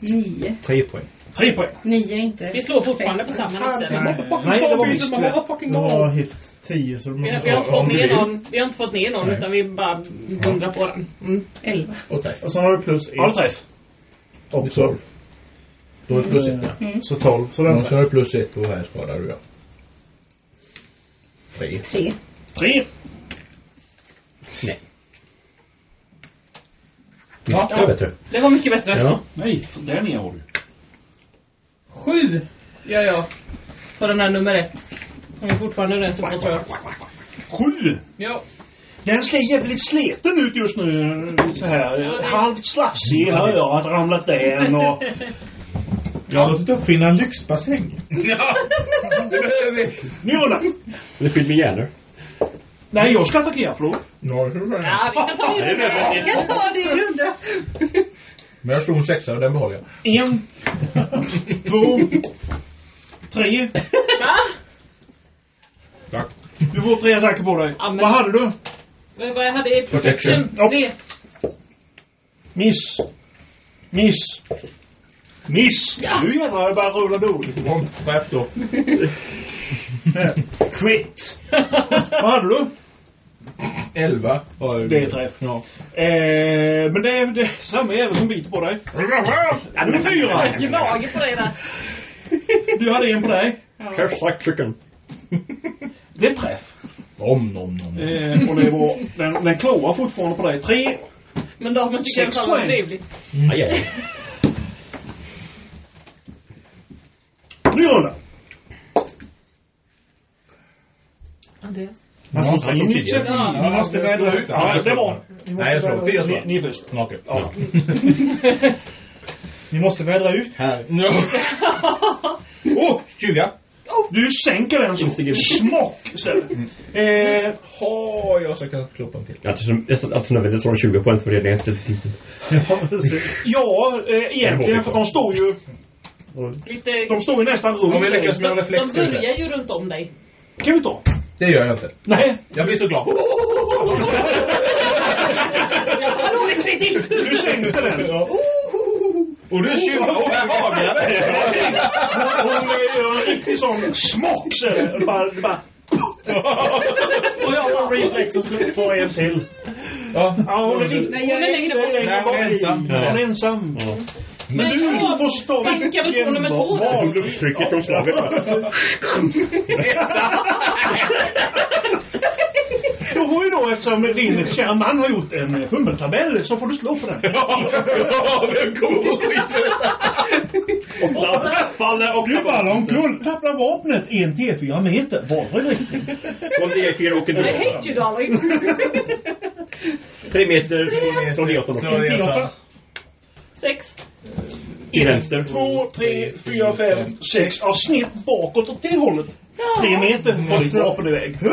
Speaker 7: Nio.
Speaker 3: Tre poäng.
Speaker 5: Tre poäng.
Speaker 7: Nio inte.
Speaker 4: Vi slår fortfarande på samma nisse.
Speaker 5: Nej, det var miss.
Speaker 2: Du har hit 10 så du
Speaker 4: Vi har, vi har inte fått
Speaker 2: du
Speaker 4: ner någon, vi har inte fått ner någon
Speaker 3: Nej.
Speaker 4: utan vi bara dundrar på den. Mm.
Speaker 7: Elva.
Speaker 3: Och träff.
Speaker 2: Och så har du plus
Speaker 5: Ja,
Speaker 2: 1
Speaker 5: tres.
Speaker 2: också.
Speaker 3: Tolv. Då är det plus ett, ja.
Speaker 2: Så 12. Så den
Speaker 3: Och så har du plus ett och här skadar du, ja. Tre.
Speaker 7: Tre.
Speaker 5: Tre.
Speaker 6: Ja, det är bättre.
Speaker 4: Det var mycket bättre.
Speaker 6: Ja.
Speaker 5: Nej, där nere har du.
Speaker 4: Sju gör jag. På den här nummer ett. Som vi fortfarande rätt på tror jag.
Speaker 5: Sju.
Speaker 4: Ja.
Speaker 5: Den ser jävligt sleten ut just nu. Så här.
Speaker 4: Ja, det-
Speaker 5: Halvt slafsig hela örat, ramlat den och...
Speaker 9: Jag har låtit uppfinna en lyxbassäng.
Speaker 5: Ny runda.
Speaker 6: Det är fyllt med hjärnor.
Speaker 5: Nej, jag ska attackera, förlåt.
Speaker 3: Ja, det tror jag.
Speaker 4: Ja, vi kan ta det i runda.
Speaker 7: Jag kan ta det i runda.
Speaker 3: Men jag slog en sexa och den behåller jag.
Speaker 5: En. två. Tre.
Speaker 4: Va?
Speaker 3: Tack.
Speaker 5: Du får tre attacker på dig.
Speaker 4: Ja, men-
Speaker 5: Vad hade du?
Speaker 4: Vad vad jag hade i protection?
Speaker 3: Protection.
Speaker 4: Tre.
Speaker 5: Miss. Miss. Miss.
Speaker 4: Ja.
Speaker 5: Nu jävlar, jag bara rulla dåligt.
Speaker 3: Träff då.
Speaker 5: Crit. Vad hade du?
Speaker 3: Elva. har du.
Speaker 5: Det är träff. Ja. Eh, men det är, det är samma jävel som biter på dig. Ja, det är fyra.
Speaker 4: Gnager på dig där.
Speaker 5: Du hade en på dig.
Speaker 6: Curse like chicken.
Speaker 5: Det är träff.
Speaker 3: Om, nom, nom.
Speaker 5: Eh, och det var, den, den kloar fortfarande på dig. Tre.
Speaker 4: Men damen tycker i alla
Speaker 5: Sex
Speaker 4: det var
Speaker 5: poäng.
Speaker 4: trevligt.
Speaker 6: Aj, aj.
Speaker 5: Ny runda.
Speaker 4: Andreas?
Speaker 2: Man
Speaker 3: Ja,
Speaker 2: måste
Speaker 3: så
Speaker 5: Initiativ.
Speaker 9: Ni måste vädra ut
Speaker 5: Ja, det var...
Speaker 3: Nej, jag slår. Fyra
Speaker 5: Ni,
Speaker 3: slår.
Speaker 5: ni är först.
Speaker 3: Okej.
Speaker 5: Ja.
Speaker 9: Ni måste vädra ut här.
Speaker 3: Åh, 20.
Speaker 5: Du sänker den så. Smock. Eh,
Speaker 3: Har jag så jag kan kloppa en till.
Speaker 6: Jag tror att nödvändigtvis slår 20 poäng för det är efter titeln.
Speaker 5: ja, eh, egentligen för de står ju...
Speaker 4: Lite...
Speaker 5: De står ju nästan runt
Speaker 4: De, börjar ju runt om dig.
Speaker 5: Kan vi ta?
Speaker 3: Det gör jag inte.
Speaker 5: Nej.
Speaker 3: Jag blir så glad.
Speaker 4: Hallå, det är tre till!
Speaker 5: Du sänkte den.
Speaker 3: Och du tjuvar och här haglar det.
Speaker 5: Hon gör en riktig sån smock bara... Bara
Speaker 2: Och jag har reflex och slår på en till.
Speaker 3: Ja.
Speaker 5: ja, hon är lite
Speaker 7: Nej, jag är längre bort.
Speaker 3: hon är ensam.
Speaker 5: Hon är ensam. Men du får stå
Speaker 4: Banka väl på nummer två då?
Speaker 6: Tog lufttrycket från slaget.
Speaker 5: Du har ju då, eftersom din kära man har gjort en fummeltabell, så får du slå på den.
Speaker 3: Vem kommer på skit?
Speaker 6: Åtta. Faller och
Speaker 5: Du faller omkull. Tappar vapnet en T4 meter. Varför riktning?
Speaker 6: Och D4 åker
Speaker 4: I
Speaker 6: du.
Speaker 4: hate you darling.
Speaker 6: Tre meter från D8
Speaker 3: det igen.
Speaker 4: Sex.
Speaker 6: Till vänster.
Speaker 5: Två, tre, fyra, fem, sex. Ja, snett bakåt åt det hållet. Tre meter får din vapen iväg.
Speaker 4: Då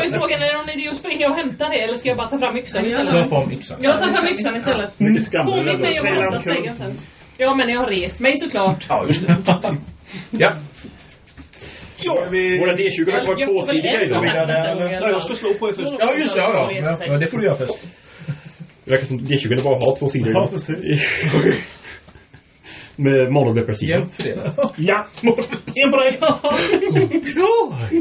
Speaker 4: är frågan är det någon idé att springa och hämta det eller ska jag bara ta fram yxan
Speaker 3: Ta
Speaker 4: istället?
Speaker 3: fram yxan.
Speaker 4: Jag tar fram yxan istället.
Speaker 6: Mycket.
Speaker 4: Påminn mig om att hämta stegen sen. Ja, men jag har rest mig såklart.
Speaker 5: Ja, just det.
Speaker 3: Ja.
Speaker 5: Ja, vi...
Speaker 6: Våra D20 verkar vara tvåsidiga idag.
Speaker 4: i
Speaker 5: jag ska slå på er först.
Speaker 3: Ja, just det. Ja. Det får du göra först.
Speaker 6: Det verkar som D20 bara har två sidor.
Speaker 2: Ja, precis.
Speaker 6: Med monodepressiva.
Speaker 3: Jämnt fördelat.
Speaker 5: Ja, en på dig. Ja,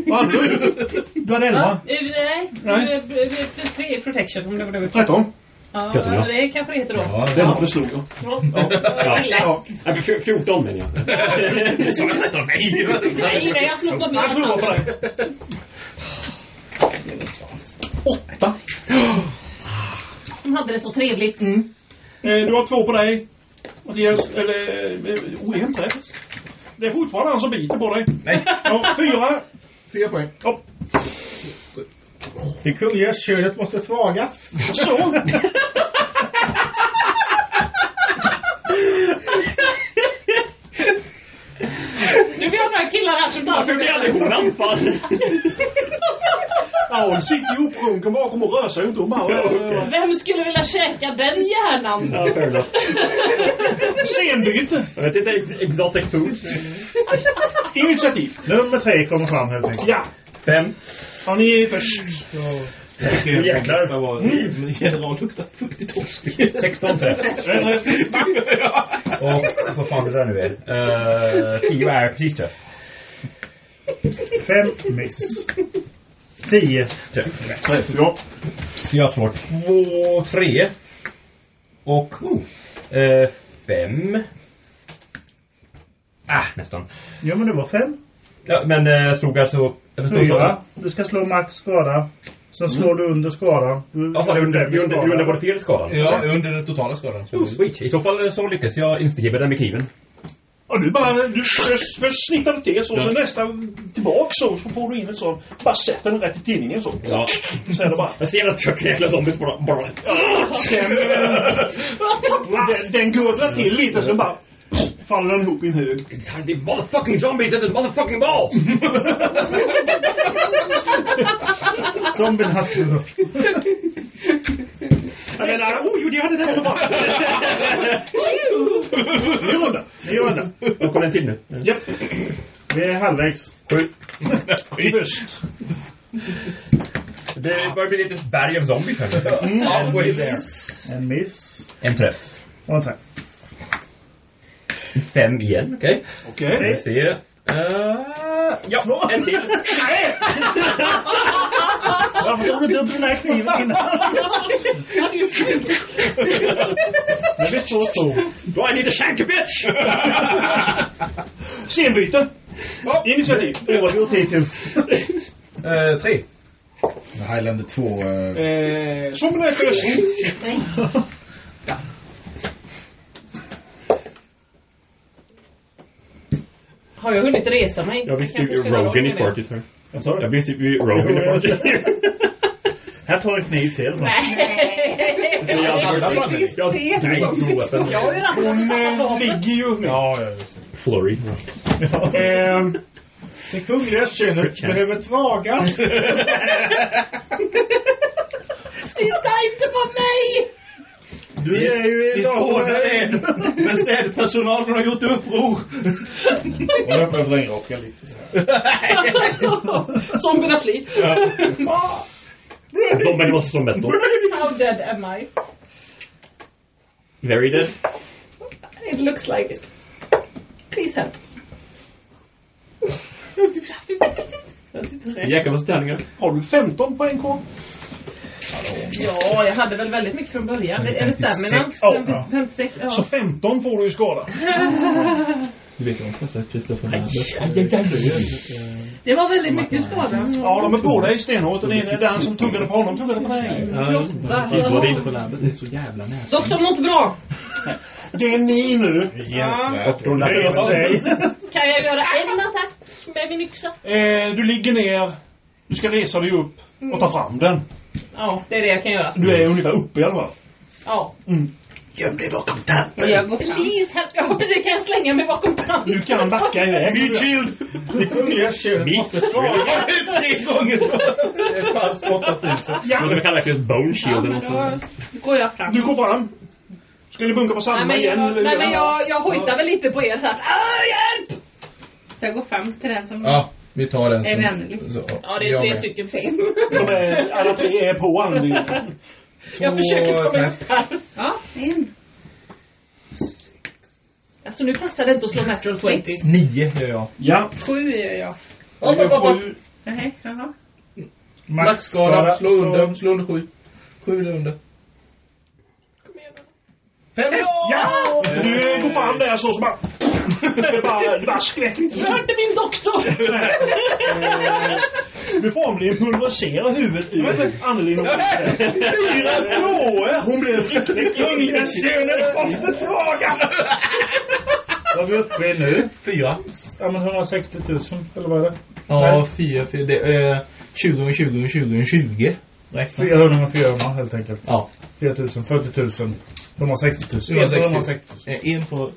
Speaker 5: vad hade du? Du hade elva.
Speaker 4: Eh, nej,
Speaker 5: Nej.
Speaker 4: Eh, eh, plus tre protection om det var det. Ja,
Speaker 6: Tretton, ja.
Speaker 4: det kanske det heter då.
Speaker 3: Ja,
Speaker 5: Den förslog jag.
Speaker 4: Ja.
Speaker 6: Ja.
Speaker 4: Lätt.
Speaker 5: Ja.
Speaker 6: Nej, för 14 menar jag.
Speaker 3: Sa jag 13? Nej!
Speaker 4: Nej, nej, jag har snott något
Speaker 5: Jag var på dig. Åtta.
Speaker 4: Som hade det så trevligt.
Speaker 5: Eh, Du har två på dig. Mattias, eller... Oh, en träff. Det är fortfarande han som biter på dig.
Speaker 3: Nej.
Speaker 5: Ja, fyra.
Speaker 3: Fyra poäng.
Speaker 5: Ja.
Speaker 9: Det kungliga könet måste tvagas.
Speaker 5: Så.
Speaker 4: Du, vi har några killar här som tar
Speaker 6: Varför blir aldrig hon anfall?
Speaker 5: Ja, hon sitter ju uppsjunken bakom och rör sig inte. Hon bara...
Speaker 4: Vem skulle vilja käka den hjärnan?
Speaker 6: Ja.
Speaker 5: Scenbyte.
Speaker 6: Jag vet inte, ex- exotic food.
Speaker 5: Initiativ.
Speaker 2: Nummer tre kommer fram helt enkelt.
Speaker 5: Ja.
Speaker 6: Fem.
Speaker 5: Ja, ni är först.
Speaker 6: Nu jäklar.
Speaker 9: General luktar fuktig torsk.
Speaker 6: 16 träff. Och vad fan det där nu är. Uh, 10 är precis träff.
Speaker 2: Fem miss. Tio.
Speaker 6: Träff.
Speaker 5: Träff, ja.
Speaker 6: Så jag slår två, tre. Och oh, eh, fem. Ah, nästan.
Speaker 2: Jo, men det var fem.
Speaker 6: Ja, men eh, jag slog alltså... Jag
Speaker 2: Fyra. Du ska slå max skada. Sen slår du under skadan. Du
Speaker 6: Ja, fan, det är under, under, under var det fel skadan?
Speaker 3: Ja, under den totala skadan.
Speaker 6: Oh, sweet. I så fall så lyckas jag instigibba den med kniven.
Speaker 5: Ja, du bara... Du först, först snittar du till så,
Speaker 6: Ja.
Speaker 5: sen nästa tillbaka så, så får du in en sån. Bara sätter den rätt i tinningen så.
Speaker 6: Ja.
Speaker 5: Sen är det bara...
Speaker 6: Jag ser att jag jäkla zombies bara... bara
Speaker 5: Sen, eh, den, den gurglar till lite sen bara... Faller den ihop i en hög.
Speaker 6: The motherfucking zombies at the motherfucking ball!
Speaker 2: Zombien har.
Speaker 6: Jag menar, oh, jo, det hade det fram.
Speaker 5: Ny runda.
Speaker 2: Ny runda.
Speaker 6: Då kommer en till nu.
Speaker 5: Japp.
Speaker 2: Vi är halvvägs.
Speaker 6: Sju.
Speaker 5: Höst.
Speaker 6: Det börjar bli lite berg av zombies här.
Speaker 5: Mm.
Speaker 6: Halfway there.
Speaker 2: En miss.
Speaker 6: En träff.
Speaker 2: Och en träff.
Speaker 6: Fem igen, okej.
Speaker 5: Okej.
Speaker 6: Ska vi se. Uh, ja, en till.
Speaker 2: Varför tog du inte upp den här kniven innan? Nu är två två.
Speaker 6: Do I need a shank a bitch?
Speaker 5: Scenbyte. Initiativ.
Speaker 2: Oavgjort hittills.
Speaker 3: Eh, tre. Highlander 2. Eh,
Speaker 5: Eh, zombien är
Speaker 4: Har jag hunnit resa mig?
Speaker 6: Jag visste ju
Speaker 4: spelar roll
Speaker 6: Rogan i
Speaker 4: det.
Speaker 6: partyt här.
Speaker 2: Vad sa
Speaker 6: Jag
Speaker 2: du?
Speaker 6: visste ju Rogan i
Speaker 2: jag
Speaker 6: partyt.
Speaker 2: Här tar en kniv till. Så.
Speaker 4: Nej!
Speaker 6: Så jag Jag
Speaker 4: Jag. Jag har ju
Speaker 5: Hon
Speaker 4: redan
Speaker 5: eh, ligger ju
Speaker 3: ja, ja.
Speaker 6: Flurry.
Speaker 5: Ehm,
Speaker 9: Det kungliga könet behöver tvagas.
Speaker 4: Titta inte på mig!
Speaker 2: Du är ju i
Speaker 9: Vi skådar det. Men städpersonalen har gjort uppror.
Speaker 3: Och jag behöver regnrocka lite så här.
Speaker 4: Zombierna flyr.
Speaker 6: Zombien måste slå metal.
Speaker 4: How dead am I?
Speaker 6: Very dead.
Speaker 4: It looks like it. Please help.
Speaker 6: Jäklar vad tärningar.
Speaker 5: har du 15 poäng kvar?
Speaker 4: Ja, jag hade väl väldigt mycket från början. Är det stamina?
Speaker 2: 56. Ja, ja.
Speaker 4: 56,
Speaker 5: Så
Speaker 4: ja.
Speaker 5: 15 får du i skada.
Speaker 9: Du vet om jag Kristoffer
Speaker 4: Det var väldigt mycket skada.
Speaker 5: Ja, de är på dig stenhårt. Den ene, den som tuggade på honom tuggade på dig.
Speaker 4: 28.
Speaker 9: Var inte på labbet. Det är så jävla nära.
Speaker 4: Doktorn mår inte bra.
Speaker 5: Det är ni nu.
Speaker 3: Gensvärd.
Speaker 4: Kan jag göra en attack med min yxa?
Speaker 5: Eh, du ligger ner. Du ska resa dig upp och ta fram den.
Speaker 4: Ja, det är det jag kan göra.
Speaker 5: Du är ungefär uppe i alla fall.
Speaker 4: Ja.
Speaker 5: Mm.
Speaker 9: Göm dig bakom tanten.
Speaker 4: Jag går fram. Please help. Ja, precis. Kan jag slänga mig bakom tanten?
Speaker 5: Du kan backa iväg.
Speaker 9: Meat shield!
Speaker 8: Det kungliga könet måste.
Speaker 9: Tre gånger
Speaker 8: Det fanns på 8000.
Speaker 6: Men det verkligen ett bone shield
Speaker 7: Ja, då går jag fram.
Speaker 5: Du går fram. Ska ni bunka på samma
Speaker 4: Nej
Speaker 5: igen?
Speaker 4: jag,
Speaker 5: eller?
Speaker 4: nej, men jag, jag hojtar väl lite på er så att hjälp!
Speaker 7: Så jag går fram till den som
Speaker 3: Ja, vi tar
Speaker 7: är
Speaker 3: som... Så,
Speaker 4: Ja, det är tre
Speaker 3: med.
Speaker 4: stycken.
Speaker 5: De är, alla tre är på anledningen.
Speaker 4: Jag försöker ta mig upp här.
Speaker 7: Ja, en.
Speaker 4: Alltså nu passar det inte att slå natural 20.
Speaker 3: Nio gör jag.
Speaker 5: Ja.
Speaker 7: Sju gör jag.
Speaker 4: Upp, upp, upp.
Speaker 7: Nej, jaha.
Speaker 3: Maxskada, slå under, slå under sju. Sju under. Fem!
Speaker 5: Ja! Du går fram där så, så bara... Det bara, det bara skvätter lite.
Speaker 4: Jag hörde min doktor!
Speaker 5: Eh, Du formligen pulveriserar huvudet ur Annelin och
Speaker 9: Fyra tvåor!
Speaker 5: Hon blev riktigt
Speaker 9: Kungliga könet måste svagas!
Speaker 2: Vad är vi uppe i nu?
Speaker 3: Fyra.
Speaker 2: Ja men 160 000, eller vad är det?
Speaker 3: Ja, fyra, fyra. Det är 20 gånger 20 gånger 20 gånger 20. Räkna.
Speaker 2: 400 med 400 helt enkelt.
Speaker 3: Ja.
Speaker 2: 4 000, 40 000, 160 000.
Speaker 3: 160
Speaker 2: 160 000.
Speaker 3: Eh, En på...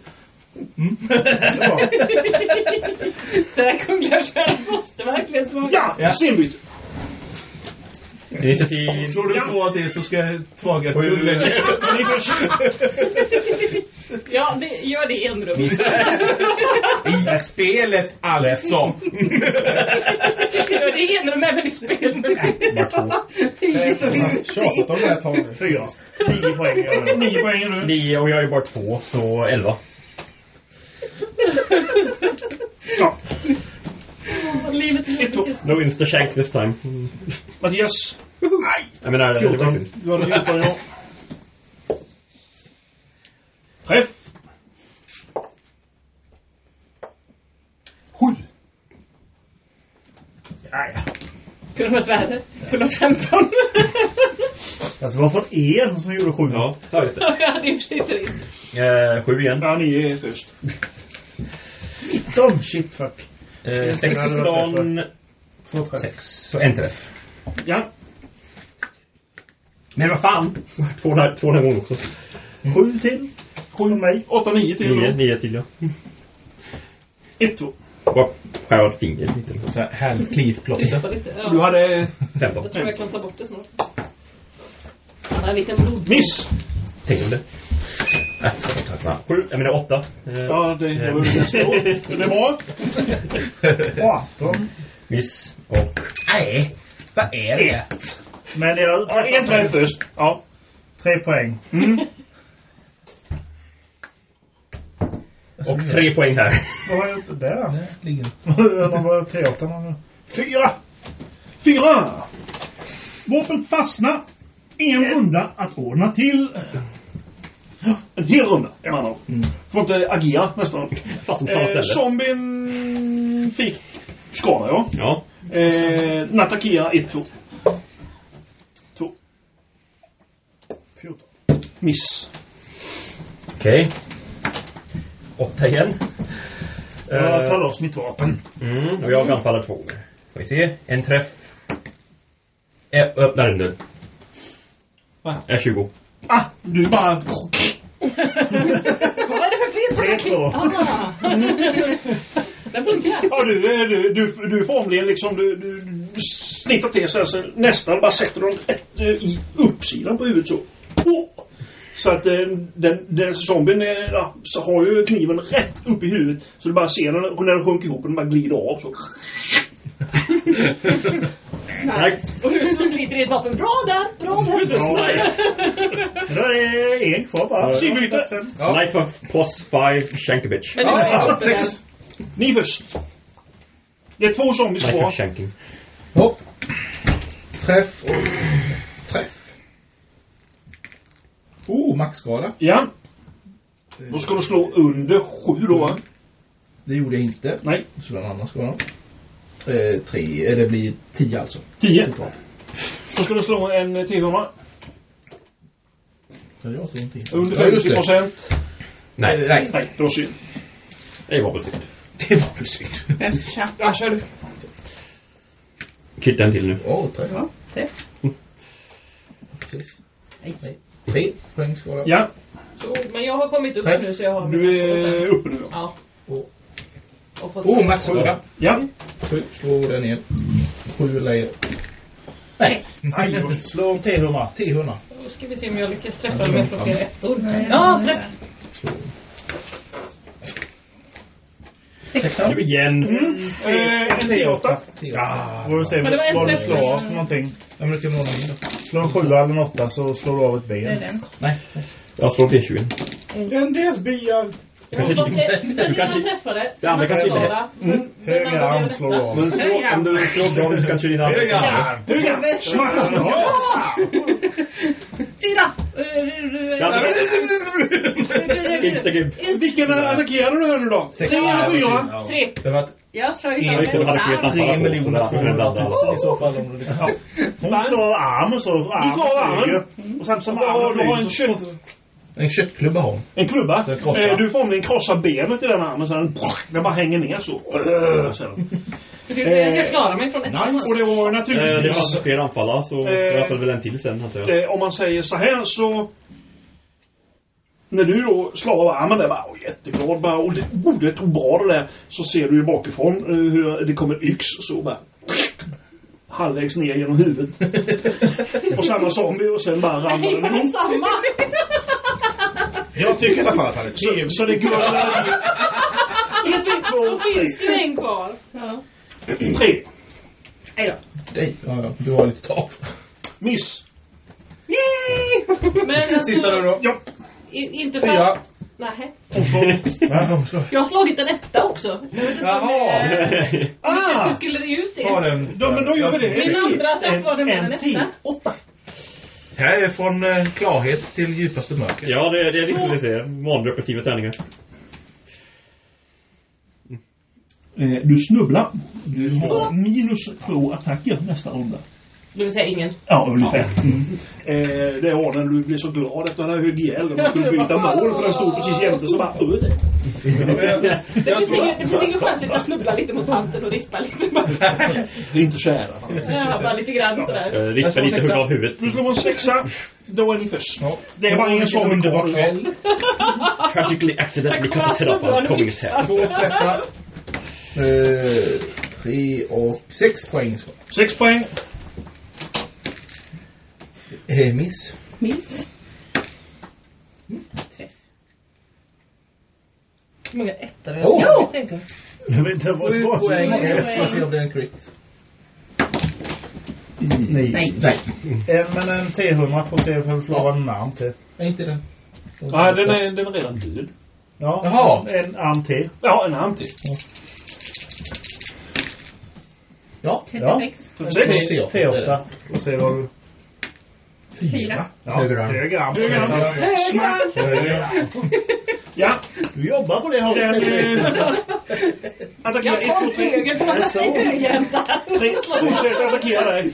Speaker 4: Det där kungliga könet måste verkligen svagas.
Speaker 5: Ja,
Speaker 3: Ja.
Speaker 5: synbyte.
Speaker 6: Initiativ...
Speaker 9: Slår du två till så ska jag tvaga tullen.
Speaker 5: Ni först.
Speaker 4: Ja, det, gör det i en rum.
Speaker 9: I spelet alltså.
Speaker 4: Gör det i en rum även i spelet.
Speaker 6: Bara två.
Speaker 8: Tjatat om det här taget.
Speaker 2: Fyra. 9 poäng.
Speaker 5: Nio poäng nu.
Speaker 6: Nio och jag är bara två, så elva.
Speaker 5: Ja.
Speaker 4: Livet är
Speaker 6: No insta-shank this time.
Speaker 5: Mattias.
Speaker 6: Jag menar, det var
Speaker 5: 14.
Speaker 6: synd.
Speaker 5: Du hade 14, ja. Träff. Sju.
Speaker 4: Kunde vara värre. Förlåt, 15.
Speaker 2: Alltså, det var från en som gjorde 7.
Speaker 6: Ja, ja just det.
Speaker 4: Jag hade i och för sig tre.
Speaker 6: Eh, sju igen.
Speaker 5: Ja, ni är först.
Speaker 2: 19, shit fuck.
Speaker 6: Eh, 16...
Speaker 2: Två träff.
Speaker 6: Sex. Så en träff.
Speaker 5: Ja.
Speaker 6: Men vad fan! Två den två den här gången också.
Speaker 2: 7 till. Från mig.
Speaker 5: Åtta, nio till.
Speaker 6: Nio,
Speaker 5: då.
Speaker 6: nio till ja.
Speaker 5: Ett, två.
Speaker 6: Bara skär av ett finger lite.
Speaker 3: Så här.
Speaker 4: På lite,
Speaker 5: Du
Speaker 4: ja.
Speaker 5: hade
Speaker 6: 15.
Speaker 4: Jag tror jag kan ta bort det snart. Han har en liten blod.
Speaker 5: miss.
Speaker 6: Tänk om det. Äh. Sju, jag menar åtta. Eh,
Speaker 5: Ja, det det var det nästa år. Men det är bra.
Speaker 2: 18.
Speaker 6: Miss och...
Speaker 3: Nej! Vad är det?
Speaker 2: Men jag...
Speaker 5: Ja, en träff först. Ja.
Speaker 2: Tre poäng. Mm.
Speaker 6: Och tre poäng här.
Speaker 2: Vad har jag gjort där?
Speaker 3: Där ligger
Speaker 2: De var teatern.
Speaker 5: Fyra! Fyra! Vapen fastna. En runda att ordna till. En hel runda, ja. man. Mm. Får inte agera nästan.
Speaker 6: Fast
Speaker 5: eh, zombien fick skada, ja.
Speaker 6: ja.
Speaker 5: Eh, Natakera 1-2. Miss.
Speaker 6: Okej. Åtta igen.
Speaker 2: Jag
Speaker 6: Eh,
Speaker 2: tar loss mitt vapen.
Speaker 6: Mm, och jag anfaller två gånger. Ska vi se. En träff. Eh, öppnar den.
Speaker 5: Va?
Speaker 6: Är 20.
Speaker 5: Ah, du bara...
Speaker 4: Vad är det för fel sådana
Speaker 2: två.
Speaker 4: Ah. Den funkar.
Speaker 5: Ja, du, eh, du, du, du formligen liksom... Du, du, du snittar till så, här, så nästan bara sätter dem i uppsidan på huvudet så. Så att eh, den, den zombien ja, så har ju kniven rätt upp i huvudet. Så du bara ser den när den sjunker ihop och den bara glider av så.
Speaker 4: Nice. Och och sliter i ett vapen. Bra där, bra där.
Speaker 2: Då är det en kvar bara.
Speaker 5: Sidbyte.
Speaker 2: Fem.
Speaker 6: Knife of plus 5 Shankovich.
Speaker 9: Ja, sex.
Speaker 5: Ni först. Det är två zombies kvar.
Speaker 6: of Shanking.
Speaker 3: Hopp. Träff och träff. Oh, maxskada.
Speaker 5: Ja. Då ska du slå under sju då va?
Speaker 3: Det gjorde jag inte.
Speaker 5: Nej.
Speaker 3: Så den andra skadan. Eh, tre, eh, det blir tio alltså.
Speaker 5: Tio.
Speaker 3: Totalt.
Speaker 5: Då ska du slå en T100.
Speaker 3: Så jag slår en tio.
Speaker 5: Under
Speaker 3: Ja, just
Speaker 5: 50
Speaker 3: det.
Speaker 5: procent.
Speaker 6: Nej,
Speaker 3: Eh, nej.
Speaker 5: Nej, det var synd.
Speaker 6: det var väl synd.
Speaker 3: Det var väl synd.
Speaker 7: Vem ska köra?
Speaker 4: Ja, kör du.
Speaker 6: Kitta en till nu.
Speaker 3: Åh, oh, träff.
Speaker 7: Ja, träff.
Speaker 3: Precis. Nej. Tre poäng skada.
Speaker 5: Ja.
Speaker 4: Så, men jag har kommit upp
Speaker 9: Nej.
Speaker 4: nu så jag har...
Speaker 5: Du är uppe nu.
Speaker 4: Ja. Och fått
Speaker 9: Oh, max 100.
Speaker 5: Ja.
Speaker 9: Sju, slå den igen. Sju läger. Nej.
Speaker 5: Nej, då.
Speaker 2: Slå om T100.
Speaker 9: 1000.
Speaker 4: Då ska vi se om jag lyckas träffa med fler ettor. Ja, träff!
Speaker 7: 16.
Speaker 6: Nu igen.
Speaker 5: Eh, en T8.
Speaker 2: Ja, får vi se
Speaker 4: en
Speaker 2: vad du slår av för någonting.
Speaker 9: Ja, men det kan vara någon då.
Speaker 2: Slår en sjua eller en åtta så slår du av ett ben.
Speaker 7: den.
Speaker 9: Nej.
Speaker 6: Jag slår D20.
Speaker 8: En deras biar.
Speaker 4: Jag måste ena
Speaker 6: kanske-
Speaker 4: träffade.
Speaker 6: det andra kanske inte-
Speaker 4: den
Speaker 2: Höger arm slår av.
Speaker 6: Men så, om du slår bra så kanske dina andra...
Speaker 4: Eh, du- du-
Speaker 6: Ja,
Speaker 4: du-
Speaker 6: Instagram.
Speaker 5: Vilken attackerar du här nu då? Tre eller fyra?
Speaker 4: Tre.
Speaker 9: Det var
Speaker 7: Jag har slagit
Speaker 6: du fel
Speaker 9: tre miljoner
Speaker 6: där brände andra
Speaker 9: 200
Speaker 6: alla.
Speaker 9: 000 i så fall. Du
Speaker 2: Hon slår av arm och så. Arm
Speaker 5: slår av armen.
Speaker 2: flyger. Och sen som armen
Speaker 5: du
Speaker 2: flyger så...
Speaker 9: En köttklubba har hon.
Speaker 5: En klubba. Eh, du formligen krossar benet i den armen så den, den bara hänger ner så. Sen.
Speaker 4: Du jag klarar mig från ett
Speaker 5: Och det var
Speaker 6: Eh, Det
Speaker 5: naturligtvis...
Speaker 6: var alltså fler anfallare så
Speaker 5: Eh.
Speaker 6: jag får väl en till sen antar jag.
Speaker 5: Eh, om man säger så här så... När du då slår av armen där bara, och jätteglad bara, och det, oh, det tog bra det där. Så ser du ju bakifrån eh, hur det kommer yx så bara... Halvvägs ner genom huvudet. och samma zombie och sen bara ramlar den ihop.
Speaker 4: samma?
Speaker 8: Jag tycker i alla fall att han är
Speaker 5: Så,
Speaker 8: trevlig.
Speaker 5: så det gullar
Speaker 4: Då finns det ju en kvar. Ja.
Speaker 5: tre.
Speaker 9: Nej, ja, ja, du har lite tav.
Speaker 5: Miss.
Speaker 4: Men alltså,
Speaker 8: Sista nu då.
Speaker 5: Ja.
Speaker 4: i- inte för
Speaker 9: Fyra.
Speaker 4: Nej. Jag har slagit en etta också.
Speaker 9: Jaha.
Speaker 4: det-
Speaker 5: Ah!
Speaker 4: Hur skulle det ut det?
Speaker 9: den.
Speaker 5: Ja, men då gör vi det.
Speaker 4: Min andra attack var det med en etta.
Speaker 5: Åtta.
Speaker 9: Här är från eh, klarhet till djupaste mörker.
Speaker 6: Ja, det, det är det vi se. Vandepressiva tärningar.
Speaker 5: Eh, du snubblar. Du har minus två attacker nästa runda.
Speaker 4: Det vill säga ingen.
Speaker 5: Ja, ungefär. Mm. Eh, det har den du blir så glad efter den här högg ihjäl. Man skulle byta mål för den stod precis jämte så bara.
Speaker 4: Det finns ingen, det finns ingen chans att jag snubblar lite mot tanten och rispar lite.
Speaker 5: Det är inte kära.
Speaker 4: ja, bara lite grann sådär.
Speaker 6: Eh, Rispar lite hugga av huvudet.
Speaker 5: Du slår en sexa. Då är ni först. Det är bara ingen som
Speaker 9: underbar kväll.
Speaker 6: Tragically accidentally cut head off combing his head.
Speaker 9: Två träffar. Eh, tre och sex poäng.
Speaker 5: Sex poäng.
Speaker 9: Eh, miss.
Speaker 7: Miss.
Speaker 4: Träff. Hur många ettor har
Speaker 9: Oh.
Speaker 4: jag slagit egentligen?
Speaker 2: Jag vet inte vad det var.
Speaker 9: poäng.
Speaker 7: många poäng.
Speaker 9: Får se om det är en crit.
Speaker 2: Nej.
Speaker 7: Nej.
Speaker 9: Nej.
Speaker 2: Eh, Men en T100 får se ifall du slår en arm till.
Speaker 9: Nej, inte den.
Speaker 5: Nej, den är, den är redan död.
Speaker 2: Ja,
Speaker 9: Jaha.
Speaker 2: en arm till.
Speaker 5: Ja, en arm till.
Speaker 9: Ja.
Speaker 7: 36.
Speaker 5: Sex.
Speaker 9: T8.
Speaker 2: T8. Och se vad du...
Speaker 7: Fyra.
Speaker 2: Ja,
Speaker 9: Höger arm.
Speaker 2: Höger arm.
Speaker 5: Höger arm.
Speaker 2: Nästa.
Speaker 5: Smack.
Speaker 2: Höger arm.
Speaker 5: Ja.
Speaker 2: Du jobbar på det hållet.
Speaker 4: Jag tar
Speaker 5: 1, 2, 3.
Speaker 4: höger för att jag är högerhänta.
Speaker 5: Tre. Fortsätter attackera dig.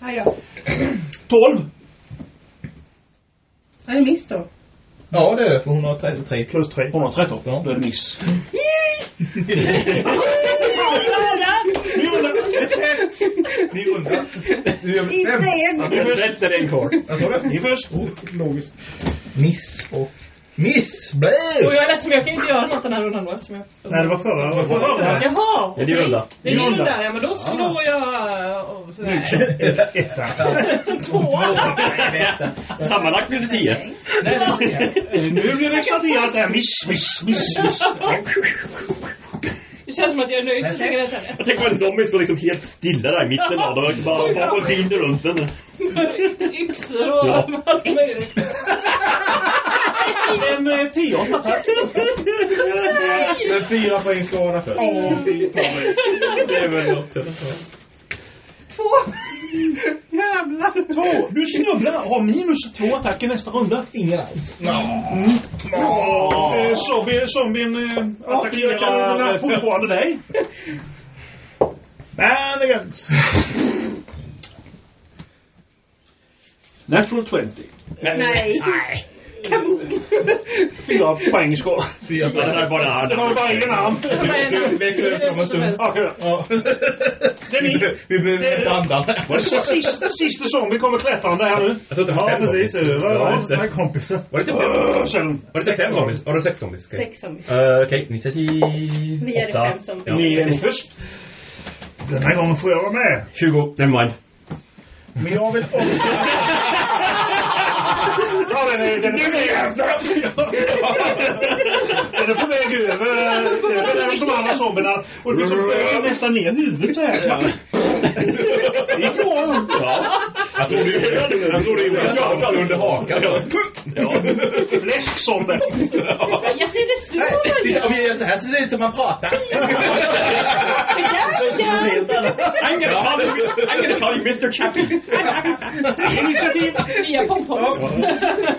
Speaker 7: Aj då.
Speaker 5: 12.
Speaker 7: Är det miss då?
Speaker 9: Ja, det är det. För hon har 33.
Speaker 2: Plus 3.
Speaker 5: Hon har 13. Då är det miss.
Speaker 9: Ni. Du gör
Speaker 7: Inte
Speaker 9: fem.
Speaker 7: en!
Speaker 5: Ni är först.
Speaker 6: Rätt är det en kvar.
Speaker 9: Vad sa du?
Speaker 5: Ni först.
Speaker 2: Logiskt.
Speaker 9: Miss och... Miss! Blä!
Speaker 4: Och jag är ledsen men jag kan inte göra något den här rundan då eftersom jag...
Speaker 2: Nej, det var förra.
Speaker 5: Det var förra.
Speaker 4: Jaha!
Speaker 6: Det är din runda.
Speaker 4: Det är
Speaker 5: Runda.
Speaker 4: ja men då slår jag... Oh, nej.
Speaker 2: Etta.
Speaker 4: Två.
Speaker 6: Sammanlagt blir det tio.
Speaker 5: Eh, Nu blir det exalterat här. Miss, miss, miss, miss.
Speaker 4: Det känns som att jag är nöjd så länge det är
Speaker 6: Jag tänker på en zombie står liksom helt stilla där i mitten av dem. och Bara, bara skiner runt den.
Speaker 4: Yxor och allt möjligt.
Speaker 5: En eh, tionde attack.
Speaker 9: Men fyra poäng skada först.
Speaker 6: Det är väl något.
Speaker 7: Två. Jävlar.
Speaker 5: Två. Du snubblar har minus två attacker nästa runda.
Speaker 9: Ingen alls.
Speaker 5: Eh, Zombien, zombien eh, attackerar fortfarande dig.
Speaker 2: Manigans.
Speaker 5: Natural 20.
Speaker 7: Nej.
Speaker 5: Fyra poäng skada.
Speaker 6: Ja, det här är bara.
Speaker 5: Det var bara en arm.
Speaker 9: Växlar upp om en stund.
Speaker 5: Det är ni.
Speaker 9: Vi behöver inte andan.
Speaker 5: Sista, sista zombie kommer klättrande här nu.
Speaker 6: Jag tror det var
Speaker 2: Ja,
Speaker 6: fem
Speaker 2: precis.
Speaker 6: zombies. Ja, just det.
Speaker 2: Mina kompisar.
Speaker 6: Var det inte fem?
Speaker 5: Sen,
Speaker 6: Var det inte fem zombies? Ja, det var sex zombies. Okej.
Speaker 7: Sex zombies.
Speaker 6: Eh, Okej, initiativ...
Speaker 7: Vi är fem zombies.
Speaker 5: Ni är ni först.
Speaker 2: Den här gången får jag vara med.
Speaker 6: 20, nevermind.
Speaker 2: Men jag vill också...
Speaker 5: Ja, den är, den är på väg. Den är på väg över, över de andra zombierna. Och det liksom böjer nästan ner huvudet så här. Det gick bra.
Speaker 6: Ja.
Speaker 9: Jag tror du jag tror du gjorde under hakan.
Speaker 6: Ja.
Speaker 5: Fläskzombie.
Speaker 7: Jag ser det så.
Speaker 9: Titta, om vi gör så här så ser det ut som man pratar.
Speaker 6: I'm gonna call you, I'm gonna call you Mr. Chaplin.
Speaker 5: Initiativ.
Speaker 4: Nya pompons.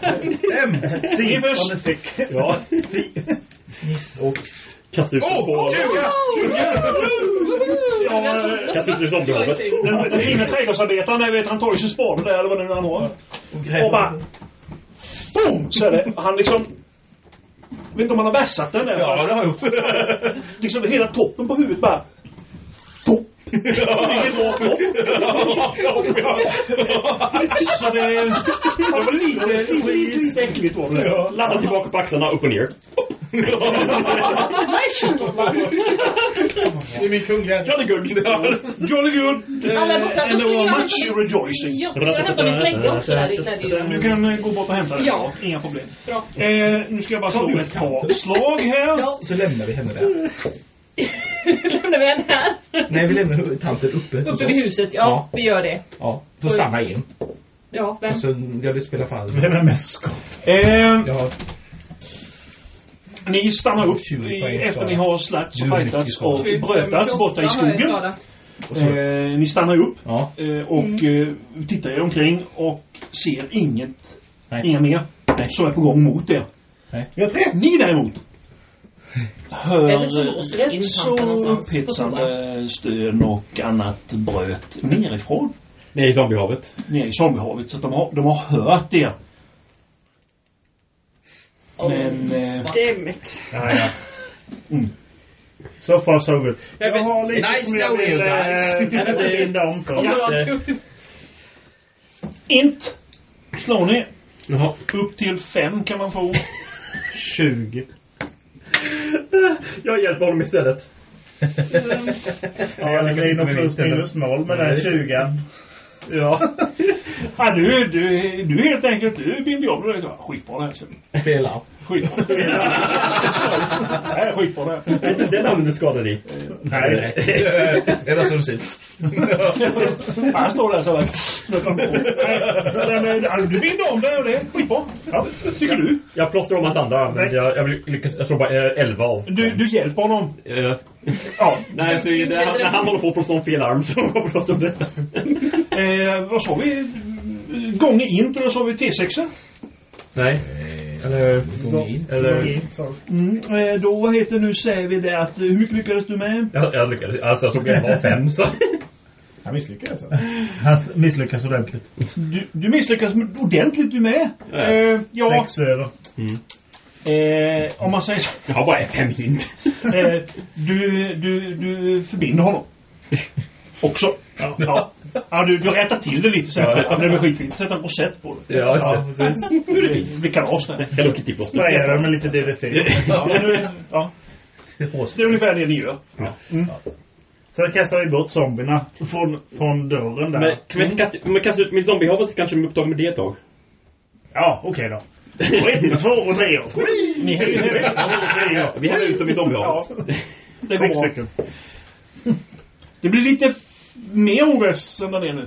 Speaker 9: Fem.
Speaker 2: The stick.
Speaker 6: Ja.
Speaker 9: Niss och...
Speaker 6: Kasta ut den på... Kasta ut den i zombiehavet.
Speaker 5: Den, fina trädgårdsarbetaren, vet han tar ju sin spade där eller vad det nu han har. Och bara... Boom! Så är det. Han liksom... Vet inte om han har vässat den där.
Speaker 9: Ja, det har jag gjort.
Speaker 5: Liksom hela toppen på huvudet bara... Boom! Ligger rakt upp. Så det, det var lite, lite, lite, lite äckligt var det.
Speaker 6: Ja, Landa tillbaka på axlarna, upp och ner.
Speaker 4: Nice shot,
Speaker 9: Det är min kungliga...
Speaker 6: Jolly good.
Speaker 5: Jolly good!
Speaker 4: Alla är borta.
Speaker 5: And there were much rejoicing.
Speaker 4: Jag springer och hämtar min slägga också där i klädedjur.
Speaker 5: Du kan eh, gå bort och hämta den.
Speaker 4: Ja.
Speaker 5: Inga problem.
Speaker 4: Bra.
Speaker 5: Eh, nu ska jag bara slå ett par slag här.
Speaker 9: Så lämnar vi henne där.
Speaker 4: Lämnar vi henne här.
Speaker 9: Nej, vi lämnar tanten uppe.
Speaker 4: Uppe vid huset. Ja,
Speaker 9: Ja.
Speaker 4: vi gör det.
Speaker 9: Ja, får stanna in.
Speaker 4: Ja, vem?
Speaker 9: Och sen, ja det spelar fall.
Speaker 2: Vem är mest skott?
Speaker 5: Eh,
Speaker 9: Ja,
Speaker 5: ni stannar upp
Speaker 9: 20
Speaker 5: i, efter ni har slagits och fightats och brötats borta i
Speaker 4: 28 har jag
Speaker 5: skogen. Eh, ni stannar upp
Speaker 9: ja.
Speaker 5: eh, och eh, tittar er omkring och ser inget,
Speaker 9: Nej.
Speaker 5: inga mer som är på gång mot er.
Speaker 2: Tre.
Speaker 5: Ni däremot hör rätt så upphetsande stön och annat bröt nerifrån.
Speaker 6: Ner i zombiehavet.
Speaker 5: Nere i zombiehavet. Så att de har, de har hört er.
Speaker 4: Oh,
Speaker 5: Men... Eh,
Speaker 4: Damn it.
Speaker 2: Ja, ja.
Speaker 5: Mm.
Speaker 2: Så far so good. Jag har lite
Speaker 6: Nice
Speaker 2: som jag vill äh, binda om för.
Speaker 5: Int slår ni.
Speaker 6: Jaha.
Speaker 5: Upp till fem kan man få.
Speaker 2: 20.
Speaker 6: Jag hjälper honom istället.
Speaker 2: Ja, det blir nog plus minus noll med den 20.
Speaker 5: Ja. ja du, du, du helt enkelt, du binder om dig. Skitbra det här. så.
Speaker 9: Fel lapp.
Speaker 5: Skitbra. Nej, skitbra det här.
Speaker 6: Är inte den armen du skadade i?
Speaker 2: Nej.
Speaker 9: Det var som sist.
Speaker 5: Han står där så här. Du binder om dig och det är skitbra. Ja, tycker du.
Speaker 6: Jag plåstrar om hans andra men jag, jag, lyckas, jag slår bara eh, 11 av.
Speaker 5: Du, du hjälper honom.
Speaker 6: Eh,
Speaker 5: Ja.
Speaker 6: nej, så det, han, när han håller på att plåstra om fel arm så plåstrar om detta.
Speaker 5: Eh, vad sa vi? Gånger int eller sa vi T6?
Speaker 6: Nej. Eller...
Speaker 9: Gång in.
Speaker 6: Eller...
Speaker 5: Mm, eh, då vad heter nu säger vi det att eh, hur mycket lyckades du med?
Speaker 6: Jag, jag lyckades. Alltså jag såg 11 av 5 så...
Speaker 2: Han misslyckades. Han misslyckas ordentligt.
Speaker 5: Du, du misslyckas ordentligt du med. Eh, ja,
Speaker 2: Sex över.
Speaker 5: Eh, om man säger så.
Speaker 6: Jag har bara fem hint.
Speaker 5: Eh, du, du, du förbinder honom. Också. Ja, ja. ja du, du rättar till det lite sen.
Speaker 6: Ja.
Speaker 5: Det blir skitfint. Sätta en rosett på det.
Speaker 6: Ja, just
Speaker 2: Ja,
Speaker 6: det.
Speaker 2: precis.
Speaker 5: Det blir, det blir kalas där.
Speaker 6: Hello Kitty-plåster.
Speaker 2: Sprayar med lite DDT.
Speaker 5: Ja, nu- ja. Det är ungefär det ni gör.
Speaker 2: Sen kastar vi bort zombierna från, från dörren där.
Speaker 6: Men kan vi inte kasta, vi kastar ut min zombiehavet så kanske de är upptagna med det ett tag.
Speaker 2: Ja, okej då. Och ett, och två och tre och
Speaker 5: Ni hänger
Speaker 6: Vi häller ut dem i zombiehavet.
Speaker 5: Ja. Det
Speaker 2: Sex stycken.
Speaker 5: Det blir lite f- mer oväst än där nere nu.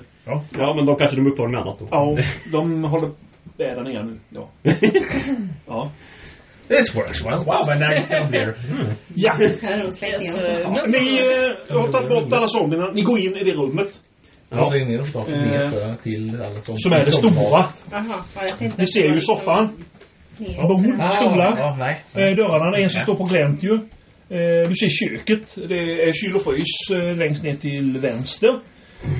Speaker 6: Ja, men då kanske de är upptagna med annat då.
Speaker 5: Ja, de håller är där nere nu. Ja. ja.
Speaker 9: This works well.
Speaker 6: Wow, but now it's down there.
Speaker 5: ja.
Speaker 7: Här är de
Speaker 4: Yes,
Speaker 7: igen.
Speaker 4: uh,
Speaker 5: Ni eh, har tagit bort alla zombierna. Ni går in i det rummet.
Speaker 9: Ja. Så in i dem och
Speaker 5: Eh,
Speaker 9: nedför till alla som...
Speaker 5: Som är det stora.
Speaker 7: Tänkte
Speaker 5: Ni ser ju soffan.
Speaker 7: Ner.
Speaker 5: Bord,
Speaker 9: Ah,
Speaker 5: stolar.
Speaker 9: Ja, nej.
Speaker 5: Eh, dörrarna, är en som står på glänt ju. Eh, du ser köket. Det är kyl och frys eh, längst ner till vänster.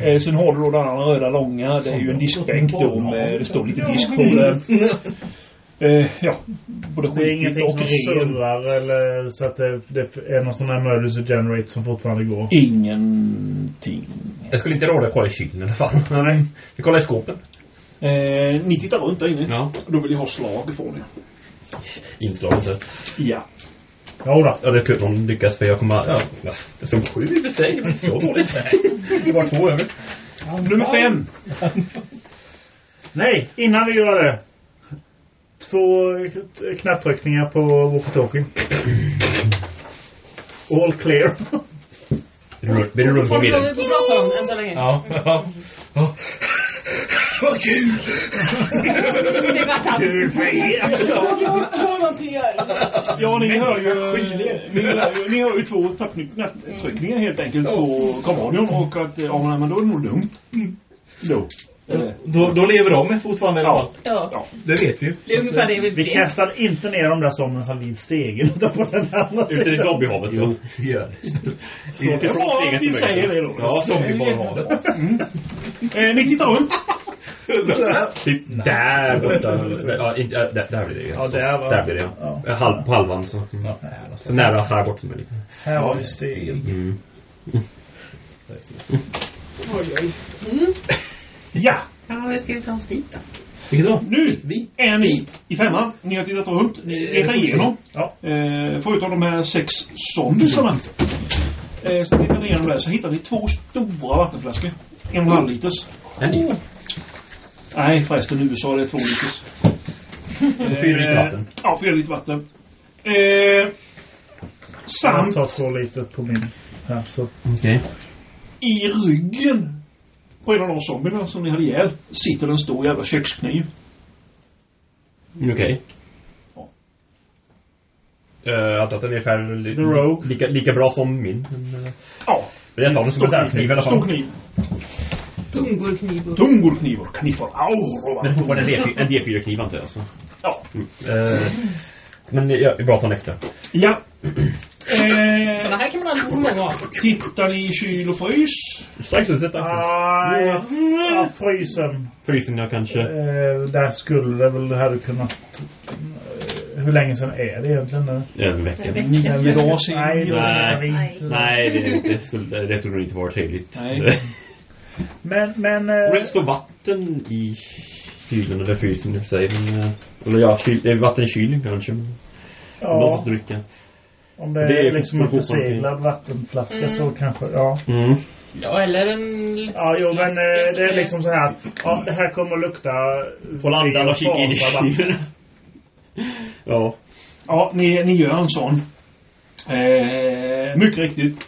Speaker 5: Eh, sen har du då den andra röda långa. Det är ju en diskbänk då med, det står lite disk på det. Eh, ja, både
Speaker 2: Det är
Speaker 5: skitigt
Speaker 2: ingenting
Speaker 5: och
Speaker 2: som surrar eller så att det, det är någon sån här emergency generate som fortfarande går.
Speaker 5: Ingenting.
Speaker 6: Jag skulle inte råda att kolla i kylen i alla fall. Nej. Vi kollar i skåpen.
Speaker 5: Eh, ni tittar runt där inne.
Speaker 6: Ja.
Speaker 5: Då vill jag ha slag från er.
Speaker 6: Inslag inte.
Speaker 5: Ja.
Speaker 2: Jodå.
Speaker 6: Ja, det är tur någon lyckas för jag kommer... Ja, ja, som sju i och för sig. Inte så dåligt. Det var två över.
Speaker 5: Nummer fem.
Speaker 2: Nej, innan vi gör det. Två knapptryckningar på walkie-talkie. All clear.
Speaker 6: Blir det rum på middag?
Speaker 4: går bra för dem än så länge.
Speaker 3: Ja. ja.
Speaker 9: Vad kul!
Speaker 4: Det.
Speaker 2: Kul för er!
Speaker 5: Ja, ni hör ju... Ni hör ju, ni hör ju två tryckning- knapptryckningar helt enkelt på komradion och att ja, men då är det nog lugnt. Då. Eh,
Speaker 9: Då, då lever de fortfarande i alla fall.
Speaker 4: Ja,
Speaker 9: Det vet vi ju.
Speaker 4: det är ungefär det vi
Speaker 2: Vi kastar inte ner de där zombierna vid stegen utan på den andra
Speaker 6: Ute i
Speaker 2: sidan.
Speaker 6: zombiehavet då.
Speaker 3: Gör det.
Speaker 5: Ja,
Speaker 6: stegen
Speaker 5: vi säger det då.
Speaker 6: Ja,
Speaker 3: Zombiebarhavet.
Speaker 5: Eh, ni tittar runt.
Speaker 6: Typ där borta. Ja, inte, där, där blir det ju.
Speaker 2: Ja, där var-
Speaker 6: Där blir det ja.
Speaker 2: Ja.
Speaker 6: Halv, på halvan så.
Speaker 3: Ja.
Speaker 6: Så nära här bort som möjligt.
Speaker 2: Här har vi stegen.
Speaker 6: Mm.
Speaker 5: Ja,
Speaker 7: Ja, vi ska ju ta oss dit då.
Speaker 3: Vilket då?
Speaker 5: nu är ni i femman. Ni har tittat runt. Letar igenom.
Speaker 2: Ja.
Speaker 5: Eh, förutom de här sex zombiesarna. Eh, så tittar ni igenom där så hittar ni två stora vattenflaskor. En och en halv liters.
Speaker 6: Är ni?
Speaker 5: Nej förresten, USA är det två liters.
Speaker 6: Fyra liter vatten.
Speaker 5: Ja, fyra liter vatten. Eh,
Speaker 2: Jag
Speaker 5: samt
Speaker 2: tar så lite på min. Här, så.
Speaker 6: Okej.
Speaker 5: i ryggen på en av de zombierna som ni hade ihjäl sitter en stor jävla kökskniv.
Speaker 6: Okej.
Speaker 5: Ja.
Speaker 6: Uh, jag antar att den är ungefär li- lika, lika bra som min. Men, eh,
Speaker 5: Ja,
Speaker 6: Men jag tar den som en reservkniv i alla
Speaker 5: stor
Speaker 6: fall.
Speaker 5: kniv.
Speaker 4: Tungorkniv.
Speaker 5: Tungorknivar, knivar, auror.
Speaker 6: Men det är fortfarande en D4 en D4-kniv antar jag. Så.
Speaker 5: Ja.
Speaker 6: Mm. Eh, men ja, det är bra att ta en extra.
Speaker 5: ja.
Speaker 4: Sådana
Speaker 5: Eh,
Speaker 4: här kan man aldrig få många av.
Speaker 5: tittar ni i kyl och frys?
Speaker 6: Strax utsätt.
Speaker 2: Ah, ja, ja, frysen.
Speaker 6: Frysen jag kanske.
Speaker 2: Eh, där skulle det väl hade kunnat... Eh, hur länge sedan är det egentligen nu?
Speaker 6: En vecka.
Speaker 5: Nio dagar sedan.
Speaker 2: Nej, det
Speaker 6: Nej.
Speaker 7: Nej.
Speaker 2: inte.
Speaker 6: Nej, det, det, skulle, det tror jag inte var trevligt.
Speaker 5: Nej.
Speaker 2: Men, men... Eh,
Speaker 6: det stå vatten i kylen eller frysen i och för sig. Men, eh, eller ja, kyl, är vatten i kylen kanske. Men ja.
Speaker 2: ja,
Speaker 6: får dricka.
Speaker 2: om det
Speaker 6: det
Speaker 2: är liksom en förseglad vattenflaska
Speaker 4: Mm.
Speaker 2: så kanske... Ja.
Speaker 6: Mm.
Speaker 4: Ja, eller en...
Speaker 2: Ja, jo, men eh, det är liksom så här att ja, det här kommer att lukta...
Speaker 6: Får landa och kika in i kylen. ja.
Speaker 5: Ja, ni, ni gör en sån. Eh, mycket riktigt.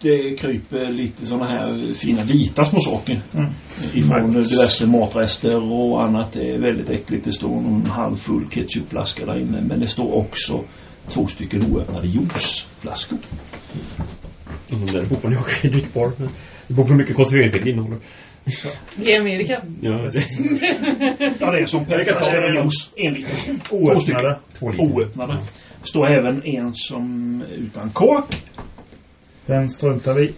Speaker 5: Det kryper lite såna här fina vita små saker.
Speaker 2: Mm.
Speaker 5: Ifrån diverse matrester och annat. Det är väldigt äckligt. Det står en halvfull ketchupflaska där inne. Men det står också två stycken oöppnade juiceflaskor.
Speaker 6: Mm, Den är fortfarande okej drickbar. men Det beror på hur mycket konserveringsmedel det innehåller.
Speaker 4: I Amerika.
Speaker 6: Ja, det,
Speaker 5: Ja, det är som
Speaker 6: den.
Speaker 5: juice. En liter. Två stycken.
Speaker 2: Oöppnade.
Speaker 6: två liter.
Speaker 5: Oöppnade. Står även en som utan kork.
Speaker 2: Den struntar vi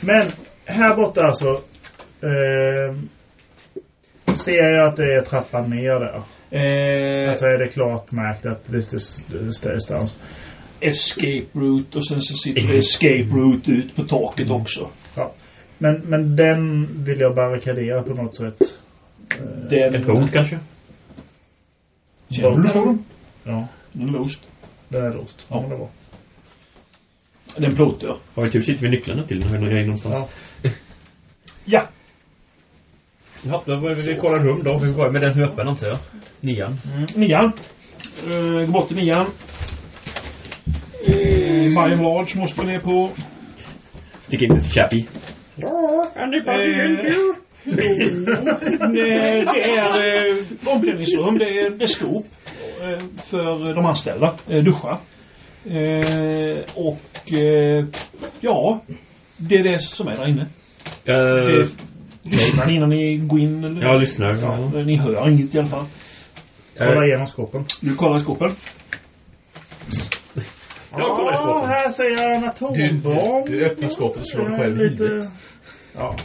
Speaker 2: Men här borta alltså. Eh, ser jag att det är trappan ner där.
Speaker 5: Eh,
Speaker 2: Alltså är det klart märkt att this is the stairs down.
Speaker 5: escape route och sen så sitter det escape route ut på taket också.
Speaker 2: Men, men den vill jag barrikadera på något sätt.
Speaker 5: Den...
Speaker 6: Ett bord kanske?
Speaker 5: Känner du?
Speaker 2: Ja,
Speaker 5: Den är låst.
Speaker 2: den är låst. Ja, det var.
Speaker 5: Det är en plåtdörr.
Speaker 6: Har vi tur sitter vi nycklarna till den. Har vi någon grej någonstans?
Speaker 2: Ja.
Speaker 5: Ja.
Speaker 6: Ja, då börjar vi kolla rum då. Vi börjar med den som är öppen antar jag. Nian.
Speaker 5: Nian. Uh, gå bort till nian. Uh, by and large måste vi ner på.
Speaker 6: Stick in ett käpp i.
Speaker 5: Eh, Nej, det är eh, omklädningsrum. Det är, det är skåp eh, för de anställda. Eh, duschar. Eh, och eh, ja, det är det som är där inne.
Speaker 6: Uh,
Speaker 5: Eh, Lyssnar ni innan ni går in? Eller?
Speaker 6: jag lyssnar.
Speaker 5: Ja,
Speaker 6: Ja.
Speaker 5: ni hör inget i alla fall.
Speaker 2: Kolla
Speaker 6: Eh,
Speaker 2: igenom skåpen.
Speaker 5: Du kollar i skåpen.
Speaker 6: Jag kollar i
Speaker 2: Ja,
Speaker 6: skåpen.
Speaker 2: här ser jag en
Speaker 3: Du,
Speaker 2: atombomb.
Speaker 3: du, du öppnar skåpet och slår dig
Speaker 2: Ja,
Speaker 3: själv i
Speaker 2: lite...
Speaker 3: huvudet.
Speaker 2: Ja.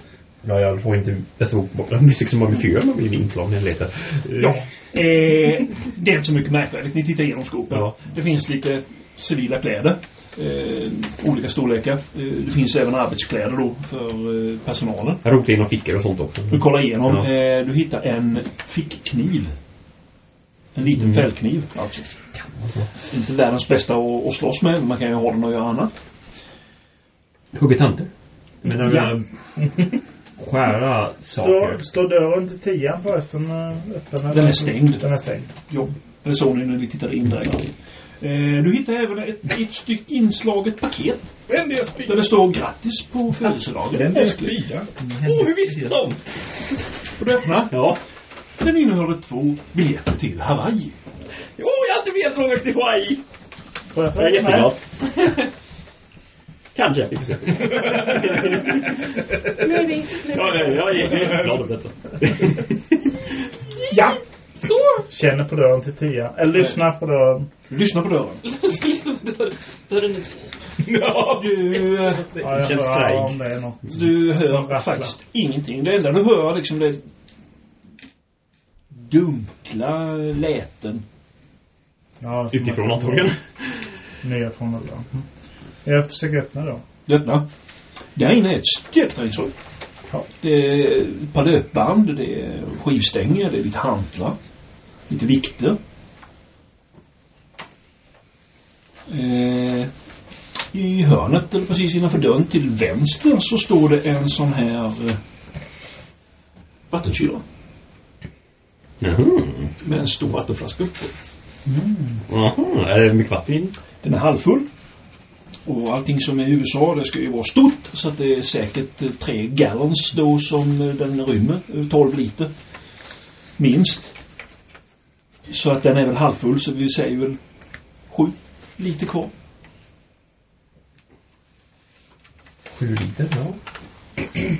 Speaker 6: Ja, jag får inte... Det stod musik som blir fyra man blir inslagen när jag letar.
Speaker 5: Ja. Eh, det är inte så mycket märkvärdigt. Ni tittar igenom skåpet.
Speaker 6: Ja.
Speaker 5: Det finns lite civila kläder. Eh, olika storlekar. Eh, det finns även arbetskläder då för eh, personalen.
Speaker 6: Jag rotade inom fickor och sånt också.
Speaker 5: Du kollar igenom.
Speaker 6: Ja.
Speaker 5: Eh, du hittar en fickkniv. En liten
Speaker 6: Mm.
Speaker 5: fällkniv alltså. Inte världens bästa att, att slåss med. Man kan ju ha den och göra annat.
Speaker 6: Hugger tanter. Men när
Speaker 5: Ja.
Speaker 6: jag skära
Speaker 2: Står,
Speaker 6: saker.
Speaker 2: står dörren till tian förresten eh, öppen?
Speaker 5: Den är stängd.
Speaker 2: Den är stängd.
Speaker 5: Ja, det såg ni när ni tittade in direkt. Eh, du hittar även ett, ett stycke inslaget paket. Där det står grattis på födelsedagen.
Speaker 9: En del spya.
Speaker 6: Åh, hur visste de?
Speaker 5: Och du öppnar.
Speaker 6: Ja.
Speaker 5: Den innehåller två biljetter till Hawaii.
Speaker 6: Åh, jag har inte velat fråga till Hawaii!
Speaker 2: Får jag
Speaker 6: är jätteglad. Kanske, vi får se.
Speaker 7: Maybe.
Speaker 6: Ja, jag är jätteglad om detta.
Speaker 5: Ja.
Speaker 4: Skål!
Speaker 2: Känner på dörren till tian. Eller lyssnar på dörren.
Speaker 5: Lyssna på dörren.
Speaker 4: Lyssna på dörren. Dörren är
Speaker 9: Ja,
Speaker 5: Du, eh,
Speaker 2: Ja, jag
Speaker 6: känns
Speaker 2: hör om det är något.
Speaker 5: du hör faktiskt ingenting. Det enda du hör liksom det dunkla läten.
Speaker 2: Ja,
Speaker 6: Utifrån
Speaker 2: att-
Speaker 6: antagligen.
Speaker 2: Nerifrån eller? Mm. Jag försöker öppna då.
Speaker 5: Du öppnar. Där inne är ett stötningsrum.
Speaker 2: Ja.
Speaker 5: Det är ett par löpband, det är skivstänger, det är lite hantlar. Lite vikter. Eh, I hörnet, eller precis innanför dörren till vänster, så står det en sån här eh, vattenkylare.
Speaker 6: Jaha.
Speaker 5: Med en stor vattenflaska uppe.
Speaker 6: Jaha, är det mycket vatten den?
Speaker 5: Är halvfull. Och allting som är i USA det ska ju vara stort så att det är säkert eh, tre gallons då som eh, den rymmer. eh, 12 liter. Minst. Så att den är väl halvfull så vi säger väl sju liter kvar.
Speaker 6: Sju liter, ja.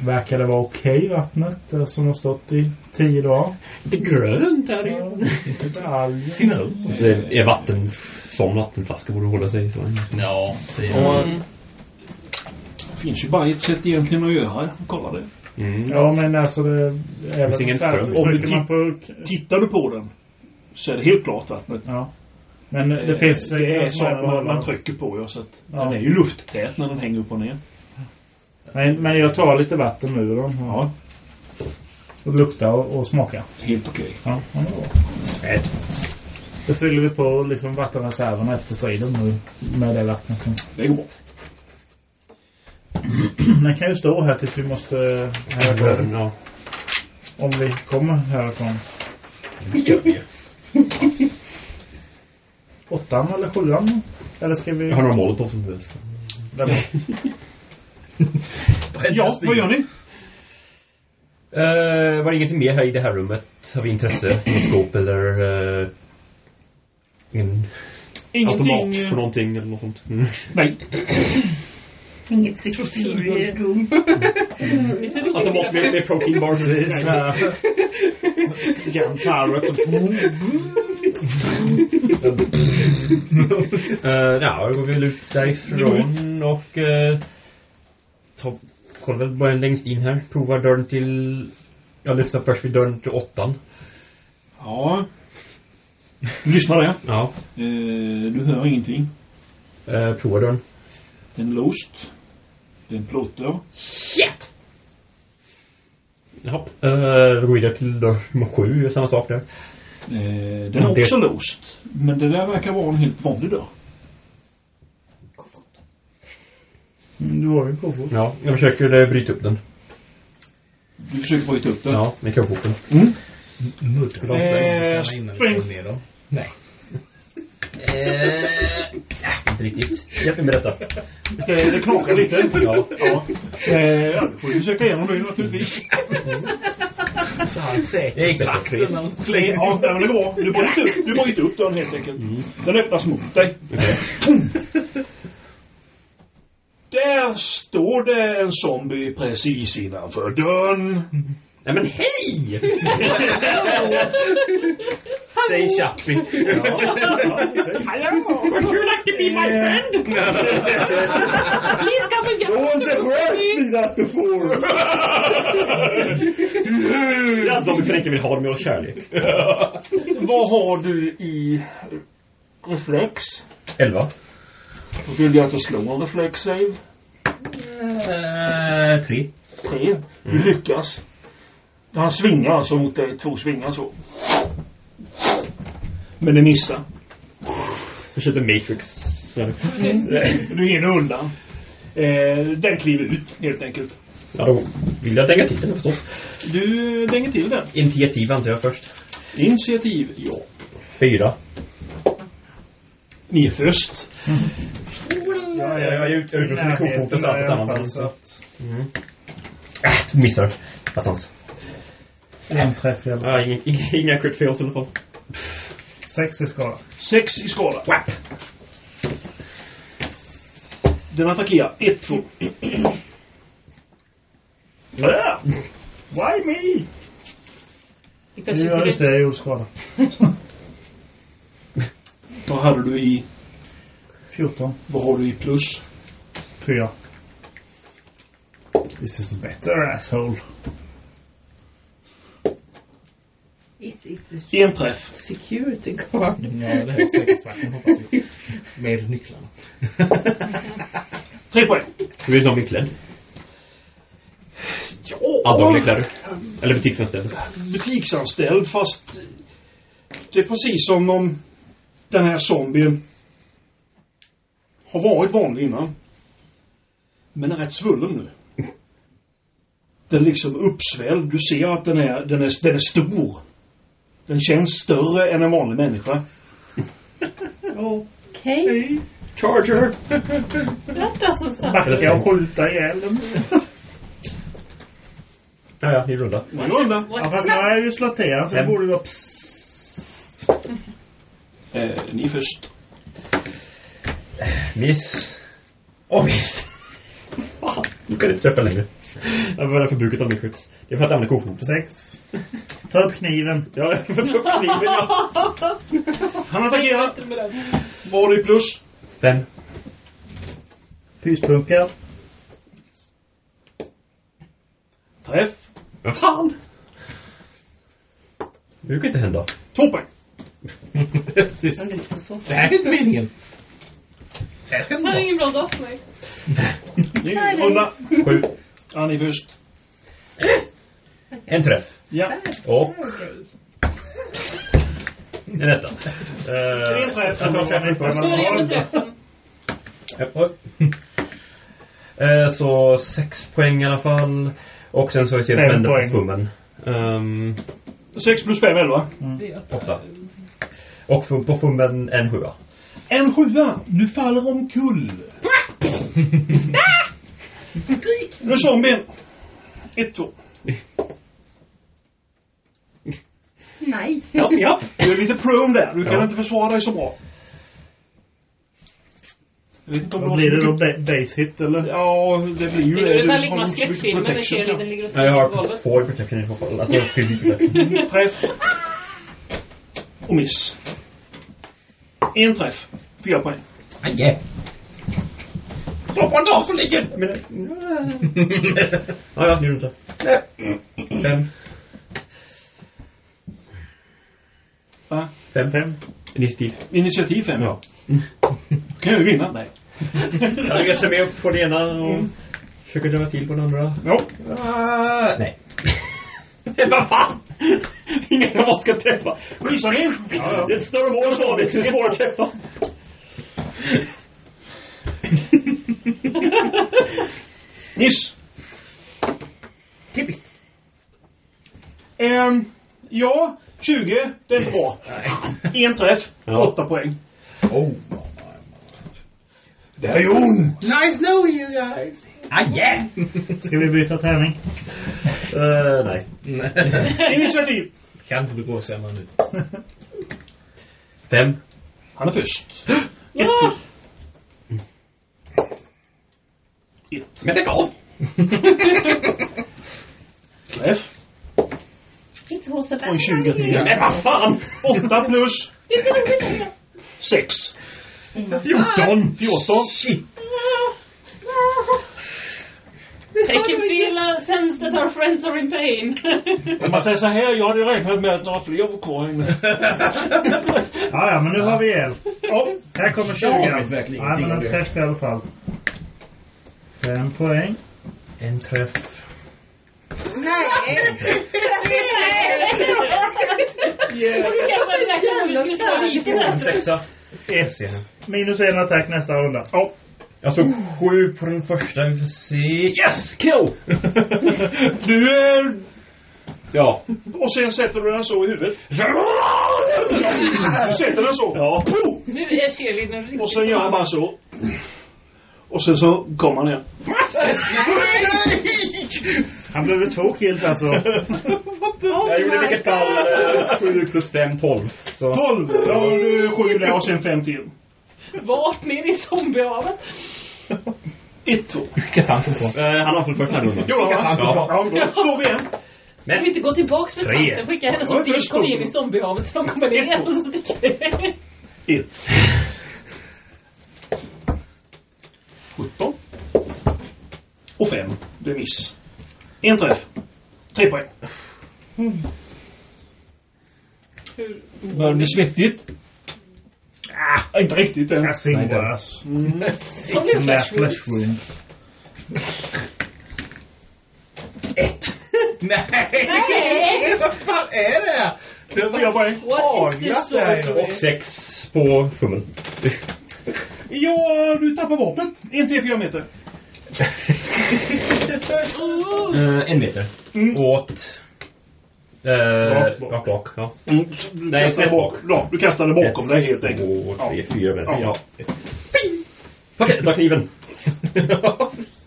Speaker 2: Verkar det vara okej vattnet eh, som har stått i tio dagar?
Speaker 6: Lite grönt här
Speaker 2: Ja,
Speaker 6: inne.
Speaker 2: Lite alger.
Speaker 9: Sina rum.
Speaker 6: Alltså, är vatten... Sån vattenflaska borde hålla sig så.
Speaker 3: Ja, det
Speaker 5: Och
Speaker 3: är...
Speaker 4: Mm.
Speaker 5: det finns ju bara ett sätt egentligen att göra. Kolla det.
Speaker 6: Mm.
Speaker 2: Ja, men alltså det är
Speaker 6: finns
Speaker 2: väl
Speaker 6: ingen ström.
Speaker 5: Om du
Speaker 2: trycker man på...
Speaker 5: Tittar du på den så är det helt klart vattnet.
Speaker 2: Ja. Men det finns...
Speaker 5: det är
Speaker 2: en
Speaker 5: så man, man trycker på ja, så att
Speaker 2: Ja.
Speaker 5: den är ju lufttät när den hänger upp och ner.
Speaker 2: Men, men jag tar lite vatten ur den.
Speaker 5: Ja,
Speaker 2: Och luktar och, och smakar.
Speaker 5: helt okej.
Speaker 2: Ja, ja bra. Då fyller vi på liksom vattenreserverna efter striden nu med det vattnet.
Speaker 5: Det går bra.
Speaker 2: Den kan ju stå här tills vi måste härifrån.
Speaker 6: Ja.
Speaker 2: Om vi kommer härifrån.
Speaker 6: Det gör vi.
Speaker 2: Åttan eller sjuan? Eller ska vi...
Speaker 6: Jag har några molotov som behövs.
Speaker 5: Ja, vad gör ni?
Speaker 6: Uh, var det ingenting mer här i det här rummet? Har vi intresse? En skåp eller... Uh, en
Speaker 5: Ingenting...
Speaker 6: automat
Speaker 5: eh,
Speaker 6: för någonting eller något sånt? Mm.
Speaker 5: Nej.
Speaker 7: Inget security room.
Speaker 6: Automat med, med protein bars.
Speaker 2: Precis, turret.
Speaker 6: Uh, ja, då går vi väl ut därifrån och uh, tar, kollar väl bara längst in här. Provar dörren till... Jag lyssnar först vid dörren till åttan.
Speaker 5: Ja. Du lyssnar där.
Speaker 6: Ja.
Speaker 5: Eh, du hör ingenting.
Speaker 6: Uh, provar dörren.
Speaker 5: Den är låst. Det är en plåtdörr.
Speaker 6: Shit! Jaha. Uh, då går vi vidare till dörr nummer sju. Samma sak där.
Speaker 5: Eh, den är
Speaker 6: Det-
Speaker 5: också låst. Men det där verkar vara en helt vanlig dörr.
Speaker 2: Mm, Du har ju en kofot.
Speaker 6: Ja, jag försöker uh, bryta upp den.
Speaker 5: Du försöker bryta upp den.
Speaker 6: Ja, med kofoten.
Speaker 5: Mm.
Speaker 3: Mudda
Speaker 5: Eh, spring.
Speaker 3: får dem.
Speaker 6: Inte riktigt. Hjälp mig med detta.
Speaker 5: Det, det knakar lite.
Speaker 6: Ja.
Speaker 5: ja. Eh, ja, du får ju försöka igenom det naturligtvis.
Speaker 3: Så han säkert vakten.
Speaker 5: Släng, ja, men det går bra. Du bryter upp, du bryter upp dörren helt enkelt. Den öppnas mot dig. Där står det en zombie precis innanför dörren.
Speaker 6: Nej men hej!
Speaker 3: Säg Chappie.
Speaker 6: Would you like to be my friend?
Speaker 4: Please come and jump on the roof.
Speaker 2: that before.
Speaker 6: Ja, de som inte vill ha med oss kärlek.
Speaker 5: Vad har du i reflex?
Speaker 6: 11.
Speaker 5: Då vill jag att du slår en reflex save.
Speaker 6: Uh, 3.
Speaker 5: Tre. Du lyckas. Han svingar alltså mot dig. Två svingar så. Men det missar.
Speaker 6: Jag köpte Matrix. Ja,
Speaker 5: Du hinner undan. Eh, den kliver ut helt enkelt.
Speaker 6: Ja, då vill jag dänga till den förstås.
Speaker 5: Du dänger till den.
Speaker 6: Initiativ antar jag först.
Speaker 5: Initiativ, ja.
Speaker 6: Fyra.
Speaker 5: Ni är först.
Speaker 2: Ja,
Speaker 6: Jag är ute som en
Speaker 2: i alla
Speaker 6: annan.
Speaker 2: fall, så att-
Speaker 6: Äh, du missar. Attans.
Speaker 2: En träff
Speaker 6: inga, inga, inga crit fails i alla fall.
Speaker 2: Sex i skala.
Speaker 5: Sex i skala. Whap! Den attackerar. Ett, två.
Speaker 2: Yeah. Why me?
Speaker 4: Because
Speaker 2: Ja, just det. Jag gjorde skada.
Speaker 5: Vad hade du i...
Speaker 2: 14.
Speaker 5: Vad har du i plus?
Speaker 2: 4. This is better asshole.
Speaker 4: It's, it's
Speaker 5: En träff.
Speaker 4: security guard.
Speaker 3: Ja, det är säkerhetsvakten hoppas vi. Med nycklarna.
Speaker 5: Tre poäng.
Speaker 6: Du är som klädd.
Speaker 5: Ja,
Speaker 6: Alldagliga kläder. Eller butiksanställd.
Speaker 5: butiksanställd fast det är precis som om den här zombien har varit vanlig innan. Men är rätt svullen nu. Den är liksom uppsvälld. Du ser att den är, den är, den är stor. Den känns större än en vanlig människa.
Speaker 7: Okej.
Speaker 6: Charger!
Speaker 7: That doesn't sound...
Speaker 2: Backa och skjuta ihjäl dem.
Speaker 6: Ja, ja, ni rullar.
Speaker 5: Man går undan.
Speaker 2: Ja, fast nu har jag ju slått till så det borde vara psst.
Speaker 5: Eh, ni är först.
Speaker 6: Miss. Åh, miss! Fan, nu kan inte träffa längre. Jag börjar förbruket av min crits. Det är för att jag använder kofoten.
Speaker 2: Sex. Ta upp kniven.
Speaker 6: Ja, jag får ta upp kniven, ja.
Speaker 5: Han attackerar. Vad har du i plus?
Speaker 6: Fem.
Speaker 2: Pyspunkar.
Speaker 5: Träff.
Speaker 6: Men fan! Det brukar inte hända.
Speaker 5: Två poäng.
Speaker 3: Precis. Det här är inte meningen. Så här ska det
Speaker 7: Han har
Speaker 3: vara.
Speaker 7: ingen bra dag för mig.
Speaker 6: Sju.
Speaker 5: Ja, ni är först.
Speaker 6: En träff.
Speaker 5: Ja.
Speaker 6: Och... En etta. Uh,
Speaker 5: En träff.
Speaker 6: Jag tar träffen först.
Speaker 7: Så är det med träffen.
Speaker 6: Oj. Eh, Så sex poäng i alla fall. Och sen så vi ser
Speaker 2: Fem
Speaker 6: som på fummen. Um,
Speaker 5: Sex plus fem, elva.
Speaker 6: åtta. Och på fummen en sjua.
Speaker 5: En sjua. Du faller omkull. Nu är zombien. Ett, två.
Speaker 7: Nej.
Speaker 6: Ja, ja.
Speaker 5: Du är lite prone där. Du kan
Speaker 6: Ja.
Speaker 5: inte försvara dig så bra. Jag
Speaker 2: Vad
Speaker 5: har
Speaker 2: blir det då? Ba- Base hit eller?
Speaker 5: Ja, det blir ju
Speaker 4: Det
Speaker 5: det.
Speaker 4: är
Speaker 5: Du
Speaker 4: ungefär
Speaker 5: har
Speaker 4: lik
Speaker 5: nog så mycket
Speaker 4: skräckfilmen när cheerleadern ligger och
Speaker 6: jag
Speaker 4: skriker
Speaker 6: har
Speaker 4: på
Speaker 6: plus
Speaker 4: golvet.
Speaker 6: två i protection i så fall. Alltså fysik protection.
Speaker 5: Träff. Och miss. En träff. Fyra poäng.
Speaker 6: Aj! Slå på en dam som ligger! Men, ja, ja, ni är ute. Fem.
Speaker 5: Va?
Speaker 6: Fem.
Speaker 2: Fem.
Speaker 6: Initiativ.
Speaker 5: Initiativ fem.
Speaker 6: Ja.
Speaker 5: Då kan jag ju vinna. Nej.
Speaker 6: Jag lyckas med upp på det ena och försöker dra till på den andra.
Speaker 5: Ja.
Speaker 6: Ah, nej. Men vad fan! Ingen av oss ska träffa.
Speaker 5: Missar ni?
Speaker 6: Det är ett större mål så det är svårt att träffa.
Speaker 5: Miss.
Speaker 3: Typiskt.
Speaker 5: Ehm, ja, 20. Det är bra. En träff.
Speaker 6: Ja.
Speaker 5: Åtta poäng.
Speaker 3: Oh.
Speaker 5: Det här är ont.
Speaker 3: Nice knowing you guys.
Speaker 6: Ah, yeah!
Speaker 2: Ska vi byta tärning?
Speaker 6: Uh, nej.
Speaker 5: Initiativ.
Speaker 3: Kan inte gå sämre nu.
Speaker 6: Fem.
Speaker 5: Han är först. Ett.
Speaker 6: Men lägg av!
Speaker 5: Träff.
Speaker 7: Inte
Speaker 5: Och en 20 till.
Speaker 6: Men vad fan!
Speaker 5: 8 plus 6.
Speaker 6: 14!
Speaker 5: 14.
Speaker 4: I can feel a sense that our friends are in pain.
Speaker 5: Om man säger så här, jag hade räknat med att några fler var kvar inne.
Speaker 2: Ja, ja, men nu har vi hjälp.
Speaker 5: Ja,
Speaker 2: Här kommer 20.
Speaker 3: Jag vet verkligen ingenting om det.
Speaker 2: träff i alla fall. Fem poäng.
Speaker 3: En träff.
Speaker 6: En sexa.
Speaker 2: Ett. Minus en attack nästa runda.
Speaker 5: ja.
Speaker 6: Jag såg sju på den första. Vi får se. Yes! Kill!
Speaker 5: Du är...
Speaker 6: Ja.
Speaker 5: Och sen sätter du den så i huvudet. Du sätter den så.
Speaker 6: Ja.
Speaker 4: nu är cheerleadern riktigt
Speaker 5: Och sen gör han bara så. Och sen så kommer han igen.
Speaker 2: Han behöver två kills alltså.
Speaker 6: Jag gjorde i vilket fall eh, 7 plus 5, 12. Så.
Speaker 5: 12. Då har du 7 där och sen 5 till.
Speaker 4: Vart nere i zombiehavet?
Speaker 5: 1, 2.
Speaker 3: Vilket han tog på.
Speaker 6: Eh, han har för första rundan.
Speaker 5: Jo, va?
Speaker 3: han
Speaker 6: Ja.
Speaker 5: Ja, då slår vi igen.
Speaker 4: Kan vi inte gå tillbaks med
Speaker 6: Tre.
Speaker 4: tanten? Skicka henne
Speaker 5: Ja,
Speaker 4: som
Speaker 5: det är
Speaker 4: dit kom in i zombiehavet så de kommer ner och så sticker vi.
Speaker 5: 1. 17. Och 5. Det är miss. En träff. Tre poäng.
Speaker 4: Hur?
Speaker 5: Börjar bli svettigt. Ah, inte riktigt än.
Speaker 2: Nothing worse.
Speaker 4: Som det
Speaker 2: It's
Speaker 4: är
Speaker 2: a
Speaker 4: flash
Speaker 2: flesh
Speaker 4: wounds.
Speaker 2: wound.
Speaker 3: Nej! Vad fan är det? Det var
Speaker 5: Fyra poäng.
Speaker 4: What is this?
Speaker 6: Och 6 på fummen.
Speaker 5: Ja, du tappar vapnet. En till fyra meter.
Speaker 6: Eh, en meter.
Speaker 5: Mm.
Speaker 6: Åt... Eh,
Speaker 5: bak.
Speaker 6: rakt bak. Ja.
Speaker 5: Mm, du
Speaker 6: Nej,
Speaker 5: kastar
Speaker 6: snett
Speaker 5: bak.
Speaker 6: bak.
Speaker 5: Ja, du kastar det bakom dig helt enkelt.
Speaker 6: Två, tre,
Speaker 5: Ja.
Speaker 6: fyra meter.
Speaker 5: Ja.
Speaker 6: Ja. Okej, ta kniven.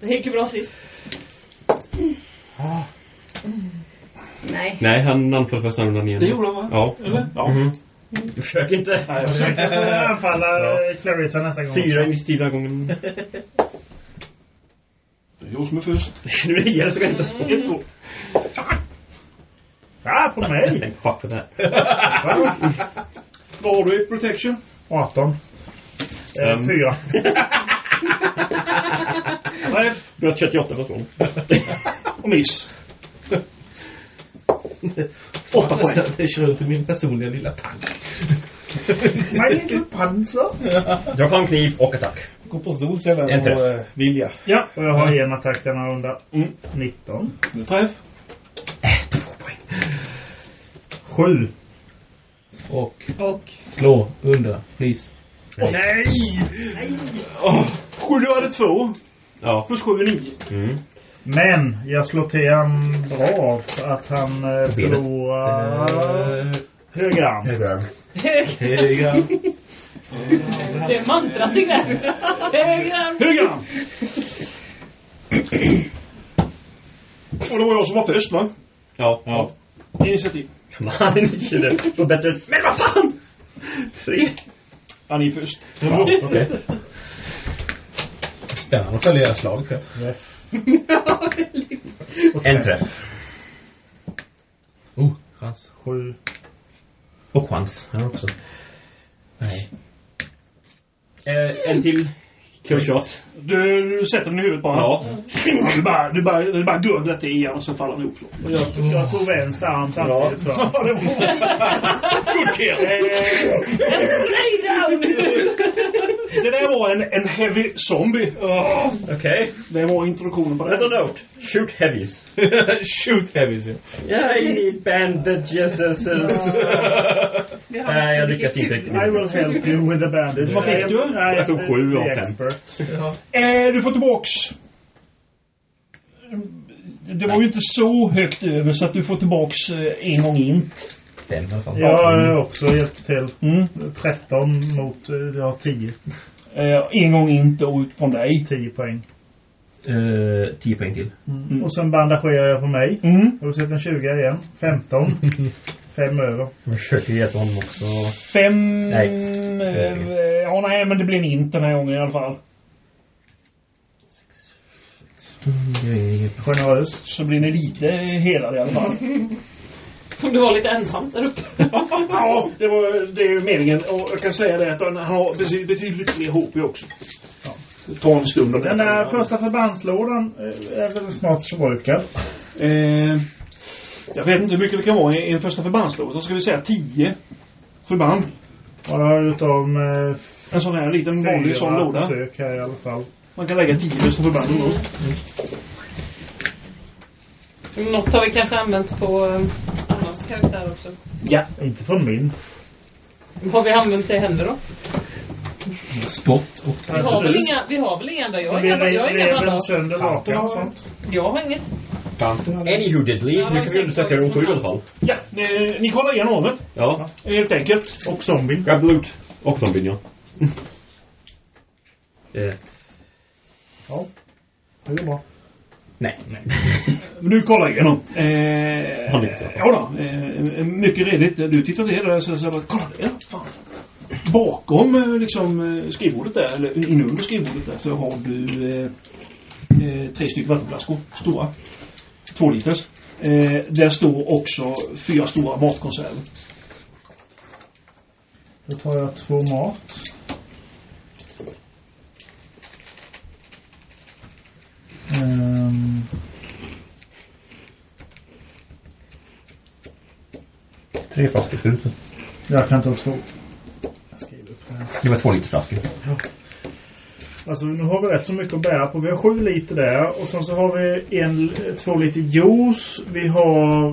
Speaker 4: Det gick ju bra sist. Nej.
Speaker 6: Nej, han anföll första rundan igen.
Speaker 5: Det gjorde han va?
Speaker 6: Ja.
Speaker 5: Eller? Ja.
Speaker 6: Mhm. Försök inte.
Speaker 5: Nej, jag försöker.
Speaker 2: Jag anfalla
Speaker 6: Ja.
Speaker 2: Clarissa nästa gång.
Speaker 6: Fyra initiativ här gången.
Speaker 5: Det är jag som är först.
Speaker 6: Nu är det igen så kan jag slå.
Speaker 5: Ett, två.
Speaker 2: Ja, på mig.
Speaker 6: Nej, fuck för det.
Speaker 2: Va?
Speaker 5: Vad har du i protection?
Speaker 2: 18. Eh,
Speaker 6: Fem.
Speaker 2: Fyra.
Speaker 5: Träff
Speaker 6: Du har 38 på slån.
Speaker 5: och miss. Åtta poäng.
Speaker 3: Det kör ut i min personliga lilla tank.
Speaker 2: My little pansar.
Speaker 6: Dra fram kniv och attack.
Speaker 9: Gå på solceller
Speaker 6: En träff.
Speaker 9: och eh, vilja.
Speaker 5: Ja,
Speaker 2: Och jag har en attack denna runda.
Speaker 5: Mm.
Speaker 2: 19.
Speaker 5: nu träff.
Speaker 2: Sju.
Speaker 3: Och
Speaker 4: Och
Speaker 3: slå under, please.
Speaker 2: Nej!
Speaker 5: Oh, sju, du hade två.
Speaker 6: Ja.
Speaker 5: Plus sju är nio.
Speaker 6: Mm.
Speaker 2: Men jag slår till han bra så att han eh, förlorar höger arm.
Speaker 6: Höger arm.
Speaker 3: Höga.
Speaker 4: det är mantrat i där. Höger.
Speaker 5: Höger arm. Och det var jag som var först va?
Speaker 6: Ja. ja.
Speaker 5: Initiativ.
Speaker 6: Man, inte det. Får bättre. Men vad fan! Tre.
Speaker 5: Ja, ni är först.
Speaker 6: Ja, okej.
Speaker 3: Spännande att följa era slag, Pet.
Speaker 6: En träff.
Speaker 3: Oh, chans.
Speaker 2: Sju.
Speaker 6: Och chans. Här också. Nej. Eh, en till. Killshot.
Speaker 5: Du, du sätter den i huvudet bara.
Speaker 6: Ja.
Speaker 5: Du bara, du bara, du bara gör detta igen och sen faller den ihop.
Speaker 2: Jag, tog- jag tog vänster arm samtidigt.
Speaker 5: Ja, det var... Good kill.
Speaker 4: Lay down!
Speaker 5: Det där var en, en heavy zombie.
Speaker 6: Okej.
Speaker 5: Det var introduktionen på det.
Speaker 6: note. Shoot heavies.
Speaker 3: Shoot heavies, ja.
Speaker 6: Yeah, I need bandages. Nej, jag lyckas inte riktigt.
Speaker 2: I will help you with the bandage.
Speaker 5: Vad fick du?
Speaker 6: Jag tog sju av fem.
Speaker 2: Expert.
Speaker 5: Eh, du får tillbaks... Det var ju inte så högt över så att du får tillbaks eh, en gång in.
Speaker 6: Fem.
Speaker 2: Jag har också hjälpt till.
Speaker 5: Mm.
Speaker 2: 13 mot, eh, jag har 10.
Speaker 5: Eh, en gång in då ut från dig.
Speaker 2: 10 poäng.
Speaker 6: Eh, tio poäng till.
Speaker 2: Och sen bandagerar jag på mig.
Speaker 5: Mm.
Speaker 2: Har du sett en 20 igen? 15. 5 över.
Speaker 6: Jag försöker hjälpa honom också.
Speaker 5: Fem...
Speaker 6: Nej.
Speaker 5: Eh, ja, nej, men det blir en int den här gången i alla fall.
Speaker 2: Generöst.
Speaker 5: Så blir ni lite helade i alla fall.
Speaker 4: Som du var lite ensam där uppe.
Speaker 5: Ja, det, var, det är ju meningen. Och jag kan säga det att han har bety- betydligt fler HP också. Det tar en stund.
Speaker 2: Den där första förbandslådan är väl snart förbrukad.
Speaker 5: Eh, jag vet inte hur mycket det kan vara i en första förbandslåda. Då ska vi säga 10 förband.
Speaker 2: Har utav med
Speaker 5: En sån här liten vanlig sån låda.
Speaker 2: försök här i alla fall.
Speaker 5: Man kan lägga 10 första förband då.
Speaker 4: Något har vi kanske använt på eh, annans karaktär också.
Speaker 5: Ja.
Speaker 2: Inte från min.
Speaker 4: Har vi använt det händer då?
Speaker 3: Spott och...
Speaker 4: Vi har väl inga, vi har väl inga andra? Jag har inga, jag har inga
Speaker 2: rev
Speaker 4: bandage.
Speaker 2: sönder vapen och sånt.
Speaker 4: Jag har inget.
Speaker 6: Anywho diddly,
Speaker 4: Ja,
Speaker 6: nu kan vi undersöka rum 7 i alla fall.
Speaker 5: Ja, ni, ni kollar igenom rummet.
Speaker 6: Ja,
Speaker 5: Helt enkelt.
Speaker 2: Och zombien.
Speaker 6: grab the loot. Och zombien, ja. eh,
Speaker 2: Ja. Det är bra.
Speaker 6: nej, nej.
Speaker 5: Du kollar igenom. Eh,
Speaker 6: Han är så.
Speaker 5: ja då, eh, mycket redigt. Du tittar ner där och så, så bara, kolla där. Fan. Bakom eh, liksom, eh, skrivbordet där, eller inunder skrivbordet där, så har du eh, eh, tre stycken vattenflaskor. Stora. Två liters. Eh, där står också fyra stora matkonserver.
Speaker 2: Då tar jag två mat. Ehm,
Speaker 6: Tre flaskor sprut.
Speaker 2: jag kan ta två. Det här.
Speaker 6: Var två liter flaskor.
Speaker 2: Alltså nu har vi rätt så mycket att bära på. Vi har sju liter där och sen så har vi en, två liter juice. Vi har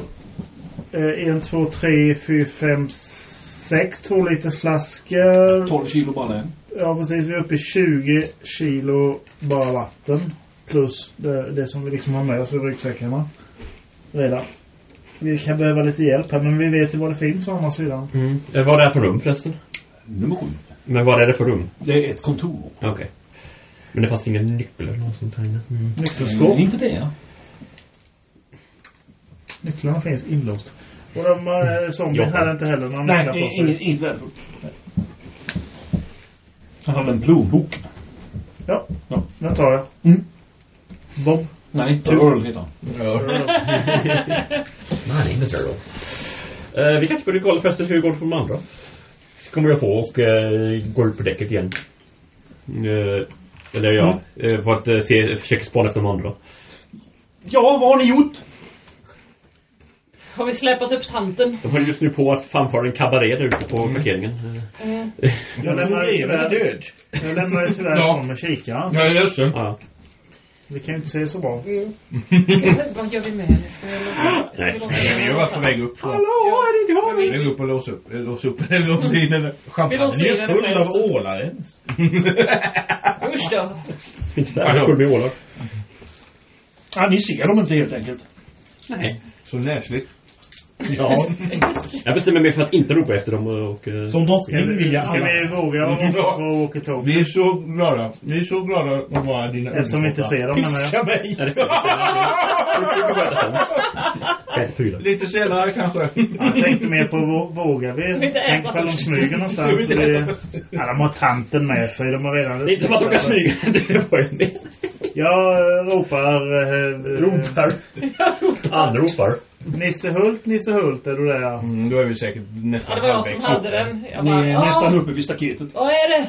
Speaker 2: eh, en, två, tre, fyra, fem, sex två liters flaskor.
Speaker 5: 12 kilo bara det.
Speaker 2: Ja precis, vi är uppe i 20 kilo bara vatten. Plus det, det som vi liksom har med oss i ryggsäckarna. Redan. Vi kan behöva lite hjälp här men vi vet ju vad det finns å andra sidan.
Speaker 6: Mm. Eh, vad är det för rum förresten?
Speaker 5: Nummer sju.
Speaker 6: Men vad är det för rum?
Speaker 5: Det är ett kontor.
Speaker 6: Okej. Men det fanns ingen nyckel eller något sånt här inne? Mm.
Speaker 2: Nyckelskåp.
Speaker 5: inte det, ja.
Speaker 2: Nycklarna finns inlåst. Och de äh, zombien
Speaker 6: Ja.
Speaker 2: hade inte heller några
Speaker 5: Nej,
Speaker 2: nycklar på sig.
Speaker 5: inget, inget värdefullt. Han hade en plånbok.
Speaker 2: Ja,
Speaker 5: Ja.
Speaker 2: den tar jag.
Speaker 5: Mm.
Speaker 2: Bob.
Speaker 5: Nej, Earl heter han.
Speaker 6: Nej, det är Earl. Eh, vi kanske borde kolla förresten hur det går för de andra. Så kommer jag på och eh, går ut på däcket igen. Eh, eller ja, eh, för att eh, se, försöka spana efter de andra.
Speaker 5: Ja, vad har ni gjort?
Speaker 4: Har vi släpat upp tanten?
Speaker 6: De håller just nu på att framföra en kabaré där ute på parkeringen. Eh,
Speaker 2: Jag lämnar ju tyvärr,
Speaker 9: död.
Speaker 2: jag lämnar ju tyvärr
Speaker 3: Ja.
Speaker 2: med kikaren.
Speaker 3: Jag är ledsen.
Speaker 6: ja.
Speaker 2: Vi kan ju inte se så bra.
Speaker 4: Vad gör vi med henne? Ska vi låta, ska vi
Speaker 6: Nej.
Speaker 4: låta
Speaker 9: Vi varit på väg upp.
Speaker 5: Hallå, är det jag?
Speaker 4: vi-
Speaker 9: går upp och låsa upp. Låsa upp. eller Låsa in den. Champagnen
Speaker 4: låser
Speaker 9: är full av ålar ens.
Speaker 4: Usch då.
Speaker 6: Finns det där full med ålar?
Speaker 5: Ja, ni ser dem inte helt enkelt.
Speaker 6: Nej.
Speaker 9: Så näsligt.
Speaker 6: Ja. Jag bestämmer mig för att inte ropa efter dem och... eh,
Speaker 9: Som
Speaker 2: Ska
Speaker 9: drottning vill
Speaker 2: vi,
Speaker 9: jag
Speaker 2: ska
Speaker 9: alla.
Speaker 2: vi våga
Speaker 9: Ja.
Speaker 2: och åka tåg?
Speaker 9: Vi är så glada. Vi är så glada att vara dina
Speaker 2: Eftersom vi inte ser dem.
Speaker 9: Piska mig!
Speaker 6: Det.
Speaker 9: Lite senare kanske.
Speaker 2: Jag tänkte mer på vå- vågar vi? Tänk ifall de smyger någonstans. Så vi, ja, de har tanten med sig. De har redan...
Speaker 6: Det är inte som att de kan smyga. Det var ju med.
Speaker 2: Jag eh, ropar... Eh,
Speaker 6: Ropar. Anropar.
Speaker 2: Nisse Hult, Nisse Hult, är du där?
Speaker 9: Mm, då är vi säkert
Speaker 4: Ja,
Speaker 9: nästan
Speaker 4: det var jag som
Speaker 9: halvvägs
Speaker 4: hade
Speaker 9: upp.
Speaker 4: den. Jag
Speaker 5: Ni
Speaker 4: bara,
Speaker 5: är
Speaker 4: "Ah,
Speaker 5: nästan uppe vid staketet.
Speaker 4: Vad är det?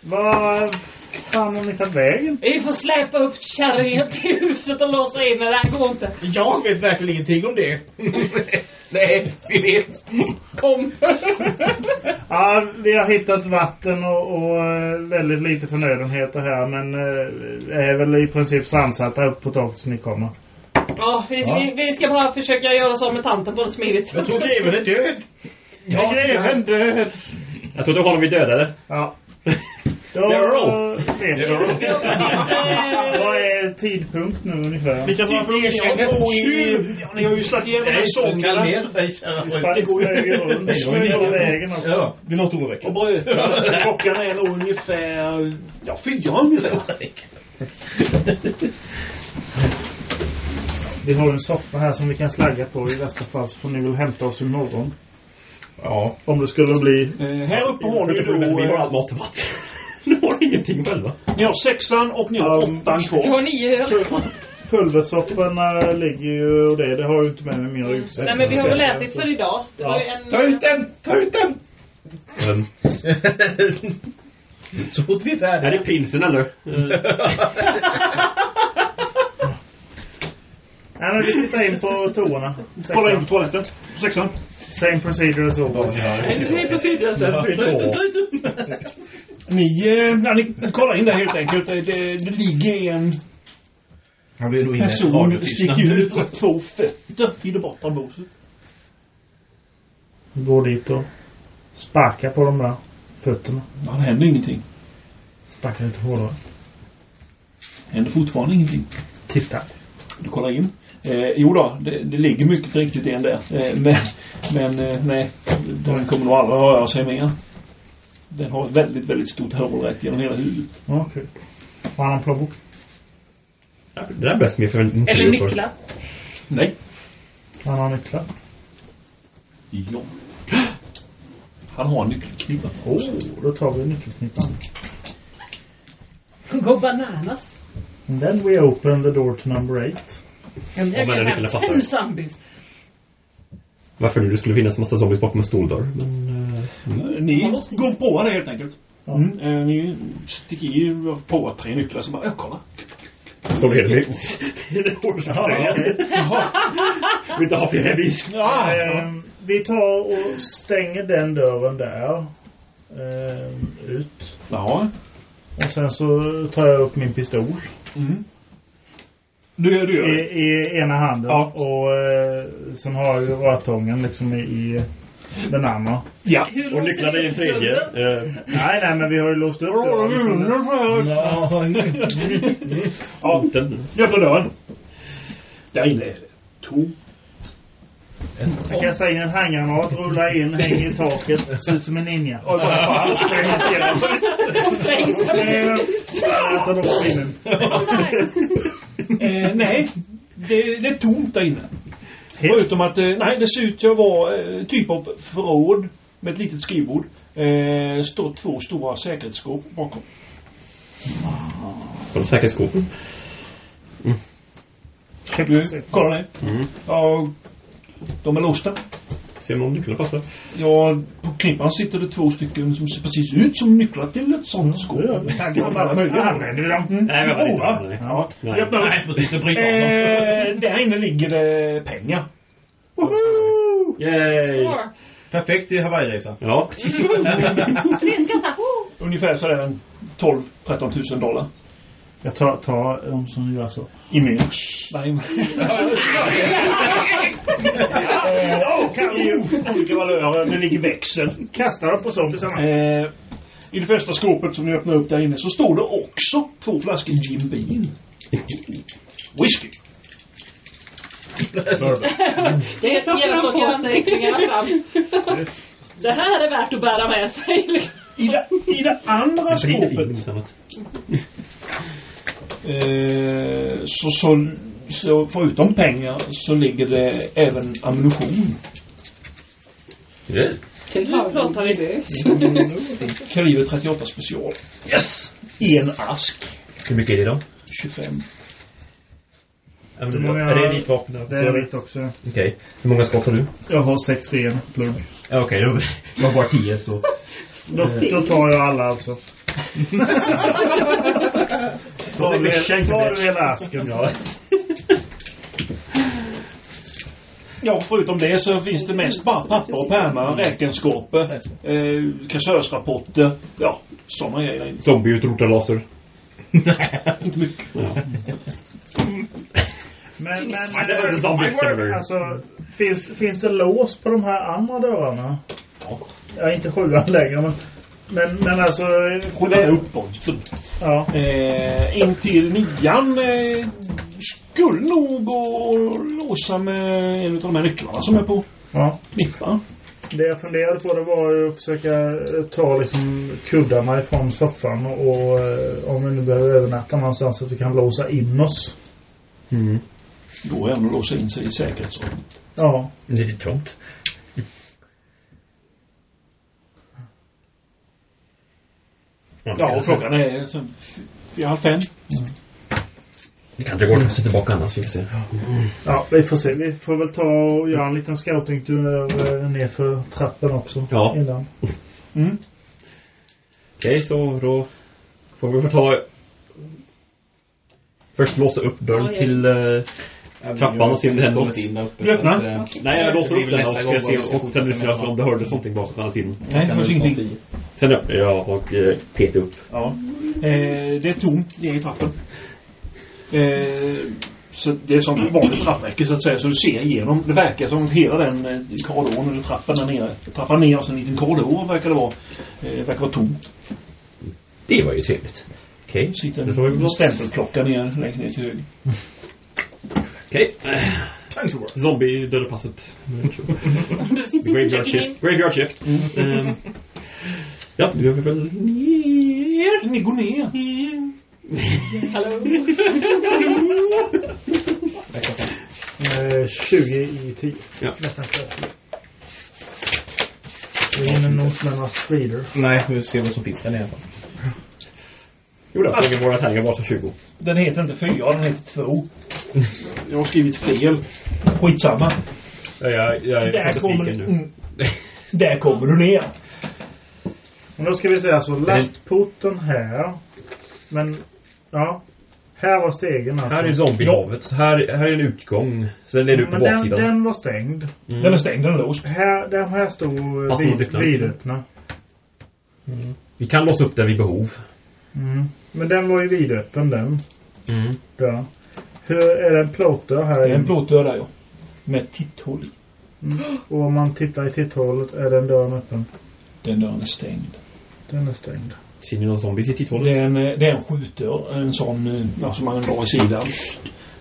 Speaker 2: Vad fan har ni tagit vägen?
Speaker 4: Vi får släpa upp kärringen till huset och låsa in den. Det här går inte.
Speaker 9: Jag vet verkligen ingenting om det. Nej, vi vet.
Speaker 4: Kom.
Speaker 2: Ja, vi har hittat vatten och, och eh, väldigt lite förnödenheter här. Men eh, är väl i princip strandsatta upp på taket som ni kommer.
Speaker 4: Ja, vi, Vi, vi ska bara försöka göra så med tanten på det smidigt.
Speaker 9: Jag tror greven är död.
Speaker 2: Ja, greven död!
Speaker 6: Jag trodde honom vi dödade.
Speaker 2: Ja. Då
Speaker 6: Det
Speaker 2: vet
Speaker 9: Det
Speaker 2: vi.
Speaker 4: Vi eh,
Speaker 2: Vad är tidpunkt nu ungefär?
Speaker 5: Vilka var
Speaker 9: Typ erkänner.
Speaker 5: Ja, ni har ju slagit igenom en
Speaker 9: Nej, så
Speaker 5: sång.
Speaker 9: kan ner dig,
Speaker 2: Vi
Speaker 9: kära
Speaker 2: sprang flög runt, smög av vägen.
Speaker 9: Ja, det låter oroväckande.
Speaker 5: Klockan är nog ungefär... Ja, fyra ungefär.
Speaker 2: Vi har en soffa här som vi kan slagga på i värsta fall så får ni väl hämta oss imorgon.
Speaker 9: Ja.
Speaker 2: Om det skulle bli...
Speaker 5: Eh, här uppe har ni ju
Speaker 6: Men vi har
Speaker 5: då...
Speaker 6: all mat och vatten. Ni har ingenting själva.
Speaker 5: eh, Ni har sexan och ni har
Speaker 2: Um,
Speaker 5: åttan kvar.
Speaker 4: har nio öl
Speaker 2: pulversopporna ligger ju och det. Det har ju inte med mig min ryggsäck.
Speaker 4: Nej men vi har väl ätit för idag. Det var ju en...
Speaker 9: Ta ut den! Ta ut den!
Speaker 6: Um,
Speaker 9: Så fort vi är
Speaker 6: är
Speaker 9: färdiga.
Speaker 6: det pilsen eller?
Speaker 2: Nej men vi tittar in på toorna.
Speaker 5: Kolla in på toaletten. Sexan.
Speaker 2: Same procedure as always.
Speaker 6: Det är precis det.
Speaker 5: Ni, eh, ja, ni kollar in där helt enkelt. Det, det, ligger en
Speaker 9: Han vill nog in i
Speaker 5: person sticker ut och två fötter i det bortre båset.
Speaker 2: Går dit och sparkar på de där fötterna.
Speaker 5: Det händer ingenting.
Speaker 2: Sparkar lite hårdare.
Speaker 5: händer fortfarande ingenting.
Speaker 2: Titta.
Speaker 5: Du kollar in. Eh, jo då, det, det ligger mycket riktigt en där. Eh, men men eh, nej, den kommer nog aldrig röra sig mer. Den har ett väldigt, väldigt stort hål rätt genom hela huvudet.
Speaker 2: Ja, okej. Har han en plånbok?
Speaker 6: Det där behövs mer för en
Speaker 4: Eller nycklar.
Speaker 5: Nej.
Speaker 2: Han har nycklar.
Speaker 5: Ja. Han har en nyckelknippa.
Speaker 2: Oh, då tar vi nyckelknippan.
Speaker 4: Go bananas.
Speaker 2: And then we open the door to number eight.
Speaker 6: Den nyckeln passar.
Speaker 4: ten zombies.
Speaker 6: Varför nu det skulle finnas massa zombies bakom en stoldörr. Men... eh,
Speaker 5: Ni
Speaker 4: Man måste-
Speaker 5: går på det helt enkelt.
Speaker 2: Ja.
Speaker 5: Mm. Eh, ni sticker och på tre nycklar så bara, ja kolla.
Speaker 6: Står det helt
Speaker 2: Ja.
Speaker 6: Vill inte ha fler hemvis.
Speaker 5: Ja,
Speaker 2: Ehm, vi tar och stänger den dörren där. Ehm, ut.
Speaker 5: ja.
Speaker 2: Och sen så tar jag upp min pistol
Speaker 5: Mm. Du, du gör
Speaker 2: i,
Speaker 5: det.
Speaker 2: i ena handen.
Speaker 5: Ja.
Speaker 2: Och eh, sen har jag ju rörtången liksom i, i den andra.
Speaker 5: Ja.
Speaker 4: Hur
Speaker 6: Och nycklarna i den tredje. Eh,
Speaker 2: Nej, nej, men vi har ju låst upp dörren. Så
Speaker 5: Ja, öppnar dörren. Där inne är det tomt.
Speaker 2: jag kan säga en handgranat, rulla in, hänger i taket, ser ut som en ninja.
Speaker 5: Och bara fall sprängs igenom.
Speaker 4: Sprängs.
Speaker 2: Tar upp pinnen.
Speaker 5: Eh, nej, det, det är tomt där inne. Förutom att, eh, nej, det ser ut att vara eh, typ av förråd med ett litet skrivbord. Eh, står två stora säkerhetsskåp bakom.
Speaker 6: Från säkerhetsskåpen.
Speaker 5: Du, kolla det.
Speaker 6: Mm.
Speaker 5: Ja, de är låsta.
Speaker 6: Se om nycklarna passar.
Speaker 5: Ja, på knippan sitter det två stycken som ser precis ut som nycklar till ett sånt skåp. Taggar med alla möjliga.
Speaker 2: Använder vi dem?
Speaker 6: Nej, vänta lite.
Speaker 5: Prova.
Speaker 6: Nej.
Speaker 5: Ja.
Speaker 6: Nej.
Speaker 5: Vi.
Speaker 9: Nej, precis. Jag bryter av dem.
Speaker 5: Eh, där inne ligger det pengar.
Speaker 6: Yay!
Speaker 4: Score.
Speaker 9: Perfekt i Hawaii-resan.
Speaker 6: Ja.
Speaker 4: Fredskassa.
Speaker 5: Ungefär sådär en 12-13 tusen dollar.
Speaker 2: Jag tar, tar de som gör så.
Speaker 5: I minus. Nej, men...
Speaker 2: Åh, kan
Speaker 5: I olika valörer. Det ligger växel.
Speaker 2: Kasta dem på zombiesarna.
Speaker 5: Eh, I det första skåpet som ni öppnar upp där inne så står det också två flaskor Jim Beam. Whisky.
Speaker 4: Det är genast åker anteckningarna fram. Det här är värt att bära med sig.
Speaker 5: I det, i det andra skåpet. Eh, så, så, så förutom pengar så ligger det även ammunition.
Speaker 4: Nu pratar vi.
Speaker 5: Kaliber 38 special. Yes! En ask.
Speaker 6: Hur mycket är det då?
Speaker 5: 25.
Speaker 6: Ja, men
Speaker 2: Hur många-
Speaker 6: Är det ditt vapen?
Speaker 2: Det är mitt också.
Speaker 6: Okej. Hur många skott har du?
Speaker 2: Jag har 61 plugg.
Speaker 6: Ja, Okej, då det var bara tio så.
Speaker 2: Då, då tar jag alla alltså. tar, du, hela- asken?
Speaker 6: Ja.
Speaker 5: Ja, förutom det så finns det mest bara papper och pärmar, räkenskaper, eh, kassörsrapporter. Ja, sådana grejer.
Speaker 6: Zombie-utrotarlaser.
Speaker 5: Inte mycket.
Speaker 6: Ja.
Speaker 2: Men, men
Speaker 6: exterminator.
Speaker 2: alltså, finns, finns det lås på de här andra dörrarna? Ja, inte sjuan längre, men... Men, men alltså...
Speaker 5: Är uppbruten.
Speaker 2: Ja.
Speaker 5: Eh, in till nian eh, skulle nog gå och låsa med en av de här nycklarna som är på
Speaker 2: ja.
Speaker 5: knippan.
Speaker 2: Det jag funderade på det var att försöka eh, ta liksom kuddarna ifrån soffan och, och eh, om vi nu behöver övernatta någonstans så att vi kan låsa in oss.
Speaker 6: Mm.
Speaker 5: Går även att låsa in sig i säkerhetsrummet.
Speaker 2: Ja.
Speaker 6: Det är lite
Speaker 5: Ja, och klockan är fem- fyra, halv fem.
Speaker 6: Det kanske går att ta sig tillbaka annars, vi får se.
Speaker 2: Ja, vi får se. Vi får väl ta och göra en liten scoutingtur eh, nerför trappen också.
Speaker 6: Ja.
Speaker 2: Innan.
Speaker 5: Mm.
Speaker 6: Okej, så då får vi få ta... Först låsa upp dörren till eh, trappan och se om det händer.
Speaker 3: In där uppe,
Speaker 5: Du öppnar?
Speaker 3: att,
Speaker 6: Nej, jag låser upp den och, jag ser, och sen lyssnar jag om det hördes någonting bakom andra sidan.
Speaker 5: Nej, det hörs ingenting.
Speaker 6: Sen öppnar jag och eh, petar upp.
Speaker 5: Ja. Eh, det är tomt ner i trappen. Eh, så det är som vanligt trappräcke så att säga. Så du ser igenom. Det verkar som hela den eh, korridoren eller trappan där nere. Trappan ner och så en liten korridor verkar det vara. Eh, verkar vara tomt.
Speaker 6: Det var ju trevligt. Okej,
Speaker 5: Det sitter en stämpelklocka ner, längst ner till höger.
Speaker 6: Okej. Zombie döda passet. Graveyard shift. Graveyard shift. Ehm, ja, nu gör vi väl ner.
Speaker 5: Ni går ner.
Speaker 4: Hallå?
Speaker 2: Eh, 20 i 10.
Speaker 6: Ja.
Speaker 2: Nästan 30. Vi är något med några streeder.
Speaker 3: Nej, vi ser vad som finns där nere.
Speaker 6: Jo, där såg våra tärningar var som 20.
Speaker 5: Den heter inte fyra, den heter två. Jag har skrivit fel. Skitsamma.
Speaker 6: Ja, jag, jag är
Speaker 5: Där kommer,
Speaker 6: nu.
Speaker 5: mm, där kommer du ner.
Speaker 2: Men då ska vi se alltså lastporten här. Men, ja. Här var stegen alltså.
Speaker 6: Här är zombiehavet. Så här, här är en utgång. Sen leder du på
Speaker 2: Men den,
Speaker 6: baksidan.
Speaker 2: den var stängd.
Speaker 6: Mm.
Speaker 5: Den är stängd, den är låst.
Speaker 2: Här, den här stod vid, vidöppna.
Speaker 6: Vi kan låsa upp den vid behov.
Speaker 2: Mm. Men den var ju vidöppen den.
Speaker 6: Mm.
Speaker 2: Där. Hur är det en plåtdörr här?
Speaker 5: Det är en plåtdörr där ja. Med titthål i.
Speaker 2: Och om man tittar i titthålet är den dörren öppen.
Speaker 5: Den dörren är stängd.
Speaker 2: Den är stängd.
Speaker 6: Ser ni någon zombies i
Speaker 5: Det
Speaker 6: titthålet?
Speaker 5: är en, eh, det är en skjutdörr. En sån eh, ja, som man drar i sidan.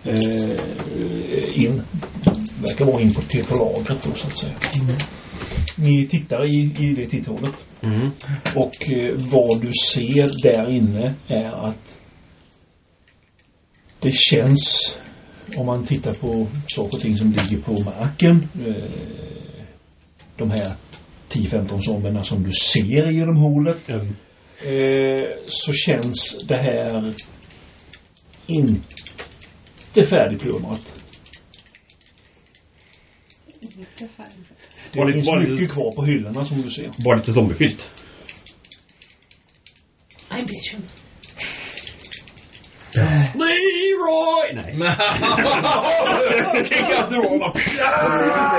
Speaker 5: Eh, in. Verkar vara in på, till på lagret då så att säga. Ni tittar i, i det titthålet.
Speaker 6: Mm.
Speaker 5: Och eh, vad du ser där inne är att det känns, om man tittar på saker och ting som ligger på marken, eh, de här 10-15 zombierna som du ser genom hålet,
Speaker 6: Mm.
Speaker 5: eh, så känns det här inte färdigplundrat. Det
Speaker 6: Var
Speaker 5: finns
Speaker 6: var det-
Speaker 5: mycket kvar på hyllorna som du ser.
Speaker 6: Bara lite zombiefyllt.
Speaker 4: Ambition.
Speaker 6: Leroy! Nej.
Speaker 2: Det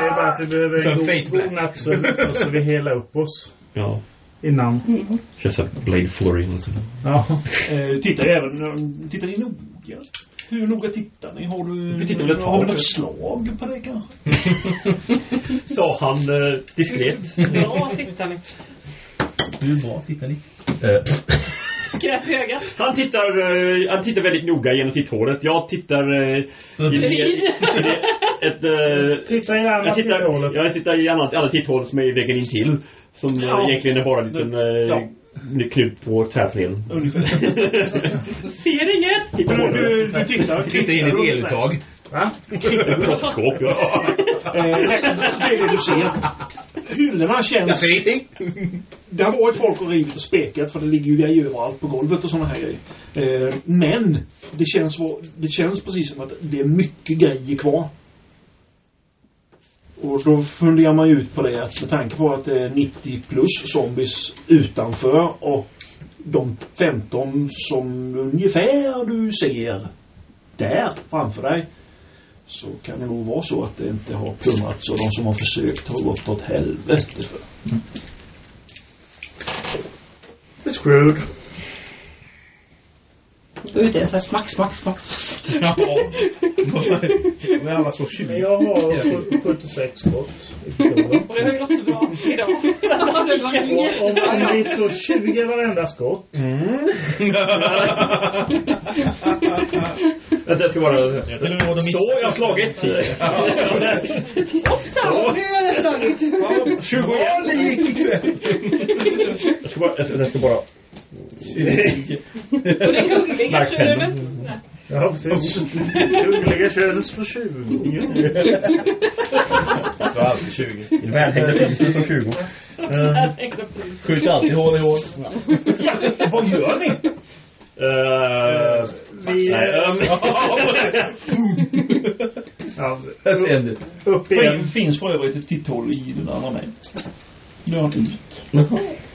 Speaker 2: är bara att vi behöver en
Speaker 3: Fate
Speaker 2: god,
Speaker 3: Black.
Speaker 2: god nattsömn så vi helar upp oss
Speaker 6: Ja.
Speaker 2: innan.
Speaker 6: Kör såhär Blade Flurry.
Speaker 2: Ja.
Speaker 5: Eh, tittar även, tittar ni noga? Hur noga tittar ni? Har du,
Speaker 6: Vi tittar väl ett
Speaker 5: du något slag på det kanske?
Speaker 6: Sa han eh, diskret.
Speaker 4: Ja, tittar ni.
Speaker 3: Hur bra tittar ni?
Speaker 6: Eh,
Speaker 4: Skräp i ögat.
Speaker 6: han tittar eh, Han tittar väldigt noga genom titthålet. Jag tittar eh, i, ett, eh,
Speaker 2: Titta i det andra
Speaker 6: jag tittar,
Speaker 2: titthålet.
Speaker 6: jag tittar i annat, annat titthål som är i väggen intill. Som eh,
Speaker 5: Ja.
Speaker 6: egentligen är bara en liten
Speaker 5: Ja.
Speaker 6: Knut på.
Speaker 5: Ungefär.
Speaker 6: Ser inget! Titta
Speaker 5: du,
Speaker 6: det.
Speaker 5: du, du tittar.
Speaker 3: Tittar in i ett eluttag.
Speaker 2: Va?
Speaker 6: Proppskåp, ja.
Speaker 5: Eh, det är det du ser. Hyllorna
Speaker 3: Jag
Speaker 5: känns...
Speaker 3: ser ingenting.
Speaker 5: Det har varit folk och rivit och spekat för det ligger ju grejer överallt på golvet och sådana här grejer. Eh, men det känns, det känns precis som att det är mycket grejer kvar. Och då funderar man ju ut på det att med tanke på att det är 90 plus zombies utanför och de 15 som ungefär du ser där framför dig så kan det nog vara så att det inte har plundrats och de som har försökt har gått åt helvete för.
Speaker 2: Mm. It's screwed.
Speaker 7: Då är det så här smack, smack, smack, smack.
Speaker 3: Ja. Men alla slår 20.
Speaker 2: Men jag har 76 skott.
Speaker 4: Och det har ju gått så bra idag.
Speaker 2: Om, om vi slår 20 varenda skott.
Speaker 6: Vänta, jag ska bara... Så, jag har slagit.
Speaker 7: Hoppsan, nu har jag slagit.
Speaker 6: 20 igen.
Speaker 3: det gick ikväll.
Speaker 6: Jag ska bara... Jag ska, jag ska bara...
Speaker 4: Och det kungliga könet.
Speaker 2: Ja, precis. Kungliga könets för 20.
Speaker 3: Det var alltid 20.
Speaker 6: Välhängda priset som 20.
Speaker 3: Skjuter alltid hål i hål.
Speaker 5: Vad gör ni?
Speaker 6: Eh,
Speaker 2: Vi...
Speaker 6: nej, ehm,
Speaker 2: Ja,
Speaker 3: That's ended.
Speaker 2: upp
Speaker 5: Det
Speaker 2: igen.
Speaker 5: finns för övrigt ett titthål i den andra med. Dörren ut.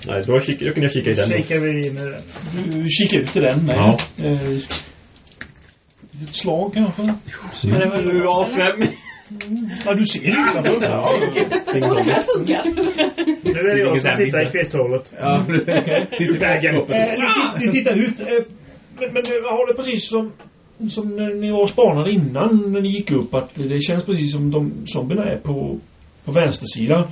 Speaker 6: nej, då, kik, då kan jag kika i den.
Speaker 2: Kikar vi in i den.
Speaker 5: Du kikar ut i den med.
Speaker 6: Ja.
Speaker 5: Eh, ett slag kanske?
Speaker 4: Men det var ju
Speaker 6: Ja, fem.
Speaker 5: Ja, du ser det utanför. Ja.
Speaker 4: Det funkar.
Speaker 2: Nu är det jag som tittar i kvisthålet.
Speaker 3: Ja,
Speaker 5: Titta upp. Eh, ni, tittar ut. Eh, men, men jag har det precis som, som när ni var spanade innan när ni gick upp. Att det känns precis som de zombierna är på, på vänstersidan.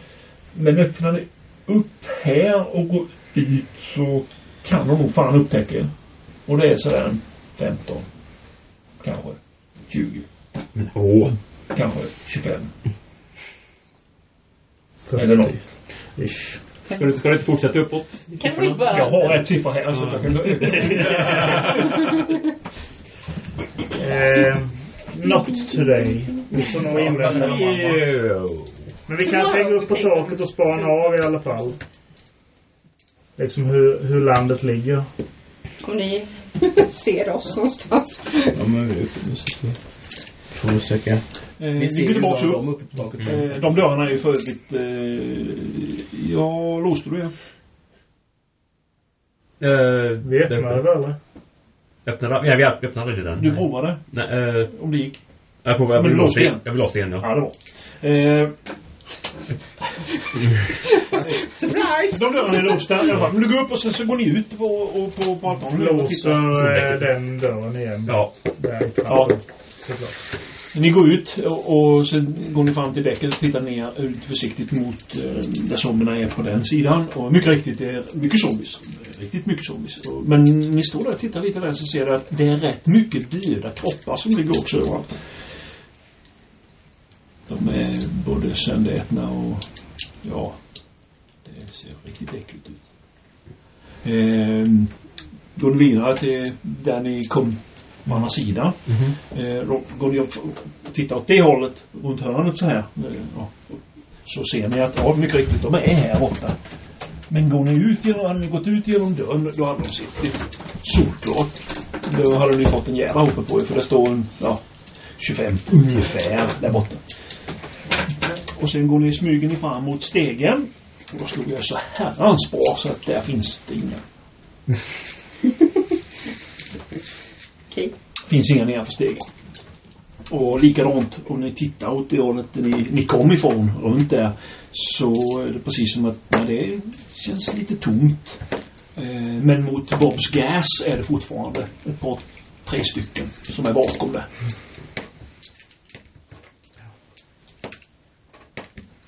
Speaker 5: Men öppnar ni upp här och går ut så kan de nog fan upptäcka er. Och det är sådär en 15. Kanske 20.
Speaker 6: Åh.
Speaker 5: Kanske 25. Eller något.
Speaker 2: Ish.
Speaker 6: Ska du, ska du inte fortsätta uppåt?
Speaker 4: Kan vi bara...
Speaker 5: Jag har ett siffra här så jag kan ut.
Speaker 2: Eh, not today. Vi får nog.
Speaker 6: Ew.
Speaker 2: Men vi kan hänga upp på taket och spana av i alla fall. Liksom hur, hur landet ligger.
Speaker 7: Om ni ser oss någonstans.
Speaker 3: ja men vi är uppe nu så vi får försöka.
Speaker 5: Eh,
Speaker 3: Vi
Speaker 5: Vi
Speaker 3: ser
Speaker 5: går
Speaker 3: ju bara
Speaker 5: upp.
Speaker 3: dem uppe på taket.
Speaker 5: Eh, De dörrarna är ju för övrigt... Eh, ja, låste du det?
Speaker 6: Eh,
Speaker 2: Vi öppnade väl eller?
Speaker 6: Öppnade, ja, vi öppnade inte den.
Speaker 5: Du provade
Speaker 6: Nej, eh,
Speaker 5: om det gick?
Speaker 6: jag provade. Jag
Speaker 5: Men
Speaker 6: vill
Speaker 5: du
Speaker 6: låsa
Speaker 5: låste
Speaker 6: igen.
Speaker 5: igen?
Speaker 6: Jag vill låsa igen, ja.
Speaker 5: Ja, det var. Eh,
Speaker 3: Surprise!
Speaker 5: de dörrarna är låsta i alla fall. Men du går upp och sen så går ni ut på, och på, tittar.
Speaker 2: Låser den dörren igen.
Speaker 6: Ja.
Speaker 2: Där
Speaker 5: Ja.
Speaker 2: Såklart.
Speaker 5: Ni går ut och, och sen går ni fram till däcket och tittar ner lite försiktigt mot eh, där zombierna är på den sidan. Och mycket riktigt, det är mycket zombies. Riktigt mycket zombies. Och, men ni står där och tittar lite där så ser du att det är rätt mycket döda kroppar som ligger också överallt. De är både sönderätna och ja, det ser riktigt äckligt ut. Ehm, går ni vidare till där ni kom på andra sidan. Eh, då går ni och tittar åt det hållet, runt hörnet så här. Eh, ja. Så ser ni att, ja mycket riktigt, de är här borta. Men går ni ut genom, hade ni gått ut genom dörren, då hade de suttit solklart. Då hade ni fått en jävla uppe på er, för det står en, ja, 25 ungefär där borta. Och sen går ni smyger ni fram mot stegen. Och då slog jag så herrans bra så att där finns det inga.
Speaker 7: Okej.
Speaker 5: finns inga nedanför stegen. Och likadant om ni tittar åt det hållet ni, ni kom ifrån, runt där, så är det precis som att ja, det känns lite tomt. Eh, men mot Bobs Gas är det fortfarande ett par, tre stycken som är bakom det.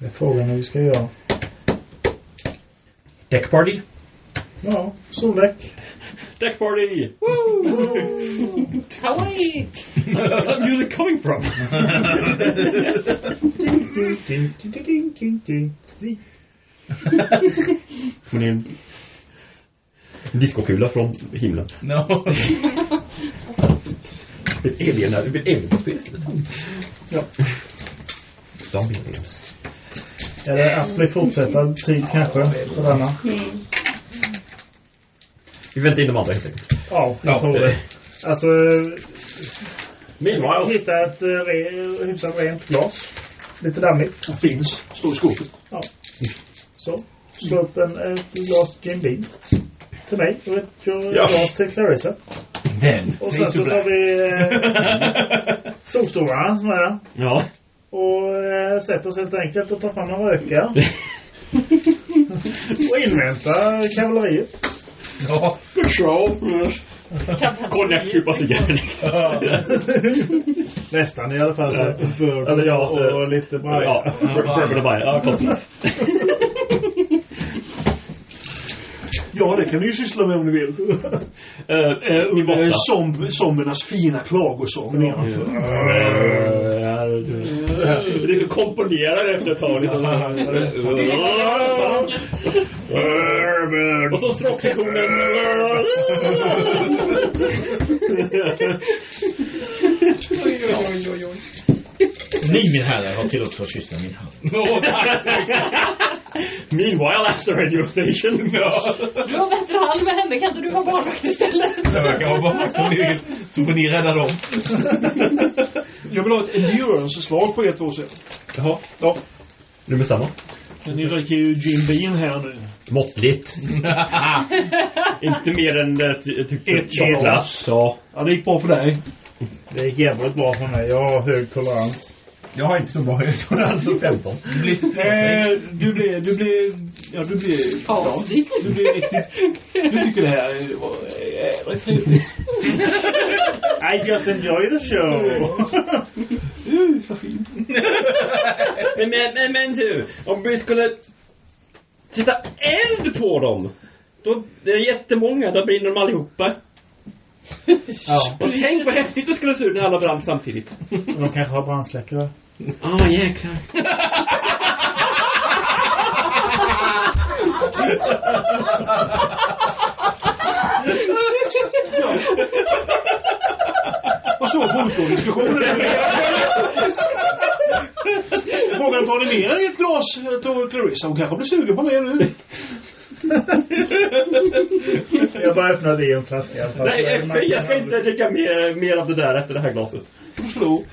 Speaker 2: Det är frågan hur vi ska göra.
Speaker 6: Deck party.
Speaker 2: Ja, soldäck.
Speaker 6: Deck party! Woo!
Speaker 4: Hawaii!
Speaker 6: Where's that music coming from? Får ni en diskokula från himlen?
Speaker 3: No.
Speaker 6: Det blir alien-spel istället.
Speaker 2: Ja.
Speaker 6: Zombie aliens.
Speaker 2: Är det att bli fortsättad tid kanske på denna?
Speaker 6: Vi väntar in de andra helt enkelt.
Speaker 2: Ja, jag
Speaker 6: Ja,
Speaker 2: tror
Speaker 6: det-
Speaker 2: det. Alltså,
Speaker 6: Meanwhile.
Speaker 2: hitta ett eh, re, hyfsat rent glas. Lite dammigt.
Speaker 5: Det finns, står i skåpet.
Speaker 2: Så. Slå upp en, ett glas Jim Beam. Till mig och ett
Speaker 6: Ja.
Speaker 2: glas till Clarissa.
Speaker 3: Then,
Speaker 2: Och sen så tar vi eh, solstolarna som är
Speaker 6: Ja.
Speaker 2: Och eh, sätter oss helt enkelt och tar fram en rökare. och inväntar kavalleriet.
Speaker 3: Ja.
Speaker 5: Good show!
Speaker 6: Konjakstupa så gärna.
Speaker 2: Nästan i alla fall. Så bourbon
Speaker 6: Eller ja,
Speaker 2: och, lite braja.
Speaker 6: Ja, bourbon och bajer. Ja.
Speaker 5: Ja, det kan ni ju syssla med om ni vill.
Speaker 6: Eh, eh,
Speaker 5: Under zomb, zombiernas fina klagosång nedanför.
Speaker 6: Eh, Det är så komponerade efter ett tag. Liksom. Och så stråksektionen.
Speaker 3: Ni min herre har till också kyssa min hand.
Speaker 6: Meanwhile at the radio station.
Speaker 4: Du har bättre hand med henne, kan inte du vara barnvakt istället?
Speaker 3: Jag kan vara barnvakt om ni vill. Så får ni rädda dem.
Speaker 5: Jag vill ha ett endurance-slag på er två sen.
Speaker 6: Jaha.
Speaker 5: Ja.
Speaker 6: Nummer samma.
Speaker 5: Men ni dricker ju Jim Beam här nu.
Speaker 6: Måttligt. Inte mer än eh, typ
Speaker 5: Ett
Speaker 6: ett glas. Ja.
Speaker 5: Ja, det gick bra för dig.
Speaker 2: Det gick jävligt bra för mig. Jag har hög tolerans.
Speaker 6: Jag har inte så bra högtolerans som 15.
Speaker 5: Eh, du blir... Du blir... Ja, du blir... Ja, du blir riktigt... Du tycker det här var jävligt trevligt.
Speaker 2: I just enjoy the show.
Speaker 5: Uh, så fint.
Speaker 6: Men, men, men, men du, om vi skulle sätta eld på dem. Då, det är jättemånga, då brinner de allihopa.
Speaker 2: Ja.
Speaker 6: Och tänk vad häftigt det skulle se ut när alla brann samtidigt.
Speaker 2: De kanske har brandsläckare.
Speaker 6: Ah, jäklar.
Speaker 5: Och så fortgår diskussionen. Frågan tar ni med er ett glas till Clarissa? Hon kanske blir sugen på mer nu.
Speaker 2: Jag bara öppnade i en flaska.
Speaker 6: Nej, jag ska inte dricka mer, mer av det där efter det här glaset.
Speaker 5: Slå.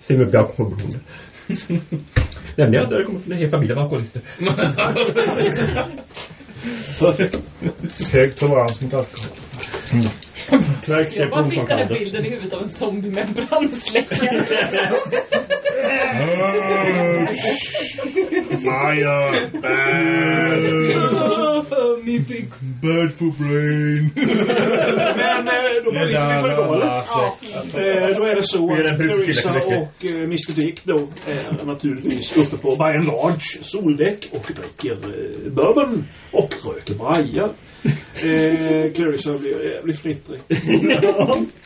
Speaker 6: Se mig upp i alkoholberoende. Nämnde jag att det kommer från en hel familj av alkoholister.
Speaker 5: Perfekt.
Speaker 2: Hög tolerans mot alkohol.
Speaker 6: Tyvärr
Speaker 4: Jag bara fick den här bilden i huvudet av en zombie med brandsläckare.
Speaker 2: Fire! Bad! Bird for brain!
Speaker 5: Men eh, då börjar vi för idag, eller? Då är det så
Speaker 6: en
Speaker 5: att Clarissa och eh, Mr Dick då är naturligtvis uppe på by and large soldäck och dricker eh, bourbon och röker braja. Eh, Clarissa blir jävligt fnittrig.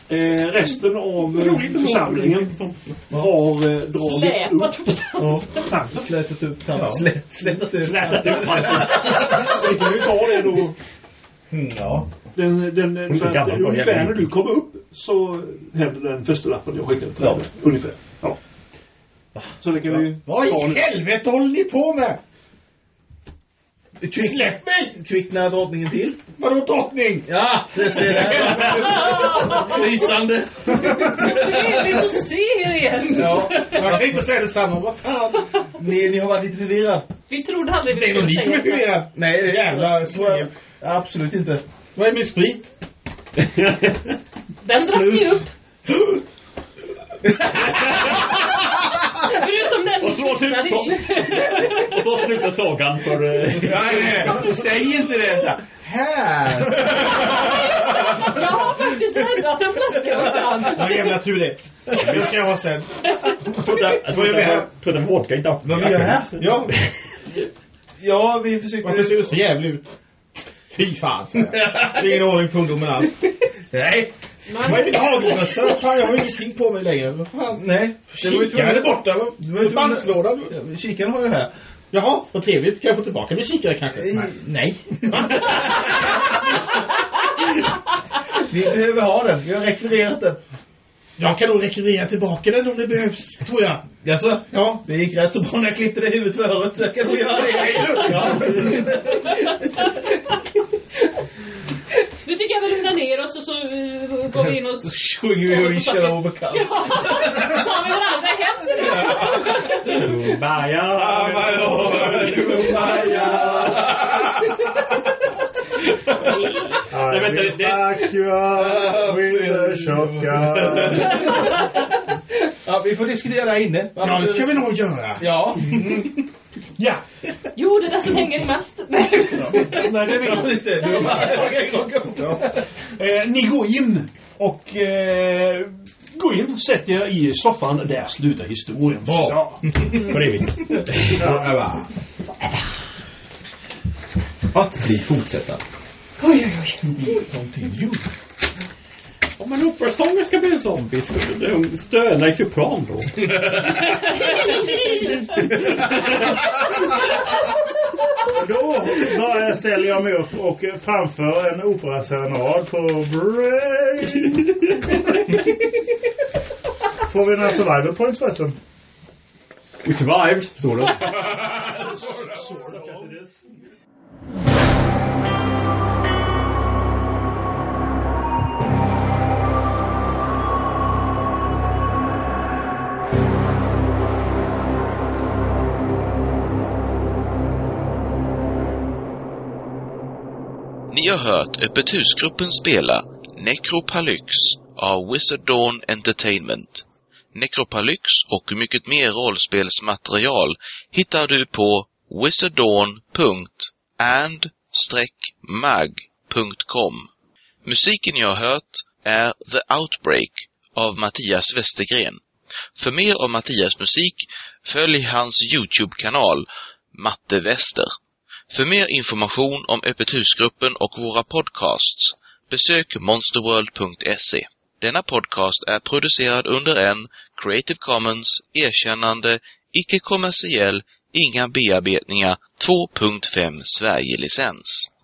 Speaker 5: Eh, resten av eh, församlingen har eh, dragit
Speaker 4: Släpat upp
Speaker 5: upp tanken.
Speaker 3: Slätat upp tanten. Slät, slätat
Speaker 6: ut tanken.
Speaker 5: Vi kan ju ta det då.
Speaker 3: Mm, Ja.
Speaker 5: Den, den,
Speaker 6: är
Speaker 5: för att ungefär när du kommer upp så händer den första lappen jag skickade till
Speaker 3: Ja.
Speaker 5: dig. Ungefär. Ja. Så det kan vi ju
Speaker 3: Vad i helvete håller ni på med? Kvick, Släpp mig! Kvicknar drottningen till? Vadå drottning? Ja, det ser där. Lysande.
Speaker 4: Trevligt att se er igen.
Speaker 3: Ja, man kan inte säga detsamma. Vad fan? Ni, ni har varit lite förvirrad.
Speaker 4: Vi trodde aldrig vi
Speaker 3: Det är nog
Speaker 4: skulle
Speaker 3: ni som är
Speaker 4: säga det.
Speaker 3: förvirrad. Nej, det är jävla svårt. Absolut inte. Vad är min sprit?
Speaker 4: Den drack ju upp. Den
Speaker 6: Och så ut så. Och så slutar sagan för... eh,
Speaker 3: Nej, nej, säg inte det. Så här. här.
Speaker 4: Jag har faktiskt räddat en flaska åt han.
Speaker 3: Vad jävla tur det. Det ska jag ha sen.
Speaker 6: Jag trodde jag trodde jag trodde en vodka inte
Speaker 3: Vad vill jag här? Ja. Ja, vi försökte... Varför ser du så jävlig ut? Fy fan, så Det är ingen ordning på ungdomen alls. Nej. Vad är min hagelbössa? Fan, jag har ingenting på mig längre. Vad fan? Nej. Kikaren är borta. va? Bandslådan. Kikaren har jag här. Jaha, vad trevligt. Kan jag få tillbaka min kikare kanske? Nej. Vi behöver ha den. Vi har rekvirerat den. Jag kan nog rekvirera tillbaka den om det behövs, tror jag. Jaså? Ja, det gick rätt så bra när jag klippte det huvudet förut, så jag kan nog göra det. Ja.
Speaker 4: Nu tycker jag vi lugnar ner oss och så uh, går vi in och...
Speaker 3: Sjunger vi We shall overcome.
Speaker 4: Ja, så tar vi varandra i händerna.
Speaker 3: Ah, my lord,
Speaker 2: I
Speaker 6: vänta,
Speaker 2: will
Speaker 6: det-
Speaker 2: fuck you up with a shotgun.
Speaker 3: Ja, vi får diskutera där inne.
Speaker 13: Ja, det ska vi nog göra.
Speaker 3: Ja.
Speaker 5: Ja,
Speaker 4: Jo, det där som hänger masten. Nej.
Speaker 5: nej, det vill
Speaker 3: Ja, just det. Du bara...
Speaker 5: Eh, ni går in och eh, går in, sätter er i soffan. Där slutar historien.
Speaker 3: Bra.
Speaker 5: Ja.
Speaker 6: Trevligt.
Speaker 3: Att bli fortsätta.
Speaker 6: Om en operasångare ska bli en zombie skulle de stöna i sopran då.
Speaker 2: Då bara ställer jag mig upp och framför en operaserenad på Brain. får vi några survival points förresten?
Speaker 6: We survived, står det.
Speaker 1: Ni har hört Öppet husgruppen spela Necropalyx av Wizard Dawn Entertainment. Necropalyx och mycket mer rollspelsmaterial hittar du på wizarddawn.and-mag.com. Musiken ni har hört är The Outbreak av Mattias Westergren. För mer om Mattias musik, följ hans Youtube-kanal Matte Wester. För mer information om Öppet husgruppen och våra podcasts, besök monsterworld.se. Denna podcast är producerad under en Creative Commons erkännande, icke-kommersiell, inga bearbetningar 2.5 Sverige-licens.